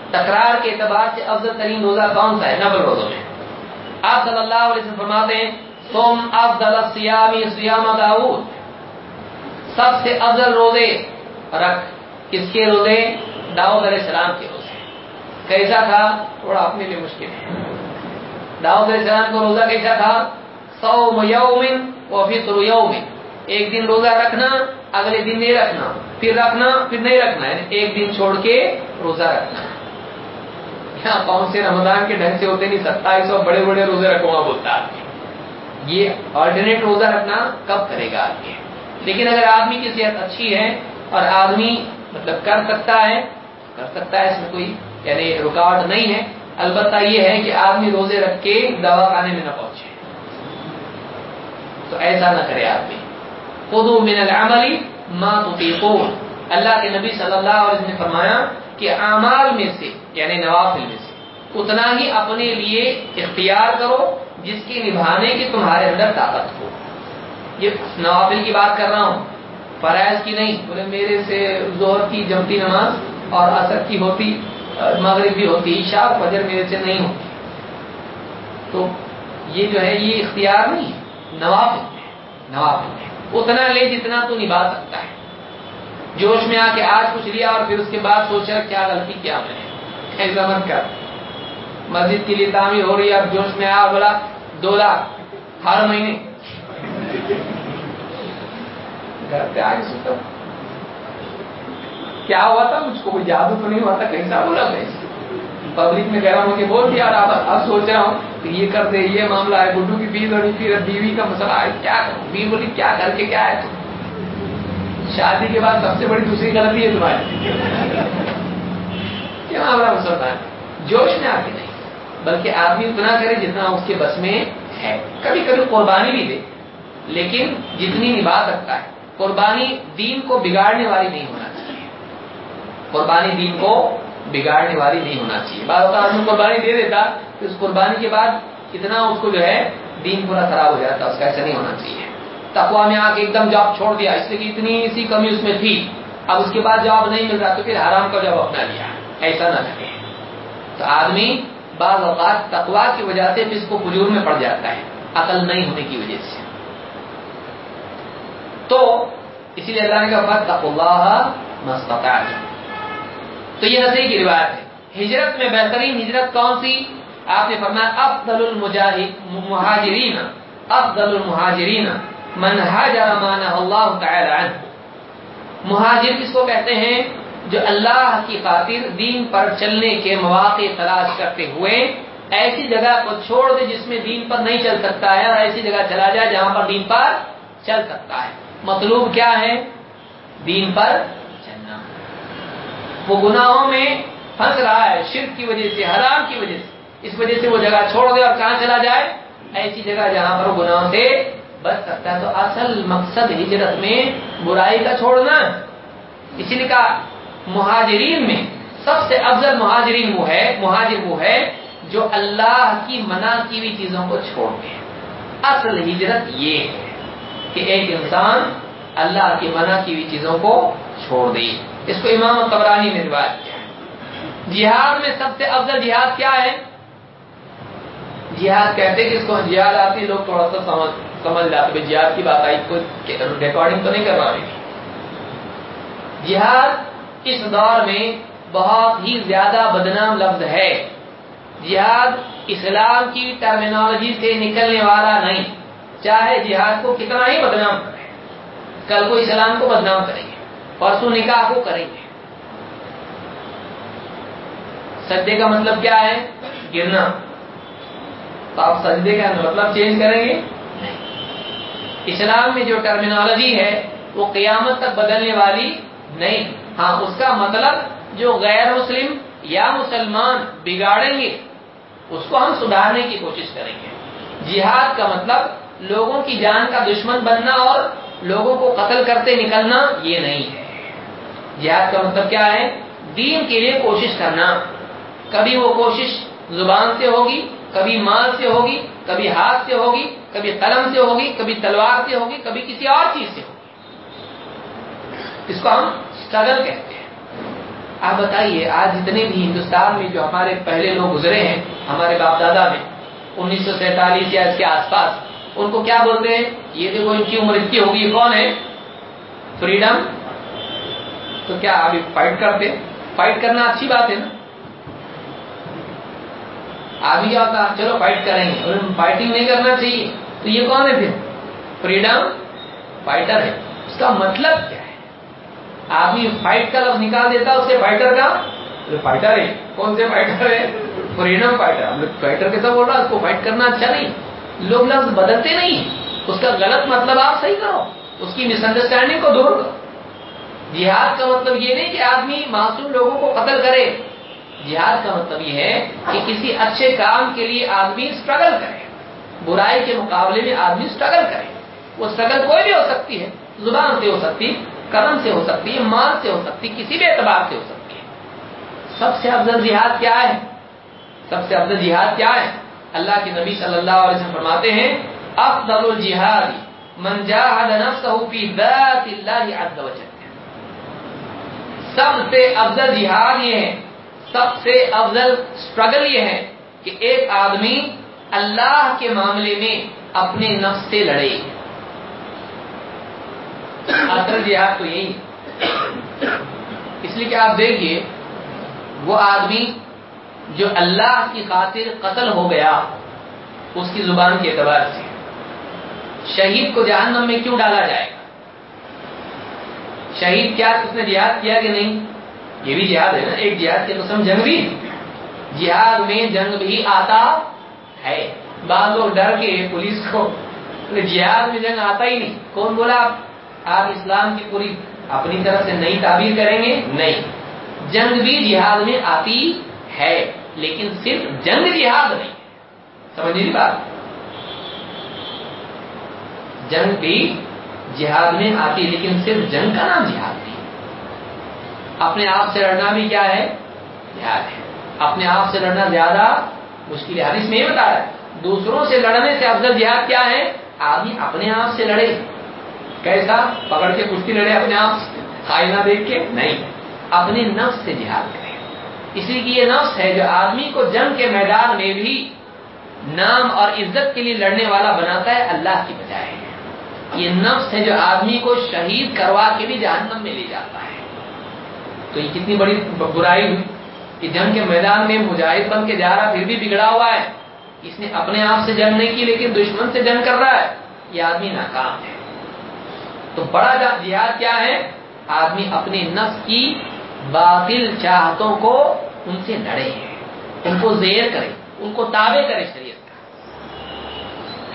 تکرار کے اعتبار سے افضل ترین روزہ کون سا ہے؟ نبل روزوں میں۔ آپ صلی اللہ علیہ وسلم فرماتے ہیں تم افضل سیامی سیام داؤد سب سے افضل روزے رکھ۔ کس کے روزے؟ داؤد علیہ السلام کے کیسا تھا؟ تھوڑا اپنے لیے مشکل ہے۔ داؤد علیہ السلام کا روزہ کیسا تھا؟ سو یومن و فطر یومن ایک دن روزہ رکھنا، اگلے دن نہیں رکھنا۔ پھر رکھنا، پھر نہیں رکھنا۔ ہے ایک دن چھوڑ کے روزہ رکھنا۔ یہاں کون سے رمضان کے ڈھنگ سے ہوتے نہیں، ستائیس سو بڑے بڑے روزے رکھوں گا بولتا آدمی۔ یہ آلٹرنیٹ روزہ رکھنا کب کرے گا آدمی؟ لیکن اگر آدمی کی صحت اچھی ہے اور آدمی مطلب کر سکتا ہے، کر سکتا ہے اس میں کوئی یعنی رکاوٹ نہیں ہے، البتہ یہ ہے کہ آدمی روزے رکھ کے دوا خانے میں نہ پہنچے۔ تو ایسا نہ کرے آدمی۔ خود من العمل ما تطیقون۔ اللہ کے نبی صلی اللہ علیہ وسلم نے فرمایا کہ اعمال میں سے یعنی نوافل میں سے، اتنا ہی اپنے لیے اختیار کرو جس کی نبھانے کی تمہارے اندر طاقت ہو۔ یہ نوافل کی بات کر رہا ہوں۔ فرائض کی نہیں، بولے میرے سے زہر کی جمتی نماز اور اثر کی ہوتی۔ مغرب بھی ہوتی عشاء فجر میرے سے نہیں ہوتی۔ تو یہ جو ہے، یہ اختیار نہیں ہے۔ نوافل نوافل اتنا لے جتنا تو نبھا سکتا ہے۔ جوش میں آ کے آج کچھ لیا اور پھر اس کے بعد سوچا، کیا غلطی، کیا میں نے؟ ایسا مت کر مسجد کے لیے تعمیر ہو رہی ہے، اب جوش میں آیا بولا، دو لاکھ۔ ہر مہینے۔ گھر پہ آگے سوچتا کیا ہوا تھا؟ مجھ کو کوئی جادو تو نہیں ہوا تھا کیسا بولا میں پبلک میں گرم ہو کے بول دیا اور اب سوچ رہا ہوں کہ یہ کر دے، یہ معاملہ ہے۔ گڈو کی فیس ہونی پھر بیوی کا مسئلہ ہے۔ کیا کروں؟ بیوی بولی، کیا کر کے کیا ہے؟ تم شادی کے بعد سب سے بڑی دوسری غلطی ہے تمہاری۔ کیا معاملہ مسلمان جوش میں آتی نہیں، بلکہ آدمی اتنا کرے جتنا اس کے بس میں ہے۔ کبھی کبھی قربانی بھی دے، لیکن جتنی نبھا سکتا ہے، قربانی دین کو بگاڑنے والی نہیں ہونا چاہیے۔ قربانی دین کو بگاڑنے والی نہیں ہونا چاہیے۔ بعض اوقات آدمی قربانی دے دیتا، تو اس قربانی کے بعد اتنا اس کو جو ہے دین پورا خراب ہو جاتا، اس کا ایسا نہیں ہونا چاہیے۔ تقوا میں آ کے ایک دم جاب چھوڑ دیا، اس لیے کہ اتنی سی کمی اس میں تھی۔ اب اس کے بعد جواب نہیں مل رہا تو پھر حرام کا جواب اپنا لیا۔ ایسا نہ لگے۔ تو آدمی بعض اوقات تقوا کی وجہ سے اس کو فجور میں پڑ جاتا ہے، عقل نہیں ہونے کی وجہ سے۔ تو اسی لیے اللہ نے کہا تق اللہ مستطاع تو یہ نظری کی روایت ہے۔ ہجرت میں بہترین ہجرت کون سی؟ آپ نے فرمایا، افضل المہاجرین افضل المہاجرین۔ من حاجر مانا اللہ تعالی عنہ۔ مہاجر کس کو کہتے ہیں؟ جو اللہ کی خاطر دین پر چلنے کے مواقع تلاش کرتے ہوئے ایسی جگہ کو چھوڑ دے جس میں دین پر نہیں چل سکتا ہے اور ایسی جگہ چلا جائے جہاں پر دین پر چل سکتا ہے۔ مطلوب کیا ہے؟ دین پر وہ گناہوں میں پھنس رہا ہے، شرک کی وجہ سے حرام کی وجہ سے۔ اس وجہ سے وہ جگہ چھوڑ دے اور کہاں چلا جائے؟ ایسی جگہ جہاں پر گناہوں سے بچ سکتا ہے۔ تو اصل مقصد ہجرت میں برائی کا چھوڑنا۔ اسی لیے کہا، مہاجرین میں سب سے افضل مہاجرین وہ ہے، مہاجر وہ ہے جو اللہ کی منع کی ہوئی چیزوں کو چھوڑ دے اصل ہجرت یہ ہے کہ ایک انسان اللہ کی منع کی ہوئی چیزوں کو چھوڑ دے اس کو امام قبرانی نے روایت کیا ہے۔ جہاد میں سب سے افضل جہاد کیا ہے؟ جہاد کہتے کہ اس کو جہاد آتی لوگ تھوڑا سا سمجھ سمجھ جاتے جہاد کی بات آئی، کوئی ریکارڈنگ تو نہیں کروا رہی جہاد اس دور میں بہت ہی زیادہ بدنام لفظ ہے۔ جہاد اسلام کی ٹرمینالوجی سے نکلنے والا نہیں۔ چاہے جہاد کو کتنا ہی بدنام کرے۔ کل کو اسلام کو بدنام کریں گے پرسوں نکاح کو کریں گے۔ سجدے کا مطلب کیا ہے؟ گرنا۔ تو آپ سجدے کا مطلب چینج کریں گے؟ اسلام میں جو ٹرمینالوجی ہے، وہ قیامت تک بدلنے والی نہیں۔ ہاں اس کا مطلب جو غیر مسلم یا مسلمان بگاڑیں گے، اس کو ہم سدھارنے کی کوشش کریں گے۔ جہاد کا مطلب لوگوں کی جان کا دشمن بننا اور لوگوں کو قتل کرتے نکلنا یہ نہیں۔ ہے جہاد کا مطلب کیا ہے؟ دین کے لیے کوشش کرنا۔ کبھی وہ کوشش زبان سے ہوگی، کبھی مال سے ہوگی، کبھی ہاتھ سے ہوگی، کبھی قلم سے ہوگی، کبھی تلوار سے ہوگی، کبھی کسی اور چیز سے ہوگی۔ اس کو ہم اسٹرگل کہتے ہیں۔ آپ بتائیے، آج جتنے بھی ہندوستان میں جو ہمارے پہلے لوگ گزرے ہیں، ہمارے باپ دادا میں، انیس سو سینتالیس یا اس کے آس پاس ان کو کیا بولتے ہیں؟ یہ دیکھو، ان کی عمر اتنی ہوگی کون ہے؟ فریڈم تو کیا ابھی فائٹ کرتے فائٹ کرنا اچھی بات ہے نا؟ آدمی کیا ہوتا چلو فائٹ کریں گے۔ اور فائٹنگ نہیں کرنا چاہیے۔ تو یہ کون ہے پھر؟ فریڈم فائٹر ہے۔ اس کا مطلب کیا ہے؟ آدمی فائٹ کا لفظ نکال دیتا، اس سے فائٹر کا فائٹر ہے، کون سے فائٹر ہے؟ فریڈم فائٹر فائٹر کیسا بول رہا، اس کو فائٹ کرنا اچھا نہیں۔ لوگ لفظ بدلتے نہیں، اس کا غلط مطلب آپ صحیح کرو، اس کی مس انڈرسٹینڈنگ کو دور کرو۔ جہاد کا مطلب یہ نہیں کہ آدمی معصوم لوگوں کو قتل کرے۔ جہاد کا مطلب یہ ہے کہ کسی اچھے کام کے لیے آدمی اسٹرگل کرے۔ برائی کے مقابلے میں آدمی اسٹرگل کرے۔ وہ اسٹرگل کوئی بھی ہو سکتی ہے، زبان سے ہو سکتی قلم سے ہو سکتی ہے مال سے ہو سکتی، کسی بھی اعتبار سے ہو سکتی ہے۔ سب سے افضل جہاد کیا ہے؟ سب سے افضل جہاد کیا ہے؟ اللہ کے نبی صلی اللہ علیہ وسلم فرماتے ہیں، افضل الجہاد من جاہد نفسه فی ذات اللہ عز و جل سب سے افضل جہاد یہ ہے، سب سے افضل سٹرگل یہ ہے کہ ایک آدمی اللہ کے معاملے میں اپنے نفس سے لڑے۔ اصل جہاد تو یہی ہے۔ اس لیے کہ آپ دیکھیے، وہ آدمی جو اللہ کی خاطر قتل ہو گیا، اس کی زبان کے اعتبار سے۔ شہید کو جہنم میں کیوں ڈالا جائے گا؟ شہید کیا اس نے جہاد کیا کہ نہیں؟ یہ بھی جہاد ہے نا، ایک جہاد کی قسم جنگ بھی۔ جہاد میں جنگ بھی آتا ہے۔ بعض لوگ ڈر کے پولیس کو جہاد میں جنگ آتا ہی نہیں۔ کون بولا آپ اسلام کی پوری اپنی طرف سے نئی تعبیر کریں گے؟ نہیں۔ جنگ بھی جہاد میں آتی ہے، لیکن صرف جنگ جہاد نہیں۔ سمجھ نہیں بات؟ جنگ بھی جہاد میں آتی ہے، لیکن صرف جنگ کا نام جہاد نہیں۔ اپنے آپ سے لڑنا بھی کیا ہے؟ جہاد ہے۔ اپنے آپ سے لڑنا زیادہ مشکل ہے۔ حدیث میں یہ بتا رہا ہے، دوسروں سے لڑنے سے افضل جہاد کیا ہے؟ آدمی اپنے آپ سے لڑے۔ کیسا؟ پکڑ کے کشتی لڑے اپنے آپ سے، خائنہ دیکھ کے؟ نہیں۔ اپنے نفس سے جہاد کرے۔ اس لیے یہ نفس ہے جو آدمی کو جنگ کے میدان میں بھی نام اور عزت کے لیے لڑنے والا بناتا ہے، اللہ کی بجائے۔ یہ نفس ہے جو آدمی کو شہید کروا کے بھی جہنم میں لے جاتا ہے۔ تو یہ کتنی بڑی برائی ہوئی کہ جنگ کے میدان میں مجاہد بن کے جا رہا، پھر بھی بگڑا ہوا ہے۔ اس نے اپنے آپ سے جنگ نہیں کی، لیکن دشمن سے جنگ کر رہا ہے۔ یہ آدمی ناکام ہے۔ تو بڑا جہاد کیا ہے؟ آدمی اپنے نفس کی باطل چاہتوں کو ان سے لڑے ان کو زیر کرے ان کو تابع کرے شریعت کا۔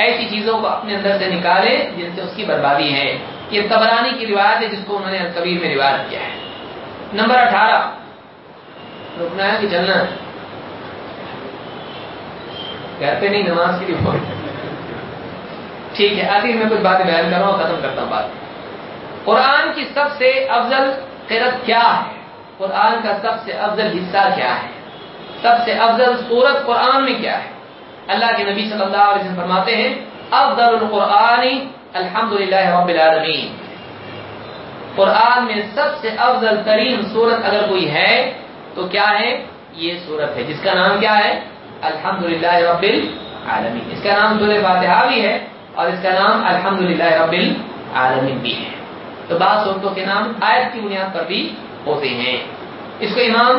ایسی چیزوں کو اپنے اندر سے نکالے جن سے اس کی بربادی ہے۔ یہ تبرانی کی روایت ہے جس کو انہوں نے کبیر میں روایت کیا ہے۔ نمبر اٹھارہ۔ رکنا ہے کہ چلنا ہے۔ گھر پہ نہیں، نماز کی رپورٹ ٹھیک ہے، آخر میں کچھ باتیں بیان کر رہا ہوں، ختم کرتا ہوں بات۔ قرآن کی سب سے افضل قرت کیا ہے؟ قرآن کا سب سے افضل حصہ کیا ہے؟ سب سے افضل صورت قرآن میں کیا ہے؟ اللہ کے نبی صلی اللہ علیہ وسلم فرماتے ہیں، افضل القرآن الحمد للہ رب العالمین۔ قرآن میں سب سے افضل ترین صورت اگر کوئی ہے، تو کیا ہے؟ یہ صورت ہے۔ جس کا نام کیا ہے؟ الحمد للہ رب العالمین۔ اس کا نام سورہ فاتحہ بھی ہے اور اس کا نام الحمد للہ رب العالمین بھی ہے۔ تو بعض صورتوں کے نام آیت کی بنیاد پر بھی ہوتے ہیں۔ اس کو امام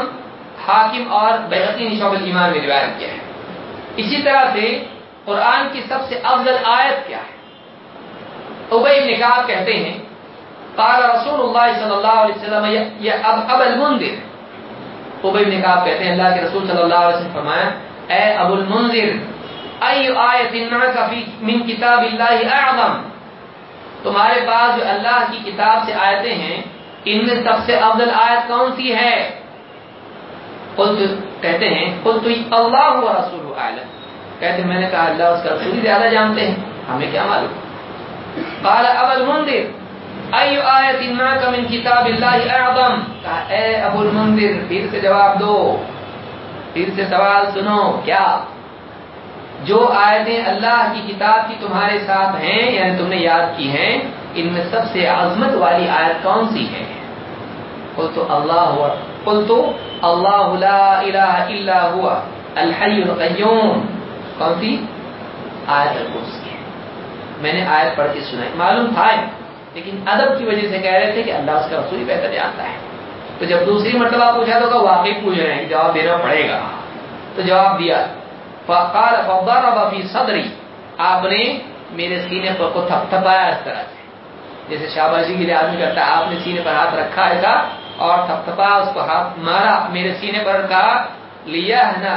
حاکم اور بحقی نشوب الایمان میں روایت کیا ہے۔ اسی طرح سے قرآن کی سب سے افضل آیت کیا ہے۔ ابئی نکاب کہتے ہیں، قال رسول اللہ صلی اللہ علیہ وسلم یا اب اب المنذر. ابئی نکاب کہتے ہیں، اللہ کے رسول صلی اللہ علیہ وسلم فرمایا، اے ابو المنذر، ای آیت معک فی من کتاب اللہ اعظم؟ تمہارے پاس جو اللہ کی کتاب سے آیتیں ہیں ان میں سب سے افضل آیت کون سی ہے؟ قلت، کہتے ہیں، قلت اللہ و رسول عالم کہتے ہیں، میں نے کہا اللہ اس کا رسول زیادہ جانتے ہیں۔ ہمیں کیا معلوم؟ قال ابو المنذر ای آیت معک من کتاب اللہ اعظم؟ کہا، اے ابو المنذر، پھر سے جواب دو۔ پھر سے سوال سنو، کیا جو آیتیں اللہ کی کتاب کی تمہارے ساتھ ہیں یعنی تم نے یاد کی ہیں ان میں سب سے عظمت والی آیت کون سی ہے؟ قل تو اللہ قل تو اللہ لا الہ الا ہوا. الحی القیوم. کون سی؟ آیت الکرسی ہے میں نے آیت پڑھ کے سنا معلوم تھا لیکن ادب کی وجہ سے کہہ رہے تھے کہ اللہ اس کا رسول ہی بہتر جانتا ہے. تو جب دوسری مرتبہ پوچھا تو واقعی پوچھ رہے ہیں جواب دینا پڑے گا. تو جواب دیا. فقال فضرب في صدری. آپ نے میرے سینے پر کو تھپ اس طرح سے. جیسے شاباشی کے لیے آدمی کرتا ہے، آپ نے سینے پر ہاتھ رکھا ایسا اور تھپ تھپا اس کو ہاتھ مارا، میرے سینے پر کہا لیا نا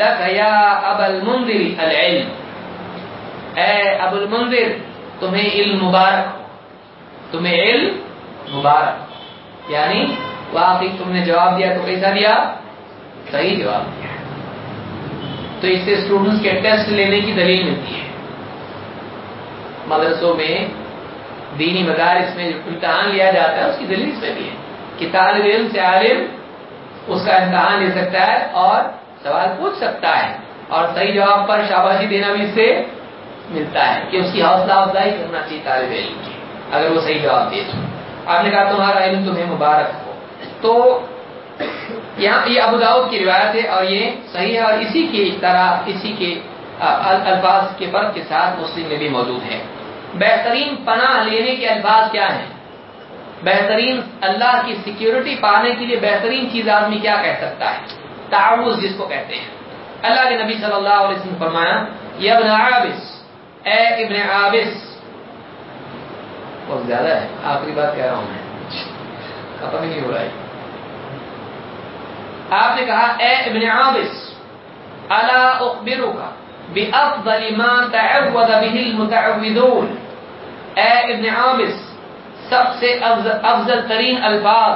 لک یا اب المنذر العلم. اے ابو المنذر تمہیں علم مبارک تمہیں علم مبارک یعنی واقعی تم نے جواب دیا تو کیسا دیا؟ صحیح جواب دیا. تو اس سے اسٹوڈنٹس کے ٹیسٹ لینے کی دلیل ملتی ہے. مدرسوں میں دینی مدارس میں جو امتحان لیا جاتا ہے، اس کی دلیل سے بھی ہے کہ طالب علم سے عالم اس کا امتحان لے سکتا ہے اور سوال پوچھ سکتا ہے اور صحیح جواب پر شاباشی دینا بھی اس سے ملتا ہے کہ اس کی حوصلہ افزائی کرنا چاہیے طالب علم کی، اگر وہ صحیح جواب دے تو۔ آپ نے کہا تمہارا علم تمہیں مبارک ہو۔ تو یہاں یہ ابو داؤد کی روایت ہے اور یہ صحیح ہے اور اسی کی طرح اسی کے الفاظ کے فرق کے ساتھ مسلم میں بھی موجود ہے۔ بہترین پناہ لینے کے الفاظ کیا ہیں؟ بہترین اللہ کی سیکیورٹی پانے کے لیے بہترین چیز آدمی کیا کہہ سکتا ہے؟ تعوض جس کو کہتے ہیں۔ اللہ کے نبی صلی اللہ علیہ وسلم فرمایا یہ ابن عابس، اے ابن عابس. بہت زیادہ ہے، آخری بات کہہ رہا ہوں میں۔ ختم ہی نہیں ہو رہا ہے۔ آپ نے کہا، اے ابن عابس، الا اخبرک؟ بافضل ما تعوذ به المتعوذون۔ اے ابن عابس، سب سے افضل ترین الفاظ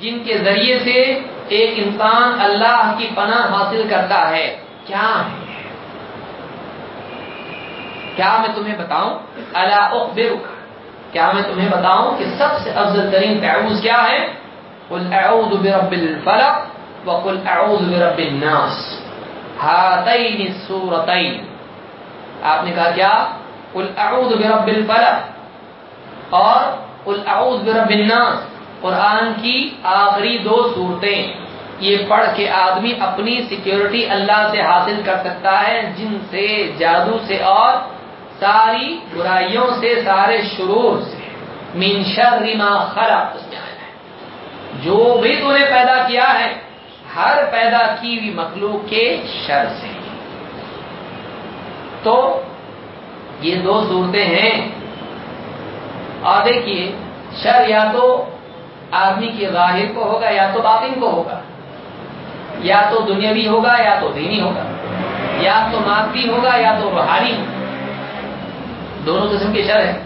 جن کے ذریعے سے ایک انسان اللہ کی پناہ حاصل کرتا ہے، کیا ہے کیا میں تمہیں بتاؤں؟ اللہ اخبرک۔ کیا میں تمہیں بتاؤں کہ سب سے افضل ترین تعوذ کیا ہے؟ قل اعوذ برب الفلق وقل اعوذ برب الناس۔ ہاتین السورتین آپ نے کہا کیا؟ قل اعوذ برب الفلق اور قل اعوذ برب الناس. قرآن کی آخری دو صورتیں یہ پڑھ کے آدمی اپنی سیکیورٹی اللہ سے حاصل کر سکتا ہے، جن سے، جادو سے اور ساری برائیوں سے، سارے شرور سے. من شر ما خلق. اس میں آیا ہے۔ جو بھی تو نے پیدا کیا ہے ہر پیدا کی ہوئی مخلوق کے شر سے۔ تو یہ دو صورتیں ہیں۔ اور دیکھیے، شر یا تو آدمی کے ظاہر کو ہوگا، یا تو باطن کو ہوگا۔ یا تو دنیاوی ہوگا، یا تو دینی ہوگا۔ یا تو مادی ہوگا، یا تو روحانی ہوگا۔ دونوں قسم کے شر ہیں۔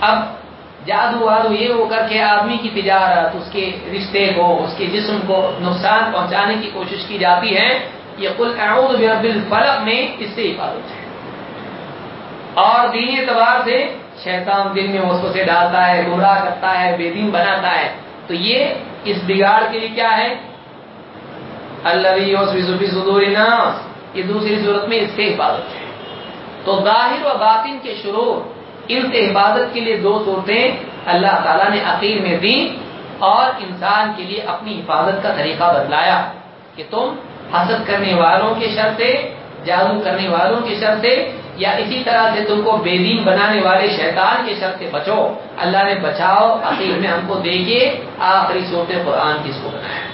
اب جادو وادو یہ ہو کر کے آدمی کی تجارت، اس کے رشتے کو، اس کے جسم کو نقصان پہنچانے کی کوشش کی جاتی ہے، یہ کل اعوذ برب الفلق میں اس سے حفاظت ہے۔ اور دینی اعتبار سے شیطان دل میں وسو سے ڈالتا ہے، گمراہ کرتا ہے، بے دین بناتا ہے۔ تو یہ اس بگاڑ کے لیے کیا ہے؟ اللہ صدور یہ دوسری صورت میں اس سے حفاظت ہے۔ تو ظاہر و باطن کے شروع ان سے حفاظت کے لیے دو صورتیں اللہ تعالیٰ نے عقیر میں دی اور انسان کے لیے اپنی حفاظت کا طریقہ بتلایا کہ تم حسد کرنے والوں کے شر سے، جادو کرنے والوں کے شر سے، یا اسی طرح سے تم کو بے دین بنانے والے شیطان کے شر سے بچو۔ اللہ نے بچاؤ، عقیر میں ہم کو دے کے آخری صورت قرآن کس کو بنایا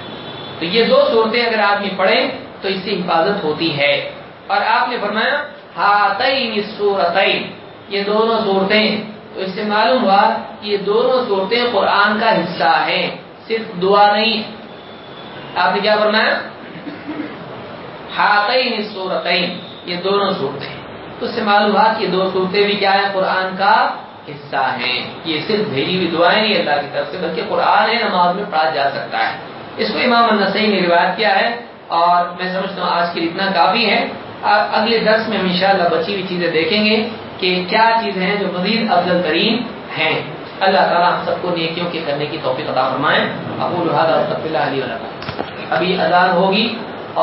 تو یہ دو صورتیں اگر آدمی پڑھیں تو اس سے حفاظت ہوتی ہے۔ اور آپ نے فرمایا، ہاتین سورتین یہ دونوں صورتیں تو اس سے معلوم ہوا کہ یہ دونوں صورتیں قرآن کا حصہ ہیں، صرف دعا نہیں۔ آپ نے کیا فرمایا؟ ہاتین سورتین یہ دونوں صورتیں۔ تو اس سے معلوم ہوا کہ یہ دو صورتیں بھی کیا ہیں؟ قرآن کا حصہ ہیں۔ یہ صرف بھیجی ہوئی دعائیں نہیں اللہ کی طرف سے، بلکہ قرآن ہے، نماز میں پڑھا جا سکتا ہے۔ اس کو امام النسائی نے روایت کیا ہے اور میں سمجھتا ہوں آج کے لیے اتنا کافی ہے۔ اگلے درس میں ہم انشاءاللہ بچی ہوئی چیزیں دیکھیں گے۔ کہ کیا چیز ہیں جو مزید افضل ترین ہیں؟ اللہ تعالیٰ ہم سب کو نیکیوں کے کرنے کی توفیق عطا فرمائیں ابو الحاد علی علیہ ابھی اذان ہوگی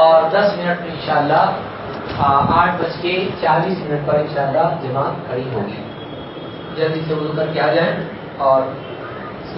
اور دس منٹ میں انشاءاللہ آٹھ بج کے چالیس منٹ پر انشاءاللہ جماعت کھڑی ہوگی۔ جلدی سے وضو کر کے آ جائیں اور